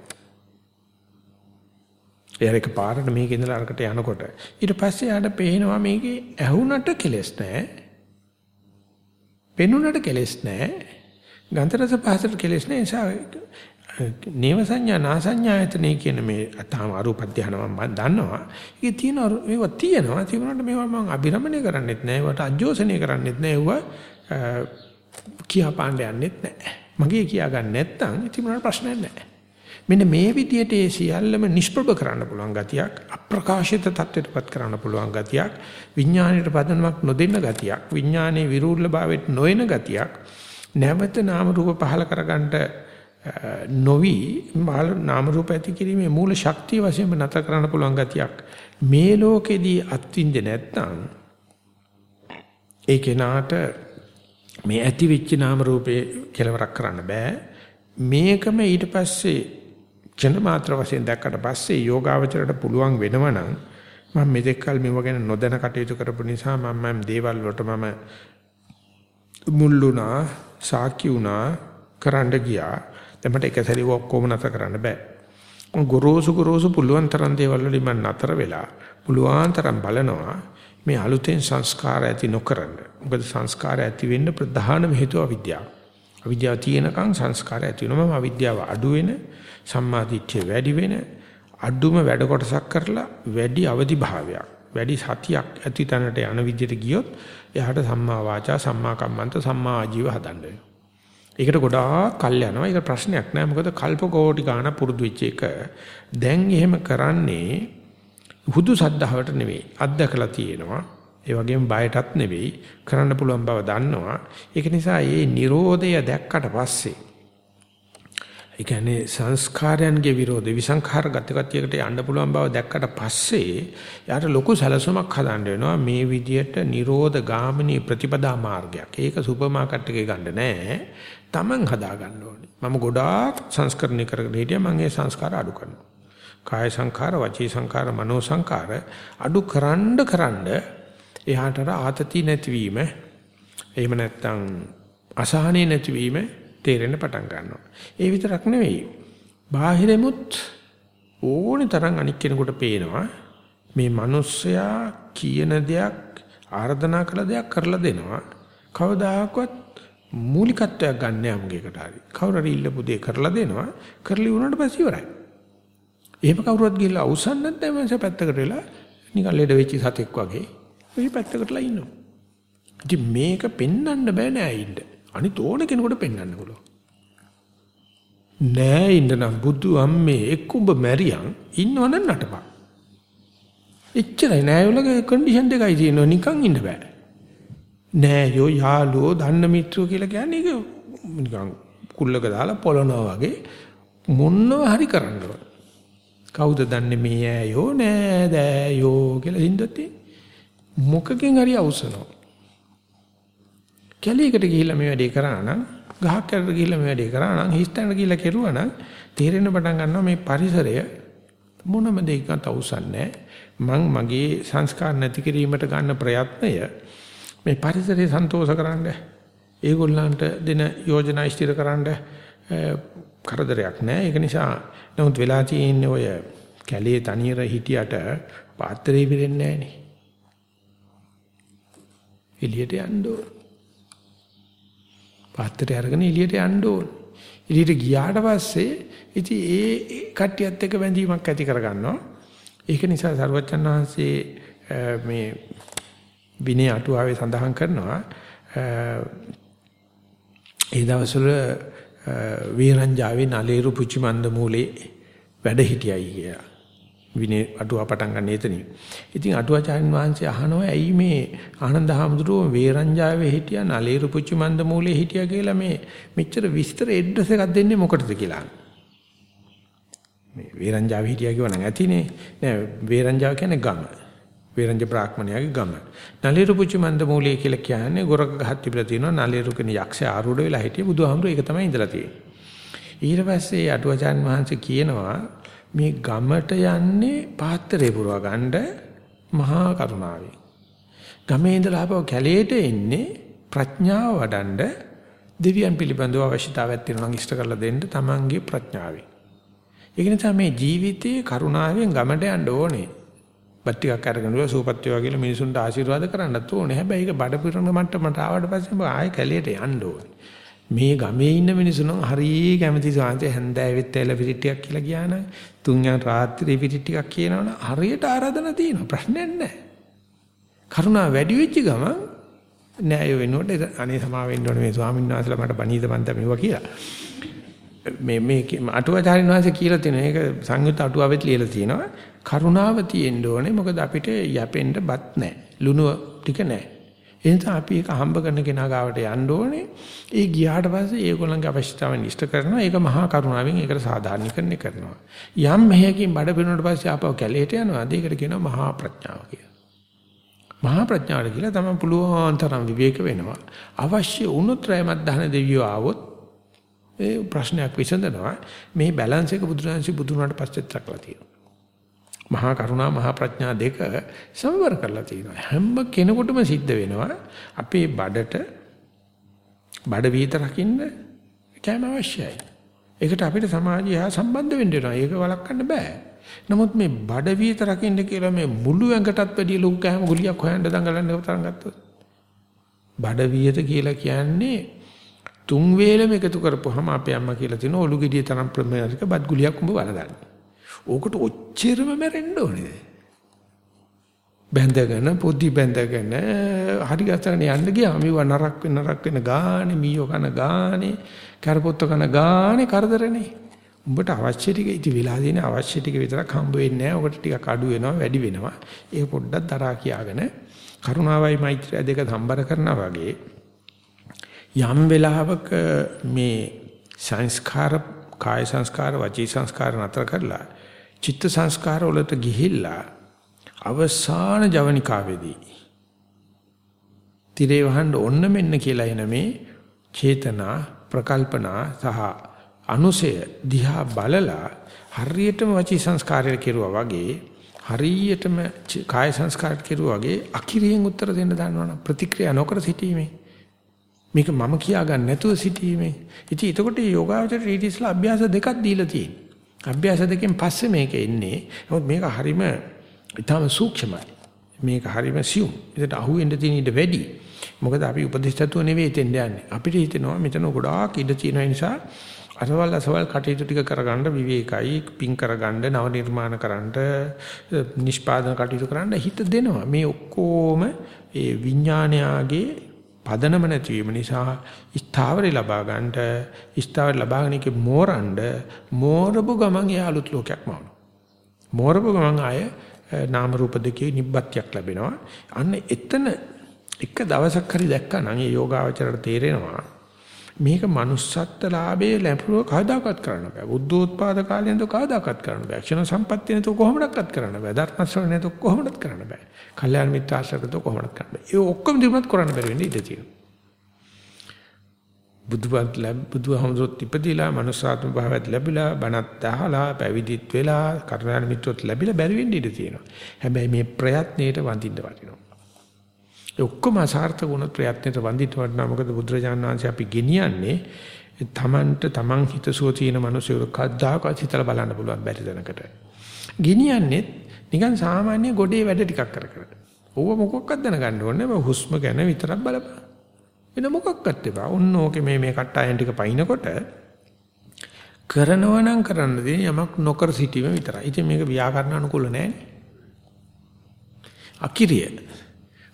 එයාර එක පාරට මේක ඉඳලා අරකට යනකොට ඊට පස්සේ යාට පේනවා මේකේ ඇහුනට කෙලස් නැහැ පෙනුනට කෙලෙස් නැහැ. ගන්ධරස පහසට කෙලෙස් නැහැ. නිසා නේව සංඥා නාසඤ්ඤායතනේ කියන මේ අතම අරූප ධානය මම දන්නවා. ඒක තියෙන මේවා තියෙනවා. තිබුණාට මේවා මම අභිරමණය කරන්නෙත් නැහැ. ඒවට අජෝසනය කරන්නෙත් නැහැ. ඒවා කියා පාණ්ඩ යන්නෙත් නැහැ. මගේ කියා ගන්න නැත්නම් තිබුණාට ප්‍රශ්නයක් නැහැ. මෙන්න මේ විදිහට ඒ සියල්ලම නිෂ්ප්‍රභ කරන්න පුළුවන් ගතියක් අප්‍රකාශිත தත්ත්වයටපත් කරන්න පුළුවන් ගතියක් විඥාණයට පදනමක් නොදෙන්න ගතියක් විඥානයේ විරූල්‍යභාවයට නොයන ගතියක් නැවත නාම රූප පහල කරගන්න නොවි නාම රූප ඇති කිරීමේ මූල ශක්තිය වශයෙන්ම නැතර කරන්න පුළුවන් ගතියක් මේ ලෝකෙදී අත්විඳ නැත්නම් ඒ කෙනාට මේ ඇති වෙච්ච නාම රූපේ කෙලවරක් කරන්න බෑ. මේකම ඊට පස්සේ චන මාත්‍ර වශයෙන් දැක්කට පස්සේ යෝගාවචරයට පුළුවන් වෙනවනම් මම මෙතෙක් කල මේව ගැන නොදැන කටයුතු කරපු නිසා මම මම දේවල් වලට මම මුල්ුණා සාකි වුණා කරන්න ගියා. දැන් මට එක සැරේ ඔක්කොම නැතර කරන්න බෑ ගොරෝසු ගොරෝසු පුළුවන් තරම් දේවල් වලින් මම නතර වෙලා පුළුවන් තරම් බලනවා මේ අලුතෙන් සංස්කාර ඇති නොකරන. මොකද සංස්කාර ඇති වෙන්න ප්‍රධානම හේතුව අවිද්‍යාව. අවිද්‍යාව තියෙනකන් සංස්කාර ඇති වෙනවම අවිද්‍යාව අඩු වෙන සම්මාදිට්ඨිය වැඩි වෙන අඩුම වැඩ කොටසක් කරලා වැඩි අවදි භාවයක් වැඩි සතියක් ඇති තැනට යන විදිහට ගියොත් එයාට සම්මා වාචා සම්මා කම්මන්ත සම්මා ආජීව හදන්න වෙනවා. ඒකට ගොඩාක් කල් යනවා. ඒක ප්‍රශ්නයක් නෑ. මොකද කල්ප කෝටි ගාණ පුරුදු වෙච්ච එක. දැන් එහෙම කරන්නේ හුදු සද්ධාවට නෙවෙයි. අත්දකලා තියෙනවා. ඒ වගේම බයටත් නෙවෙයි. කරන්න පුළුවන් බව දන්නවා. ඒක නිසා මේ Nirodhaය දැක්කට පස්සේ ඒ කියන්නේ සංස්කාරයන්ගේ විරෝධය විසංඛාර ගතිගතියකට යන්න පුළුවන් බව දැක්කට පස්සේ යාට ලොකු සැලසුමක් හදන්න වෙනවා මේ විදියට නිරෝධ ගාමිනී ප්‍රතිපදා මාර්ගයක්. ඒක සුපර් මාකට් එකේ ගන්න නෑ. Taman හදා ගන්න ඕනේ. මම ගොඩාක් සංස්කරණය කරගෙන හිටියා මම ඒ සංස්කාර අඩු කරනවා. කාය සංඛාර, වචී සංඛාර, මනෝ සංඛාර අඩු කරන්න කරන්න එහාට ආතති නැතිවීම එහෙම නැත්නම් අසහනෙ නැතිවීම තේරෙන්න පටන් ගන්නවා. ඒ විතරක් නෙවෙයි. බාහිරෙමුත් ඕනි තරම් අනික් කෙනෙකුට පේනවා මේ මිනිස්සයා කියන දෙයක් ආර්දනා කළ දෙයක් කරලා දෙනවා. කවදාකවත් මූලිකත්වයක් ගන්න යම්ගේකට හරි. කවුරු හරි ඉල්ලපු දේ කරලා දෙනවා. කරලි වුණාට පස්සේ ඉවරයි. එහෙම කවුරුවත් ගිහලා අවසන් නැත්නම් මම පැත්තකට වෙලා නිකන් ලෙඩ වෙච්ච සතෙක් වගේ මේ පැත්තකටලා ඉන්නවා. ඉතින් මේක පෙන්වන්න බෑ නෑ ඉන්න. අනිත් ඕන කෙනෙකුට පෙන්වන්න පුළුවන්. නෑ ඉන්න නම් බුදු අම්මේ එක්කුඹ මැරියන් ඉන්නවනම් නටපන්. එච්චරයි නෑ වලගේ කන්ඩිෂන් දෙකයි තියෙනවා නිකන් ඉන්න බෑ. නෑ යෝ යාළුවෝ දන්න මිත්‍රෝ කියලා කියන්නේ ඒක නිකන් කුල්ලක දාලා පොළනවා වගේ මොන්නව හරි කරන්න ඕන. කවුද දන්නේ මේ ඇයෝ නෑ දෑයෝ කියලා හින්දත් මොකකින් හරි අවසනවා. කැලේකට ගිහිල්ලා මේ වැඩේ කරා නම් ගහක් කැලේට ගිහිල්ලා මේ වැඩේ කරා නම් හිස්තැනට ගිහිල්ලා කෙරුවා නම් තේරෙන්න පටන් ගන්නවා මේ පරිසරය මොනම දෙයකට අවසන්නේ මං මගේ සංස්කාර නැති කිරීමට ගන්න ප්‍රයත්නය මේ පරිසරය සන්තෝෂ කරන්න ඒගොල්ලන්ට දෙන යෝජනා ඉදිරි කරන්න කරදරයක් නෑ ඒක නිසා නමුත් වෙලා තියෙන්නේ ඔය කැලේ තනියර හිටියට පාත්‍රේ පිරෙන්නේ නෑනේ එළියට යන්න ඕන පාත්‍රය අරගෙන එළියට යන්න ඕන. එළියට ගියාට පස්සේ ඉතින් ඒ කට්ටියත් එක්ක බැඳීමක් ඇති කරගන්නවා. ඒක නිසා සරුවච්චන් වහන්සේ මේ විනය අටුවාවේ සඳහන් කරනවා ඒ දවස්වල වීරංජාවේ නලේරු පුචිමන්ද මූලේ වැඩ හිටියයි කියලා. විනේ අටුවා පටන් ගන්න එතනින්. ඉතින් අටුවාචාර්යන් වහන්සේ අහනවා ඇයි මේ ආනන්ද හාමුදුරුවෝ වේරංජාවේ හිටියා නලේරු පුච්චි මන්ද මූලේ හිටියා කියලා මේ මෙච්චර විස්තර ඇඩ්‍රස් එකක් දෙන්නේ මොකටද කියලා. මේ වේරංජාවේ හිටියා කියව නම් ඇතිනේ. නෑ වේරංජාව කියන්නේ ගම. වේරංජ බ්‍රාහ්මණයාගේ ගම. නලේරු පුච්චි මන්ද මූලේ කියලා කියන්නේ ගොරක ගහක් තිබිලා තියෙනවා නලේරු කෙන යක්ෂයා ආරූඪ වෙලා හිටියේ බුදුහාමුදුරුවෝ ඒක තමයි ඉඳලා තියෙන්නේ. ඊට පස්සේ අටුවාචාර්යන් වහන්සේ කියනවා මේ ගමට යන්නේ පාත්‍රේ පුරව ගන්න මහා කරුණාවෙන්. ගමේ ඉඳලා ආපහු කැලේට එන්නේ ප්‍රඥාව වඩන්ඩ දෙවියන් පිළිබඳව අවශ්‍යතාවයක් තියෙනවා නම් ඉෂ්ට කරලා දෙන්න තමන්ගේ ප්‍රඥාවෙන්. ඒක නිසා මේ ජීවිතයේ කරුණාවෙන් ගමට යන්න ඕනේ. බත් ටිකක් අරගෙන ඉව සූපත් වේවා කියලා මිනිසුන්ට ආශිර්වාද කරන්නත් ඕනේ. හැබැයි ඒක බඩ පිරන මට්ටමට ආවට පස්සේ ආයෙ කැලේට යන්න ඕනේ. මේ ගමේ ඉන්න මිනිස්සු නම් හරිය කැමති සාන්තය හැන්දෑවෙත් එළ පිටිටියක් කියලා ගියා නම් තුන්යන් රාත්‍රී පිටිටියක් කියනවනම් හරියට ආරාධන තියෙනවා ප්‍රශ්නයක් නැහැ. කරුණා වැඩි වෙච්ච ගම නෑ ඒ වෙනුවට අනේ සමා වෙන්න ඕනේ මේ ස්වාමීන් වහන්සේලා මට බණීද මන්ද මෙවුවා කියලා. මේ මේ අටුවාචාරින් වහන්සේ කියලා තියෙන ඒක සංයුත් අටුවාවෙත් ලියලා තියෙනවා කරුණාව තියෙන්න ඕනේ. මොකද අපිට යැපෙන්න බත් නැහැ. ලුණු ටික නැහැ. ඒ නිසා අපි ඒක හම්බ කරන කෙනා ගාවට යන්න ඕනේ. ඒ ගියාට පස්සේ ඒගොල්ලන්ගේ අවශ්‍යතාවන් ඉෂ්ට කරනවා. ඒක මහා කරුණාවෙන් ඒකට සාධාරණීකරණය කරනවා. යම් මෙහෙයකින් බඩ පිරුණාට පස්සේ ආපහු කැලේට යනවා. ඒකට කියනවා මහා ප්‍රඥාව කියලා. මහා ප්‍රඥාවට කියලා තමයි පුළුවන් තරම් විවේක වෙනවා. අවශ්‍ය වුණොත් රැමත් දහන දෙවියෝ ආවොත් ඒ ප්‍රශ්නයක් විසඳනවා. මේ බැලන්ස් එක බුදුරජාණන්සේ බුදුනාට පස්සෙත් රැකලා තියෙනවා. මහා කරුණා මහා ප්‍රඥා දෙක සමවර කරලා තියෙනවා. හැම කෙනෙකුටම සිද්ධ වෙනවා අපේ බඩට බඩ වීත රකින්න කැම අවශ්‍යයි. ඒකට අපිට සමාජය හා සම්බන්ධ වෙන්න වෙනවා. ඒක වළක්වන්න බෑ. නමුත් මේ බඩ වීත රකින්න කියලා මේ මුළු ඇඟටත් වැඩිය ලොකු කැම ගුලියක් හොයන්න දඟලන්න තරම් ගත්තොත් බඩ වීත කියලා කියන්නේ තුන් වේලම එකතු කරපුවාම අපේ අම්මා කියලා තියෙන ඔලු ගෙඩිය තරම් ප්‍රමේයක බත් ගුලියක් උඹ වලදන්න. ඕකට ඔච්චරම මැරෙන්න ඕනේ. බැඳගෙන පොඩි බැඳගෙන හරි ගස්සගෙන යන්න ගියාම මේව නරක් වෙන නරක් වෙන ගානේ මීයෝ කන ගානේ කරපොත්ත කන ගානේ කරදරනේ. උඹට අවශ්‍ය ටික ඉති වෙලා දින අවශ්‍ය ටික විතරක් හම්බ වෙන්නේ නැහැ. ඔකට ටිකක් අඩු වෙනවා වැඩි වෙනවා. ඒක පොඩ්ඩක් දරා කියාගෙන කරුණාවයි මෛත්‍රිය දෙක සම්බර කරනවා වගේ යම් වෙලාවක මේ සංස්කාර කාය සංස්කාර වචී සංස්කාර නතර කරලා චිත්ත සංස්කාර වලට ගිහිල්ලා අවසාන ජවනිකාවේදී තිරේ වහන්න ඔන්න මෙන්න කියලා එන මේ චේතනා ප්‍රකල්පනා සහ අනුසය දිහා බලලා හරියටම වචී සංස්කාරය කෙරුවා වගේ හරියටම කාය සංස්කාරය කෙරුවා වගේ අකිරියෙන් උත්තර දෙන්න දන්නවනම් ප්‍රතික්‍රියා නොකර සිටීමේ මේක මම කියා ගන්න නැතුව සිටීමේ. ඉතින් එතකොට මේ යෝගාවචර රීතිස්ලා අභ්‍යාස දෙකක් දීලා තියෙනවා. අභ්‍යාස දෙකෙන් පස්සේ මේක එන්නේ. නමුත් මේක හරීම ඊටම සූක්ෂමයි. මේක හරීම සියුම්. ඒකට අහුවෙන්න තියෙන ඉඩ වැඩි. මොකද අපි උපදේශතුව නෙවෙයි එතෙන් යන්නේ. අපිට හිතෙනවා මෙතන ගොඩාක් ඉඩ තියෙන නිසා අසවල් අසවල් කටයුතු ටික කරගන්න විවේකයි පිං කරගන්න නව නිර්මාණ කරන්න නිෂ්පාදන කටයුතු කරන්න හිත දෙනවා මේ ඔක්කොම ඒ විඥානයාගේ පදනම නැතිවීම නිසා ස්ථාවරය ලබා ගන්නට ස්ථාවර ලබාගෙන ඉකේ මෝරණ්ඩ මෝරපු ගමන් එයා අලුත් ලෝකයක් මවනවා. මෝරපු ගමන් ආය නාම රූප දෙකේ නිබ්බත්‍යක් ලැබෙනවා. අන්න එතන එක දවසක් හරි දැක්කා නම් ඒ යෝගාවචරයට තේරෙනවා මේක manussත්ත්ව ලාභයේ ලැබුණු කවදාකවත් කරන්න බෑ. බුද්ධෝත්පාද කාලයෙන්ද කවදාකවත් කරන්න බෑ. ක්ෂණ සම්පත්තිය නැතුව කොහොමඩක්වත් කරන්න බෑ. ධර්ම ශ්‍රවණය නැතුව කොහොමඩත් කරන්න බෑ. කල්යාණ මිත්‍ර ආශ්‍රයකට කොහොමඩත් කරන්න බෑ. ඒ ඔක්කොම දිනුවත් කරන්න බැරි වෙන්නේ ඉඳ තියෙනවා. බුදුබත් ලැබ බුදුහමසොත් ඉපදිලා manussාත්ම භාවයත් ලැබිලා බණත් අහලා පැවිදිත් වෙලා කල්යාණ මිත්‍රොත් ලැබිලා බැරි වෙන්නේ ඉඳ තියෙනවා. හැබැයි මේ ප්‍රයත්නයේට වඳින්න වටිනවා. ඒ ඔක්කොම අසාර්ථක වුණ ප්‍රයත්නයට වඳින්න වටිනා මොකද බුදුරජාණන් වහන්සේ අපි ගෙනියන්නේ තමන්ට තමන් හිතසුව තියෙන මිනිස්සු කද්දාකවත් හිතලා බලන්න පුළුවන් බැරි දැනකට. ගෙනියන්නේ නිකන් සාමාන්‍ය ගොඩේ වැඩ ටිකක් කර කර. ඕව මොකක්වත් දැනගන්න ඕනේ නැහැ. හුස්ම ගැන විතරක් බලපන්. වෙන මොකක්වත් එපා. ඔන්න ඕකේ මේ මේ කට්ටයන් ටික පයින්නකොට කරනවා නම් කරන්න දෙන යමක් නොකර සිටීම විතරයි. ඉතින් මේක ව්‍යාකරණ අනුකූල නැහැ. අකිරිය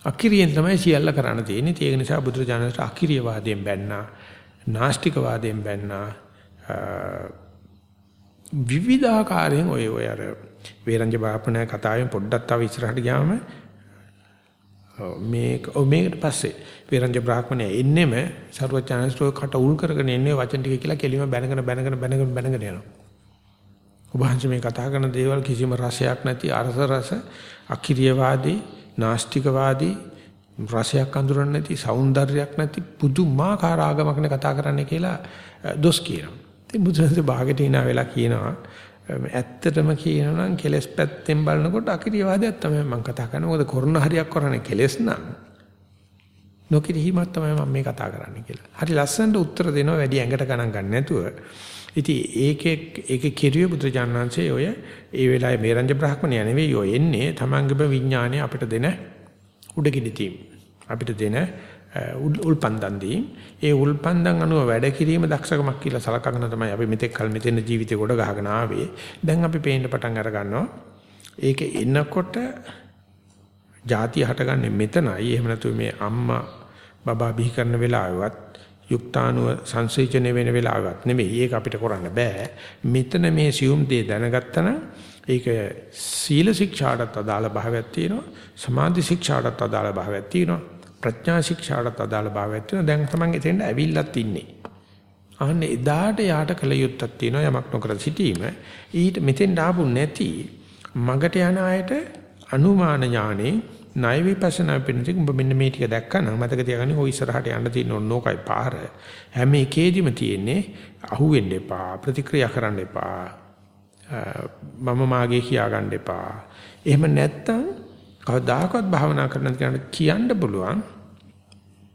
අකිරියෙන් තමයි සියල්ල කරන්න තියෙන්නේ. ඒක නිසා බුදුරජාණන්ට අකිරිය වාදයෙන් බැන්නා, නාස්තික වාදයෙන් බැන්නා, විවිධාකාරයෙන් ඔය ඔය අර වේරංජ බාපණ කතාවෙන් පොඩ්ඩක් තව ඉස්සරහට ගියාම මේ මේකට පස්සේ වේරංජ බ්‍රාහ්මණය එන්නෙම ਸਰවචානස්ත්‍රෝ කට උල් කරගෙන එන්නේ වචන ටික කියලා කෙලිම බැනගෙන බැනගෙන බැනගෙන බැනගෙන යනවා. ඔබ මේ කතා කරන දේවල් කිසිම රසයක් නැති අරස රස අකිරියවාදී නාස්තිකවාදී රසයක් අඳුරන්නේ නැති సౌందර්යයක් නැති පුදුමාකාර ආගමක්නේ කතා කරන්නේ කියලා දොස් කියනවා. ඉතින් බුදුසසුනේ භාගෙට ඉනා වෙලා කියනවා ඇත්තටම කියනවා නම් කෙලස් පැත්තෙන් බලනකොට අකිරියවාදයක් තමයි මම කතා කරන්නේ. මොකද කොරණ හරියක් කරන්නේ කෙලස් නම්. නොකිරීමක් තමයි මම මේ කතා කරන්නේ කියලා. හරි ලස්සනට උත්තර දෙනවා වැඩි ඇඟට ගණන් ගන්න නැතුව. ඉතින් ඒකේ ඒකේ කිරිය බුදුජානනාංශයේ ඔය ඒ වෙලාවේ මේරංජ බ්‍රාහ්මණය නෙවෙයි ඔය එන්නේ තමන්ගේම විඥානය අපිට දෙන උඩගිනි තීම්. අපිට දෙන උල්පන්දන් දී ඒ උල්පන්දන් අනුව වැඩ කිරීම දක්ෂකමක් කියලා සලකගෙන තමයි අපි මෙතෙක් කල මෙතන ජීවිතේ කොට ගහගෙන ආවේ. දැන් අපි පේන්න පටන් අර ගන්නවා. ඒක එනකොට ಜಾතිය හටගන්නේ මෙතනයි. එහෙම නැතු මේ අම්මා බබා බිහි කරන වෙලාවෙවත් යුක්තානුව සංසේචනය වෙන වෙලාවක් නෙමෙයි. ඒක අපිට කරන්න බෑ. මෙතන මේ සියුම් දේ දැනගත්තා ඒක සීල ශික්ෂාටත් අදාළ භාවයක් තියෙනවා. සමාධි ශික්ෂාටත් අදාළ භාවයක් තියෙනවා. ප්‍රඥා ශික්ෂාටත් අදාළ භාවයක් තියෙනවා. දැන් තමන් එතෙන්ට ඇවිල්ලත් ඉන්නේ. අහන්නේ එදාට යාට කල යුත්තක් තියෙනවා යමක් නොකර සිටීම. ඊට මෙතෙන් ආපු නැති මගට යන අයට අනුමාන ඥානේ ණය විපස්සනා පිළිතික උඹ මෙන්න මේ ටික දැක්කනම් මතක තියාගන්න ඔය ඉස්සරහට යන්න තියෙන ඕනෝකයි පාර. හැම එකේදිම තියෙන්නේ අහුවෙන්න එපා ප්‍රතික්‍රියා කරන්න එපා. මම මාගේ කියා ගන්න එපා. එහෙම නැත්තම් කවදාකවත් භාවනා කරන්න කියන්න පුළුවන්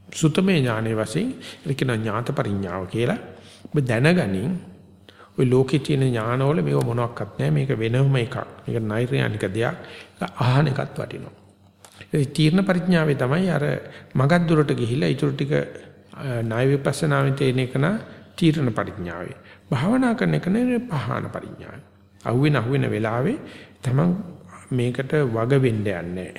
සුතමේ ඥානේ වශයෙන් ඒක ඥාත පරිඥාව කියලා. ඔබ දැනගනින් ওই ලෝකේ තියෙන ඥානවල මේව මොනවත් නැහැ. මේක වෙනම එකක්. මේක නෛර්යානික දෙයක්. අහන එකත් වටිනවා. ඒ තීර්ණ පරිඥාවේ තමයි අර මගක් දුරට ගිහිලා ඊටු ටික ණය විපස්සනාවෙන් තේන එක නා තීර්ණ පරිඥාවේ. භාවනා කරන එක නේ පහාන පරිඥාවේ. අහුවෙන අහුවෙන වෙලාවේ තමන් මේකට වග වෙන්න යන්නේ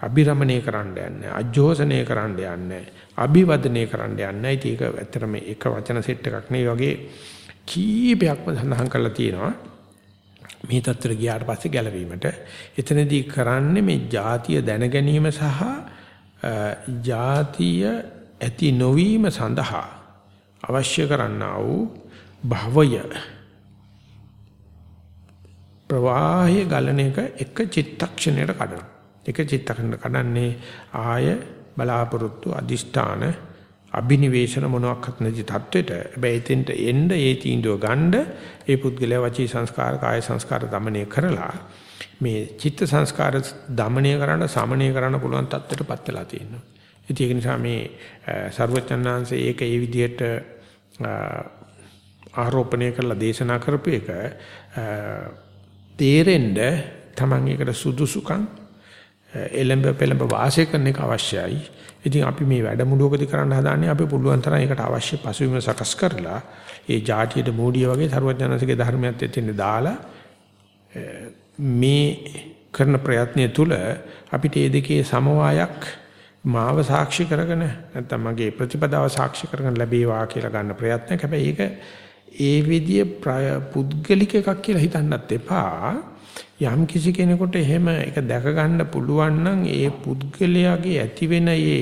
අභිරමණය කරන්න යන්නේ අජෝසනය කරන්න යන්නේ අභිවදනය කරන්න යන්නේ ඒක ඇත්තටම එක වචන සෙට් එකක් නෙවෙයි වගේ කීපයක්ම සඳහන් කරලා තියෙනවා. මේ තත්ත්වයට ගියාට පස්සේ ගැලවීමට. එතනදී කරන්නේ මේ ಜಾතිය දැන ගැනීම සහ ಜಾතිය ඇති නොවීම සඳහා අවශ්‍ය කරන්නා වූ භවය. ප්‍රවාහය ගලන එක එක චිත්තක්ෂණයට කඩනවා. එක චිත්තක්ෂණයට කඩන්නේ ආය බලාපොරොත්තු අදිෂ්ඨාන අබිනිවේෂණ මොනවාක්වත් නැති தത്വෙට හැබැයි එතෙන්ට එන්න ඒ තීන්දුව ගන්න ඒ පුද්ගලයා වචී සංස්කාර කාය සංස්කාර দমনය කරලා මේ චිත්ත සංස්කාර দমনය කරන්න සමනය කරන්න පුළුවන් தത്വෙටපත් වෙලා තියෙනවා. ඉතින් ඒක නිසා මේ ਸਰවචන්නාංශේ ඒක ඒ විදිහට ආරෝපණය කරලා දේශනා කරපු එක තේරෙන්න Taman එකට සුදුසුකම් එළඹ පෙළඹ වාසය කරන එක අවශ්‍යයි. ඉතින් අපි මේ වැඩමුළුවකදී කරන්න හදාන්නේ අපි පුළුවන් තරම් ඒකට අවශ්‍ය පසුබිම සකස් කරලා ඒ જાතියට මෝඩිය වගේ ਸਰවඥාන්සේගේ ධර්මයත් එතින් දාලා මේ කරන ප්‍රයත්නය තුල අපිට මේ දෙකේ සමவாயක් මාව සාක්ෂි කරගෙන නැත්නම් මගේ ප්‍රතිපදාව සාක්ෂි කරගෙන ලැබේවා කියලා ගන්න ප්‍රයත්නයක්. හැබැයි ඒක ඒ විදිය පුද්ගලික එකක් කියලා හිතන්නත් එපා. යම් කිසි කෙනෙකුට එහෙම ඒක දැක ගන්න පුළුවන් නම් ඒ පුද්ගලයාගේ ඇති වෙන ඒ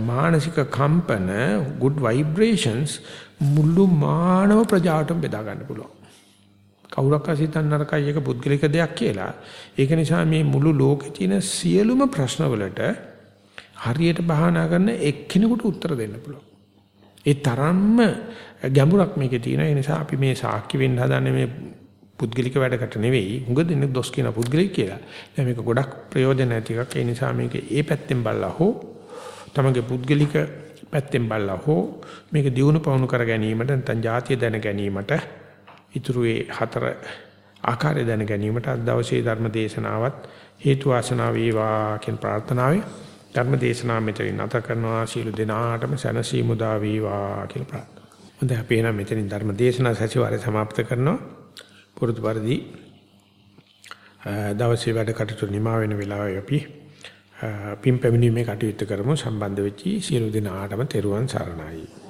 මානසික කම්පන good vibrations මුළු මානව ප්‍රජාවටම බෙදා ගන්න පුළුවන්. කවුරක් අසිතන්න නරකයි ඒක පුද්ගලික දෙයක් කියලා. ඒක නිසා මේ මුළු ලෝකේ තියෙන සියලුම ප්‍රශ්න වලට හරියට බහනා කරන එක්කෙනෙකුට උත්තර දෙන්න පුළුවන්. ඒ තරම්ම ගැඹුරක් මේකේ තියෙන. ඒ නිසා අපි මේ සාක්ෂි වෙන්න හදන්නේ මේ පුද්ගලික වැඩකට නෙවෙයි උඟ දෙනෙක් දොස් කියන පුද්ගලික කියලා. දැන් මේක ගොඩක් ප්‍රයෝජන ඇති එකක්. ඒ නිසා මේක ඒ පැත්තෙන් බලලා හෝ තමගේ පුද්ගලික පැත්තෙන් බලලා හෝ මේක දියුණු පවුණු කර ගැනීමට නැත්නම් ජාතිය දැන ගැනීමට ඉතුරු හතර ආකාරය දැන ගැනීමට අද දවසේ ධර්ම දේශනාවත් හේතු වාසනා වේවා කියන ප්‍රාර්ථනාවයි ධර්ම දේශනාව මෙතනින් නැත කරනවා සීල දෙනාටම සැනසීම උදා වේවා කියලා ප්‍රාර්ථනා. හොඳයි අපි එහෙනම් මෙතනින් ධර්ම දේශනාව සැසිවාරය સમાપ્ત කරනවා. පුරුදු පරිදි දවසේ වැඩ කටයුතු නිමා වෙන වෙලාවේ අපි පින් පැමිණීමේ කටයුතු කරමු. සම්බන්ධ වෙච්චි සියලු දෙනාටම තෙරුවන් සරණයි.